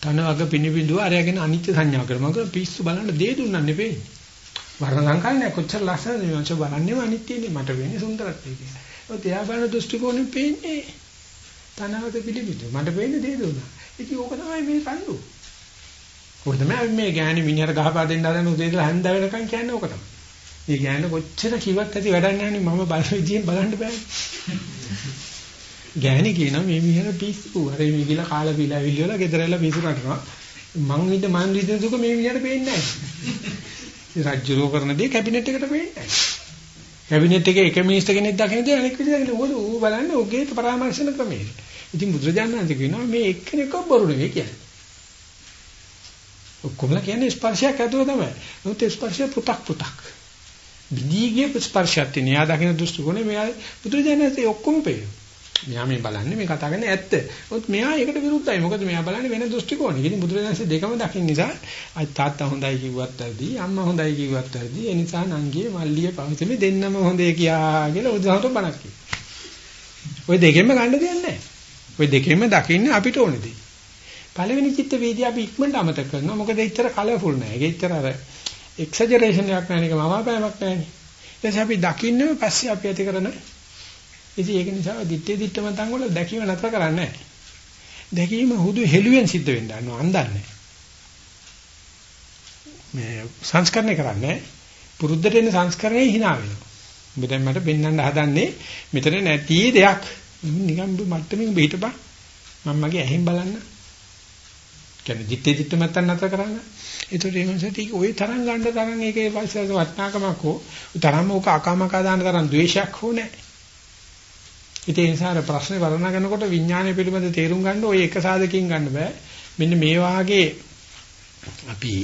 [SPEAKER 1] තන වග පිනිබිඳුව අරගෙන අනිත්‍ය සංඥා කරනවා. මම පිස්සු බලන්න දේ දුන්නා නෙවෙයි. වර්ණ සංකල්පය කොච්චර ලස්සනද මේ මං බලන්නේම අනිත්‍යනේ මට වෙන්නේ සුන්දරත්වය කියලා. ඒත් එයා බලන දෘෂ්ටි කෝණයෙන් පේන්නේ තනවත පිළිබිඳු. මට පේන්නේ දේ දුන්නා. ඉතින් ඕක තමයි මේ කණ්ඩු. ඕක තමයි මේ ගෑණි මිනිහට ගහපා දෙන්න හදන උදේ ඉඳලා හැන්ද වෙනකන් කියන්නේ ඕක තමයි. මේ ගෑණි කොච්චර කිව්වත් ඇති වැඩක් නැහැ නේ මම බලන විදියෙන් බලන්න බෑ. ගෑණි කියනවා මේ මිනිහට පිස්සු. අර මේ ගිල කාලා බීලා ඇවිල්ලා ගෙදර එලා පිස්සු කටනවා. මං ඉඳ මන් විදින දුක මේ මිනිහට පේන්නේ නැහැ. රජ්ජුරෝ කරන දේ කැබිනට් එකට පේන්නේ නැහැ. කැබිනට් එකේ එක මිනිස්ටර් කෙනෙක් දකින්න දේ අනෙක් විදිහට දකින්න ඕක ඌ බලන්නේ ඔගේ පරාමර්ශන ක්‍රමයේ. ඉතින් බුදුරජාණන් වහන්සේ කියනවා මේ එක්කෙනෙක්ව බොරු නෙවෙයි කියන්නේ. ඔක්කොමලා කියන්නේ ස්පර්ශයක් ඇතුව තමයි. නමුත් ස්පර්ශය පු탁 පු탁. විදීගේ ස්පර්ශයත් න්‍යා දකින්න දෘෂ්ටි කොනේ මෙයා බුදුරජාණන් වහන්සේ ඔක්කොම පේනවා. මෙයා මේ බලන්නේ මේ කතා කරන්නේ ඇත්ත. මොකද මෙයා ඒකට විරුද්ධයි. මොකද මෙයා බලන්නේ වෙන දෘෂ්ටි කෝණයක. ඉතින් බුදුරජාණන්සේ දෙකම දකින්න නිසා අයි තාත්තා හොඳයි කිව්වත් ඇති, අම්මා හොඳයි කිව්වත් ඇති. ඒ නිසා නංගිය මල්ලිය පවතිමි දෙන්නම හොඳේ කියා කියලා උදාහරණ බණක් ඔය දෙකෙන්ම ගන්න දෙන්නේ ඔය දෙකෙන්ම දකින්න අපිට ඕනේදී. පළවෙනි චිත්ත වේදී අපි ඉක්මනට අමතක කරනවා. මොකද ඒතර කලර්ෆුල් නෑ. ඒක ඒතර අර එක්සජරේෂන් එකක් නෑ නේද? මවාපෑමක් නෑනේ. ඊට පස්සේ අපි දකින්නේ පස්සේ අපි ඇති කරන ඉතින් ඒක නිසා දිත්තේ දිට්ඨ මතං වල දැකීම නතර කරන්නේ නැහැ. දැකීම හුදු හෙළුවෙන් සිද්ධ වෙන්න ගන්නවා අන්දන්නේ. මේ සංස්කරණය කරන්නේ පුරුද්දට එන සංස්කරණේ hina වෙනවා. ඔබ දැන් මට පෙන්වන්න හදන්නේ මෙතන නැති දෙයක්. නිකන් මට්ටමින් බහිටපන්. මම මගේ ඇහෙන් බලන්න. කියන්නේ දිත්තේ දිට්ඨ මතං නතර කරන්න. ඒතකොට ඒ මොනසට ඒක ওই තරම් ගන්න තරම් ඒකේ පස්සේ වටනාකමක් හෝ තරම්ම ඕක අකාමකා දාන්න තරම් ද්වේෂයක් හෝ නැහැ. ඉතින් ඒ නිසා ප්‍රශ්නේ වර්ණනා කරනකොට විඥානය පිළිබඳ තේරුම් ගන්න ඔය එක සාධකකින් ගන්න බෑ. මෙන්න මේ වාගේ අපි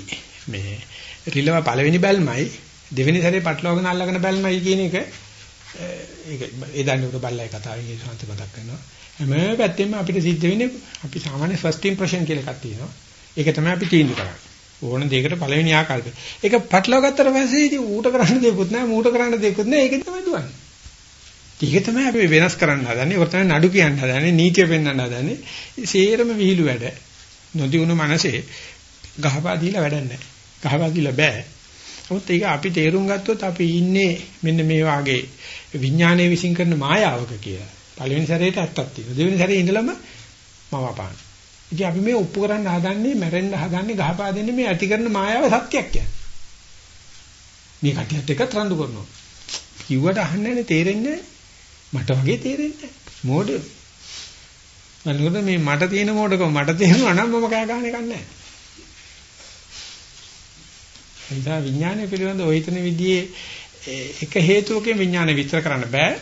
[SPEAKER 1] මේ රිලව පළවෙනි බැල්මයි දෙවෙනි සැරේ පටලවාගෙන අල්ලගෙන බැල්මයි කියන එක ඒක ඒ දන්නේ උඩ බල්ලයි කතාවෙන් ඒ ශාන්ත මතක් කරනවා. හැම පැත්තෙම අපිට සිද්ධ වෙන්නේ අපි සාමාන්‍ය ෆස්ට් ඉම්ප්‍රෙෂන් කියලා එකක් තියෙනවා. ඒක තමයි අපි තීන්දුව කරන්නේ. ඕන දෙයකට පළවෙනි ආකල්පය. ඒක පටලවා ගත්තට පස්සේ ඉතින් ඌට කරන්න දෙයක්වත් නැහැ, මූට කරන්න දෙයක්වත් නැහැ. ඒක තමයි දුවන්නේ. ඒක තමයි අපි වෙනස් කරන්න හදන්නේ. ඒක තමයි නඩු කියන්න හදන්නේ, නීතිය පෙන්වන්න හදන්නේ. සේරම විහිළු වැඩ. නොදියුණු මනසේ ගහපා දීලා වැඩක් නැහැ. ගහපා දීලා බෑ. නමුත් ඒක අපි තේරුම් ගත්තොත් අපි ඉන්නේ මෙන්න මේ වාගේ විඥානයේ විසින් කරන මායාවක කියලා. පළවෙනි සැරේට ඇත්තක් තියෙනවා. දෙවෙනි සැරේ ඉඳලම මවපාන. ඉතින් අපි මේ ඔප්පු කරන්න හදන්නේ, මැරෙන්න හදන්නේ, ගහපා දෙන්නේ මේ ඇති කරන මායාව සත්‍යයක් කියන්නේ. මේ කටියත් එක තරඳු කරනවා. කිව්වට අහන්නේ නැහැ තේරෙන්නේ නැහැ. මට වගේ තේරෙන්නේ නැහැ. මෝඩ. අනිකට මේ මට තියෙන මෝඩකම මට තේරුණා නම් මම කෑ ගහන එකක් නැහැ. එනිසා විඥානය පිළිබඳ ඔය හිතන විදිහේ එක හේතුවකින් විඥානය විස්තර කරන්න බෑ.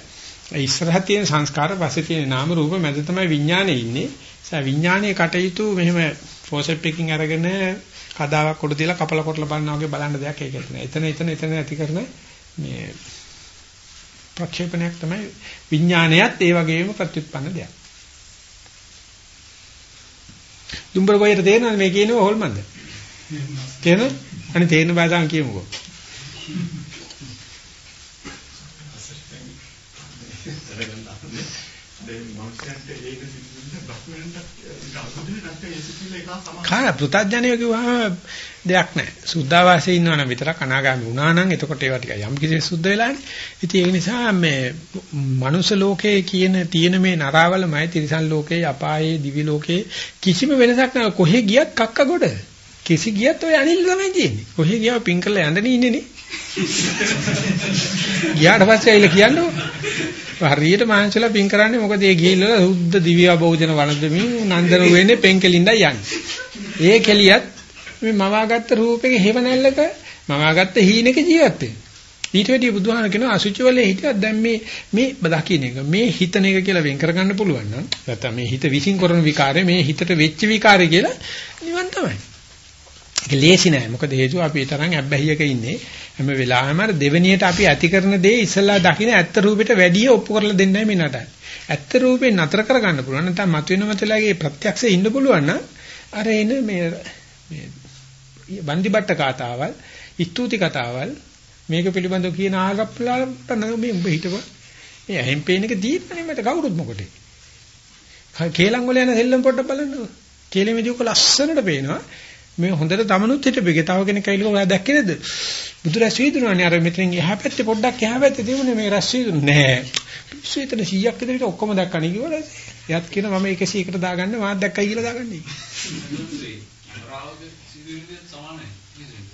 [SPEAKER 1] ඉස්සරහ තියෙන සංස්කාර පස්සේ තියෙන නාම රූප මැද තමයි විඥානේ ඉන්නේ. ඒ විඥානයේ කටයුතු මෙහෙම ෆෝසෙප් එකකින් අරගෙන කදාවක් කොට දාලා කපල කොටල බලනවා වගේ බලන්න දෙයක් ඒක එතන. එතන එතන එතන ඇති කරන මේ ප්‍රක්ෂේපණයක් තමයි විඥානයත් ඒ වගේම ප්‍රත්‍යুৎපන්න දෙයක්. දුම්බර කොයියට තේරෙනවද මේ කියනව හොල්මන්ද? තේරෙනවද? අනේ තේරෙන තාම කියමුකෝ. කාය පෘථජ්ජනය කිව්වම දෙයක් නැහැ. සුද්ධාවාසයේ ඉන්නවනම් විතරක් අනාගාමී වුණා නම් එතකොට ඒවා ටික යම් කිසි සුද්ධ වෙලානේ. ඉතින් ඒ නිසා මේ මනුස්ස ලෝකයේ කියන තියෙන මේ නරාවලමයි තිරිසන් ලෝකයේ අපායේ දිවි ලෝකයේ කිසිම වෙනසක් නැහැ. කොහෙ ගියත් කක්ක ගොඩ. කිසි ගියත් ඔය අනිල් තමයි තියෙන්නේ. කොහෙ ගියාව පින් කරලා යන්නනේ ඉන්නේ නේ. ගියාට පස්සේ ඇවිල්ලා කියන්නේ හරියට මහන්සිලා පින් කරන්නේ මොකද ඒ ගිහිල්ලා සුද්ධ දිව්‍ය බෞද්ධන වළඳමින් නන්දන වෙන්නේ පෙන්කෙලින්දයි යන්නේ. ඒ කෙලියත් මේ මවාගත්ත රූපෙක හේව නැල්ලක මවාගත්ත හීනෙක ජීවත් වෙනවා. ඊට වැඩිය බුදුහාම කියනවා අසුචි වලේ හිටියත් දැන් මේ මේ දකින්න එක මේ හිතන එක කියලා වෙන් කරගන්න පුළුවන් නම් නැත්නම් මේ හිත විසින් කරන විකාරය මේ හිතට වෙච්ච විකාරය කියලා නිවන් තමයි. ඒක ලේසි නෑ. මොකද හේතුව අපි ඒ තරම් අබ්බැහියක ඉන්නේ. හැම වෙලාවෙම අර දෙවෙනියට අපි ඇති කරන දේ ඉස්සලා දකින්න ඇත්ත රූපෙට වැඩිය ඔප්පු කරලා දෙන්නයි මේ නටන්නේ. ඇත්ත රූපේ නතර කරගන්න පුළුවන් නැත්නම් මතුවෙන මතලගේ ප්‍රත්‍යක්ෂේ ඉන්න පුළුවන් නම් අර එන මේ මේ වන්දිබට්ට කතාවල්, ස්තුති කතාවල් මේක පිළිබඳව කියන ආගප්පලාට මේ උඹ හිටපො මේ ඇහෙන් පේන එක දීපනේ මට කවුරුත් මොකටේ. කේලම් වල යන දෙල්ලම් පොඩ්ඩක් බලන්න. කේලෙමේදී ඔක ලස්සනට පේනවා. මේ හොඳට තමනුත් හිටපෙගේ. තව කෙනෙක් ඇවිල්ලා ඔයා දැක්කේ නේද? බුදු රැස් වීදුනනේ අර මෙතෙන් එහා පැත්තේ පොඩ්ඩක් එහා පැත්තේ තිබුණේ මේ රැස් වීදුන නෑ. පිස්සු එතන 100ක් විතර ඔක්කොම දැක්කනේ කිව්වල. එයාත් කියන මම 100කට දාගන්න මාත් දැක්කයි කියලා දාගන්නේ.
[SPEAKER 4] සමානයි.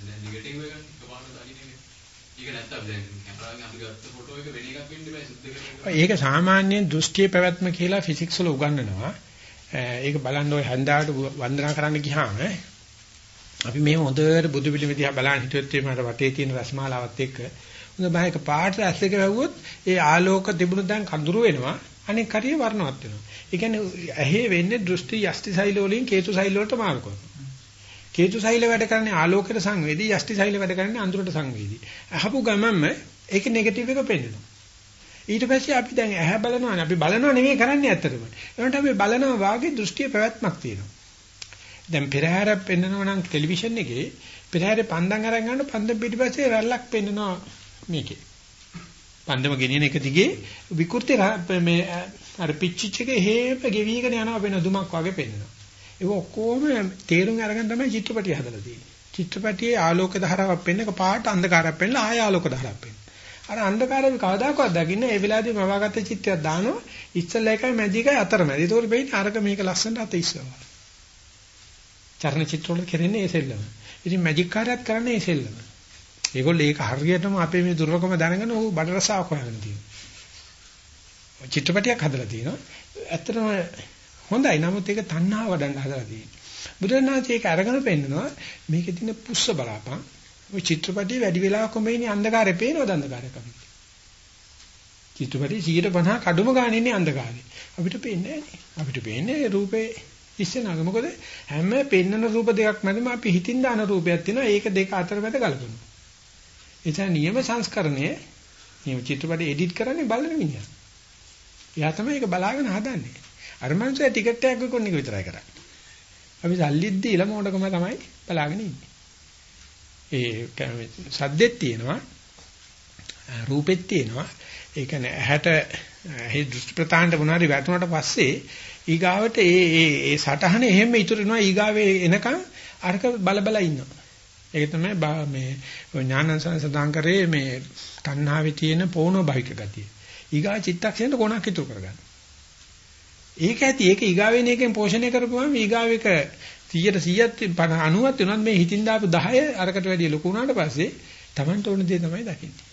[SPEAKER 4] දැන් නෙගටිව් එක කපාන දාගින්නේ. ඒක නැත්තම් දැන් කැමරාවෙන් අපි ගත්ත ෆොටෝ එක වෙන එකක් වෙන්න බෑ සුද්ධ කරලා.
[SPEAKER 1] ඒක සාමාන්‍යයෙන් දෘෂ්ටි පැවැත්ම කියලා ෆිසික්ස් වල උගන්වනවා. ඒක බලන්න ඔය හන්දාට වන්දනා කරන්න ගියාම අපි මේ හොඳට බුදු පිළිම දිහා බලන් හිටියොත් මේ මට වටේ තියෙන රස්මාලාවත් එක්ක හොඳ බයක පාට ඇස් එක වැහුවොත් ඒ ආලෝක තිබුණු දැන් කඳුරු වෙනවා අනෙක් හරිය වර්ණවත් වෙනවා. ඒ කියන්නේ ඇහි වෙන්නේ දෘෂ්ටි යෂ්ටි සෛල වලින් කේතු සෛල වලට මාරු කරනවා. කේතු සෛල වැඩ කරන්නේ ආලෝකයට සංවේදී යෂ්ටි සෛල වැඩ කරන්නේ අඳුරට සංවේදී. අහපු ගමන්ම ඒක නෙගටිව් එක පෙන්නනවා. ඊට පස්සේ අපි දැන් ඇහැ බලනවානේ අපි බලනවා නෙමෙයි කරන්නේ ඇත්තටම. ඒකට අපි බලනවා වාගේ දෘෂ්ටිය පැවැත්මක් තියෙනවා. දැන් පෙරහැරක් පෙන්නනවා නම් ටෙලිවිෂන් එකේ පෙරහැරේ පන්දම් අරන් ගන්න පන්දම් පිටිපස්සේ රැල්ලක් පෙන්නනවා මේකේ. පන්දම ගෙනියන එක දිගේ විකෘති මේ අර පිච්චිච් එක හේප ගෙවිගෙන යනවා වෙන දුමක් වගේ පෙන්නනවා. ඒක ඔක්කොම තේරුම් අරගෙන තමයි චිත්‍රපටිය හදලා තියෙන්නේ. චිත්‍රපටියේ ආලෝක ධාරාවක් පෙන්නක පාට අන්ධකාරයක් පෙන්නලා ආය ආලෝක ධාරාවක් පෙන්න. අර අන්ධකාරය කවදාකවත් දකින්න ඒ වෙලාවේදී මවාගත්ත චිත්‍රයක් දානවා ඉස්සෙල්ලා එකයි මැදි එකයි අතරමැද. ඒකෝර වෙන්නේ අරක මේක ලස්සනට අත ඉස්සනවා. චර්ණ චිත්‍ර වල කරන්නේ ඒ සෙල්ලම. ඉතින් මැජික් කාර්යයක් කරන්නේ ඒ සෙල්ලම. ඒගොල්ලෝ ඒක හරියටම අපේ මේ දුර්ලභම දැනගෙන ਉਹ බඩ රසාවක් හොයාගෙන තියෙනවා. චිත්‍රපටයක් හදලා තියෙනවා. ඇත්තටම හොඳයි. නමුත් ඒක තණ්හාව වඩන්න හදලා තියෙනවා. බුදුරණාහි ඒක අරගෙන පෙන්නනවා මේකේ තියෙන පුස්ස බලාපන්. ඔය චිත්‍රපටිය වැඩි වෙලාවක මේනි අන්ධකාරේ පේනවද අන්ධකාරයක් අපිට? චිත්‍රපටිය 150 කඩුම ගන්න ඉන්නේ අන්ධකාරේ. අපිට පේන්නේ නැහැ අපිට පේන්නේ රූපේ ඉස්සෙනාග මොකද හැම පෙන්නන රූප දෙකක් මැදම අපි හිතින් දාන රූපයක් තියෙනවා ඒක දෙක අතර මැද ගලපනවා ඒ නිසා නියම සංස්කරණය නියම චිත්‍රපටි එඩිට් කරන්නේ බලන මිනිහා එයා තමයි ඒක බලාගෙන හදන්නේ අර මනුස්සයා ටිකට් එකක් විකුණන එක විතරයි කරන්නේ අපි සල්ලිත් දීලා මොඩකම තමයි බලාගෙන ඉන්නේ ඒ සද්දෙත් තියෙනවා රූපෙත් තියෙනවා ඒ කියන්නේ ඇහැට ඇහි දෘෂ්ටි ප්‍රතාණ්ඩ මොනාරි වැටුණාට පස්සේ ඊගාවට ඒ ඒ ඒ සටහන එහෙම ඉතුරුනවා ඊගාවේ එනකන් අරක බල බල ඉන්නවා. ඒක තමයි මේ ඥානංසන සදාන් කරේ මේ තණ්හාවේ තියෙන පෝනෝ භවික ගතිය. ඊගා චිත්තක්ෂණයට කොනක් ඉතුරු කරගන්න. ඒක ඇති ඒක ඊගාවෙන එකෙන් පෝෂණය කරපුවම ඊගාවෙක 100ට 100ක් 90ක් වෙනත් මේ හිතින් දාපු 10 අරකට වැඩිය ලොකු වුණාට පස්සේ Tamanට ඕන දේ තමයි දකින්නේ.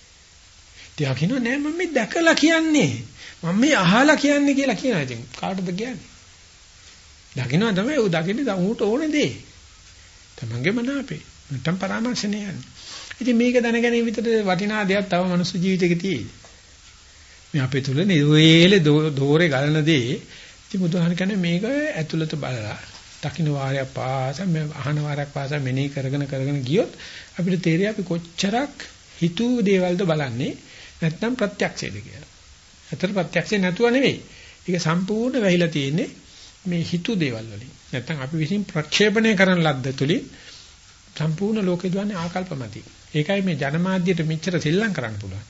[SPEAKER 1] තියා කියනවා නෑ මම මේ දැකලා කියන්නේ. මම මේ අහලා කියන්නේ කියලා කියනවා ඉතින් කාටද කියන්නේ? දකින්න තමයි ඌ දකින්නේ ඌට ඕනේ දේ. තමන්ගේ මනාපේ. නැත්තම් පරාමර්ශනේ යන්නේ. ඉතින් මේක දැනගැනීම විතර වටිනා දෙයක් තව මනුස්ස ජීවිතේක තියෙයි. මේ අපේ තුල නෙවෙයිලේ දෝරේ ගලන දේ ඉතින් බුදුහාම කියන්නේ මේක ඇතුළත බලලා දකින්න වාරයක් පාස මේ අහන වාරයක් පාස මෙනෙහි කරගෙන කරගෙන ගියොත් අපිට තේරෙයි අපි කොච්චරක් හිතූ දේවල්ද බලන්නේ නැත්නම් ප්‍රත්‍යක්ෂයේද කියලා. ඇත්තට ප්‍රත්‍යක්ෂේ නැතුව නෙවෙයි. ඒක සම්පූර්ණ වැහිලා තියෙන්නේ මේ හිතු දේවල් වලින්. නැත්නම් අපි විසින් ප්‍රක්ෂේපණය කරන ලද්ද තුලින් සම්පූර්ණ ලෝකේ දුවන්නේ ආකල්පමති. ඒකයි මේ ජනමාධ්‍යයට මෙච්චර සෙල්ලම් කරන්න පුළුවන්.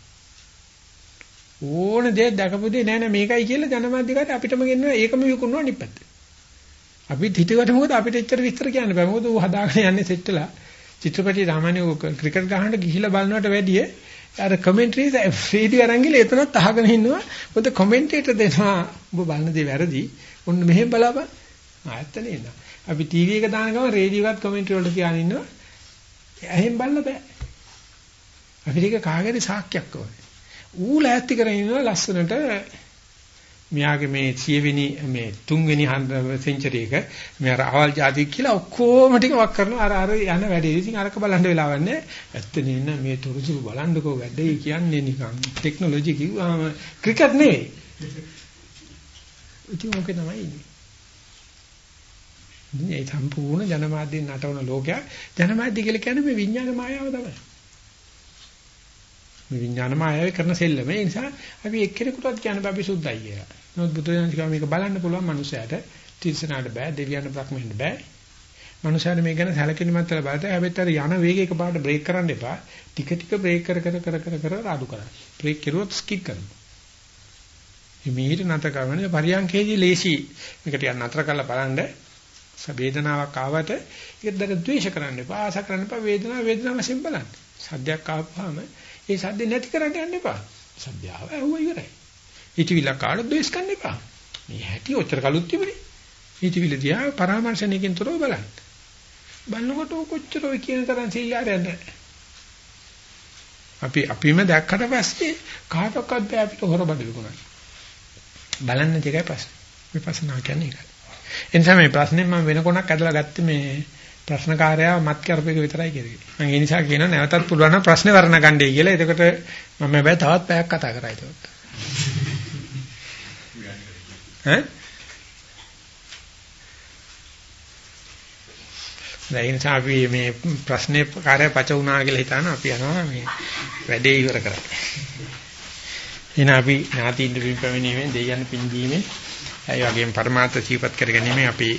[SPEAKER 1] ඕන දෙයක් දැකපු දෙයක් නෑ නෑ මේකයි කියලා ජනමාධ්‍යකාරය අපිටම ගෙන්නවා ඒකම විකුණනවා අනිත් පැත්තට. අපිත් හිතුවට මොකද අපිට එච්චර විස්තර කියන්න බෑ. මොකද ඌ හදාගෙන යන්නේ සෙට්ටලා. චිත්‍රපටි සාමාන්‍ය ක්‍රිකට් ගහන්න ගිහිලා බලනවට වැඩිය අර කමෙන්ටරිස් ෆීඩි අරන් ගිහලා එතනත් අහගෙන ඉන්නවා. මොකද කමෙන්ටේටර් දෙනවා ඔබ බලන දේ වැරදි. ඔන්න මෙහෙම බලපන්. ආයත්ත නේද? අපි ටීවී එක දාන ගමන් රේඩියෝ එකත් කමෙන්ටරි වලට තියාගෙන ඉන්නවා. එහෙන් බලන්න බෑ. අපිට ඒක කාගේරි සාක්කයක් ඕනේ. ඌ ලෑස්ති කරගෙන ඉන්නවා ලස්සනට මෙයාගේ මේ 100 වෙනි මේ 3 වෙනි සෙන්චරි එක මේ අර අවල් જાති කියලා ඔක්කොම ටික වක් කරනවා අර අර යන වැඩේ. ඉතින් අරක බලන්න වෙලාවක් නැහැ. ඇත්ත නෙන්න මේ තොරතුරු බලන්නකෝ වැඩේ කියන්නේ නිකන් ටෙක්නොලොජි කිව්වම ක්‍රිකට් නෙවෙයි. ඉතින් මොකද තමයි ඉන්නේ. මේ සම්පූර්ණ ජනමාධ්‍යෙන් නටවන ලෝකයක් ජනමාධ්‍ය කියලා කියන්නේ මේ විඥාන මායාව තමයි. මේ විඥාන මායාවේ කරන සෙල්ලම. ඒ නිසා අපි එක්කෙනෙකුටවත් කියන්න බෑ අපි සුද්ධයි කියලා. නමුත් බුදුරජාණන් කිව්වා මේක බලන්න පුළුවන් මනුස්සයාට තිරසනාට බෑ, දෙවියන්ට බ්‍රහ්මෙන්ට බෑ. මනුස්සයාට මේ ගැන සැලකිලිමත් වෙලා බලද්දී හැබැයි අර යන වේගය එකපාරට බ්‍රේක් කරන්න එපා. ටික ටික බ්‍රේක් කර කර කර කර කර අඩු කරන්න. බ්‍රේක් කරුවොත් ස්කිප් කරනවා. මේහිට නතර කරන්නේ පරියන්කේදී ලේසි. මේක ටිකක් නතර කරලා බලන්න වේදනාවක් ආවට ඒකට දර ද්වේෂ කරන්න එපා. ආස කරන්න එපා. වේදනාව වේදනාව වශයෙන් බලන්න. සද්දයක් ආවම ඒ සද්ද නැති කරන්න යන්න එපා. සද්දාව ඇහුවා ඉවරයි. හිතවිල්ල කාඩ ද්වේෂ කරන්න එපා. මේ හැටි ඔච්චර කලුත් තිබුණේ. හිතවිල්ල දිහා පරාමර්ශණයකින් තොරව බලන්න. බලනකොට කොච්චර ඔය කියන තරම් සිල්ලාරයක් නැහැ. අපි අපිම දැක්කට පස්සේ කාටවත් බෑ අපිට හොරබඩ විකුණන්න. බලන්න දෙකයි ප්‍රශ්නේ. විපස්සනා කියන්නේ ඒකයි. එනිසා මේ ප්‍රශ්නේ මම වෙන කොනක් ඇදලා ගත්තේ මේ ප්‍රශ්නකාරයා මත් කරපේක විතරයි කියන්නේ. මම ඒ නිසා කියනවා නැවතත් පුළුවන් නම් ප්‍රශ්නේ වර්ණ ගන්නයි කියලා. එතකොට මම හැබැයි තවත් පැයක් කතා කරා ඒක. ඈ? ඒ නිසා අපි මේ ප්‍රශ්නේ කාර්ය පච වුණා කියලා හිතාන අපි යනවා මේ වැඩේ ඉවර කරන්න. එහෙනම් අපි ඥාතිින් පින් පැමිණීමෙන් දෙයයන් පින් දීමේ ඒ වගේම પરමාර්ථ සීපත් කර ගැනීම අපි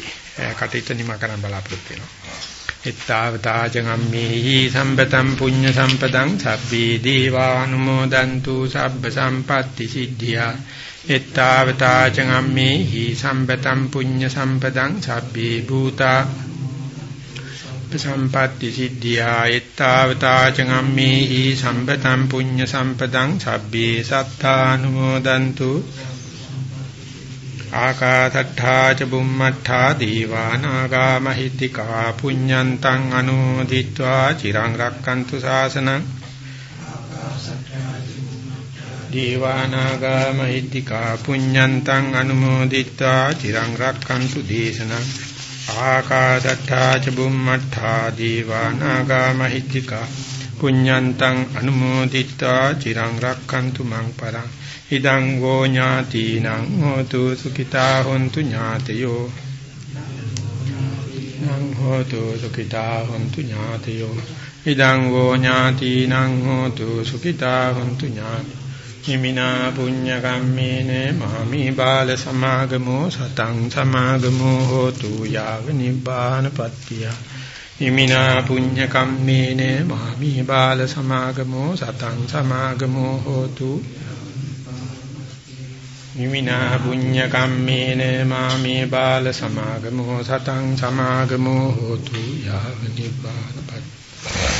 [SPEAKER 1] කටයුතු නිමා කරන්න බලාපොරොත්තු වෙනවා. ittavatajagammehi සම්පතම් පුඤ්ඤ සම්පතං සබ්බේ දීවානුමෝදන්තු සබ්බ සම්පatti සිද්ධියා. ittavatajagammehi සම්පතම් පුඤ්ඤ සම්පතං සබ්බේ භූතා. සම්පatti සිද්ධියා. ittavatajagammehi සම්පතම් පුඤ්ඤ සම්පතං සබ්බේ සත්තානුමෝදන්තු ආකාසට්ඨා ච බුම්මට්ඨා දීවා නාග මහිත්‍තිකා පුඤ්ඤන්තං අනුමෝදිත්වා චිරං රක්칸තු ශාසනං දීවා නාග මහිත්‍තිකා පුඤ්ඤන්තං අනුමෝදිත්වා චිරං රක්칸තු දේශනං ආකාසට්ඨා ච බුම්මට්ඨා දීවා නාග මහිත්‍තිකා පුඤ්ඤන්තං අනුමෝදිත්වා චිරං රක්칸තු මං පරං ඉදං ගෝ ඥාතිනං හෝතු සුඛිතා හොන්තු ඥාතයෝ. නං හෝතු සුඛිතා හොන්තු ඥාතයෝ. ඉදං ගෝ ඥාතිනං හෝතු සුඛිතා හොන්තු ඥාති. හිමිනා පුඤ්ඤ කම්මේන මාමි බාල සමාගමෝ සතං සමාගමෝ හෝතු යාව නිබ්බානපත්තිය හිමිනා පුඤ්ඤ කම්මේන මාමි බාල සමාගමෝ සතං සමාගමෝ හෝතු නිමිනා පුඤ්ඤ කම්මේන මාමේ බාල සමාගමෝ සතං සමාගමෝ හෝතු යාව නිබ්බානපත්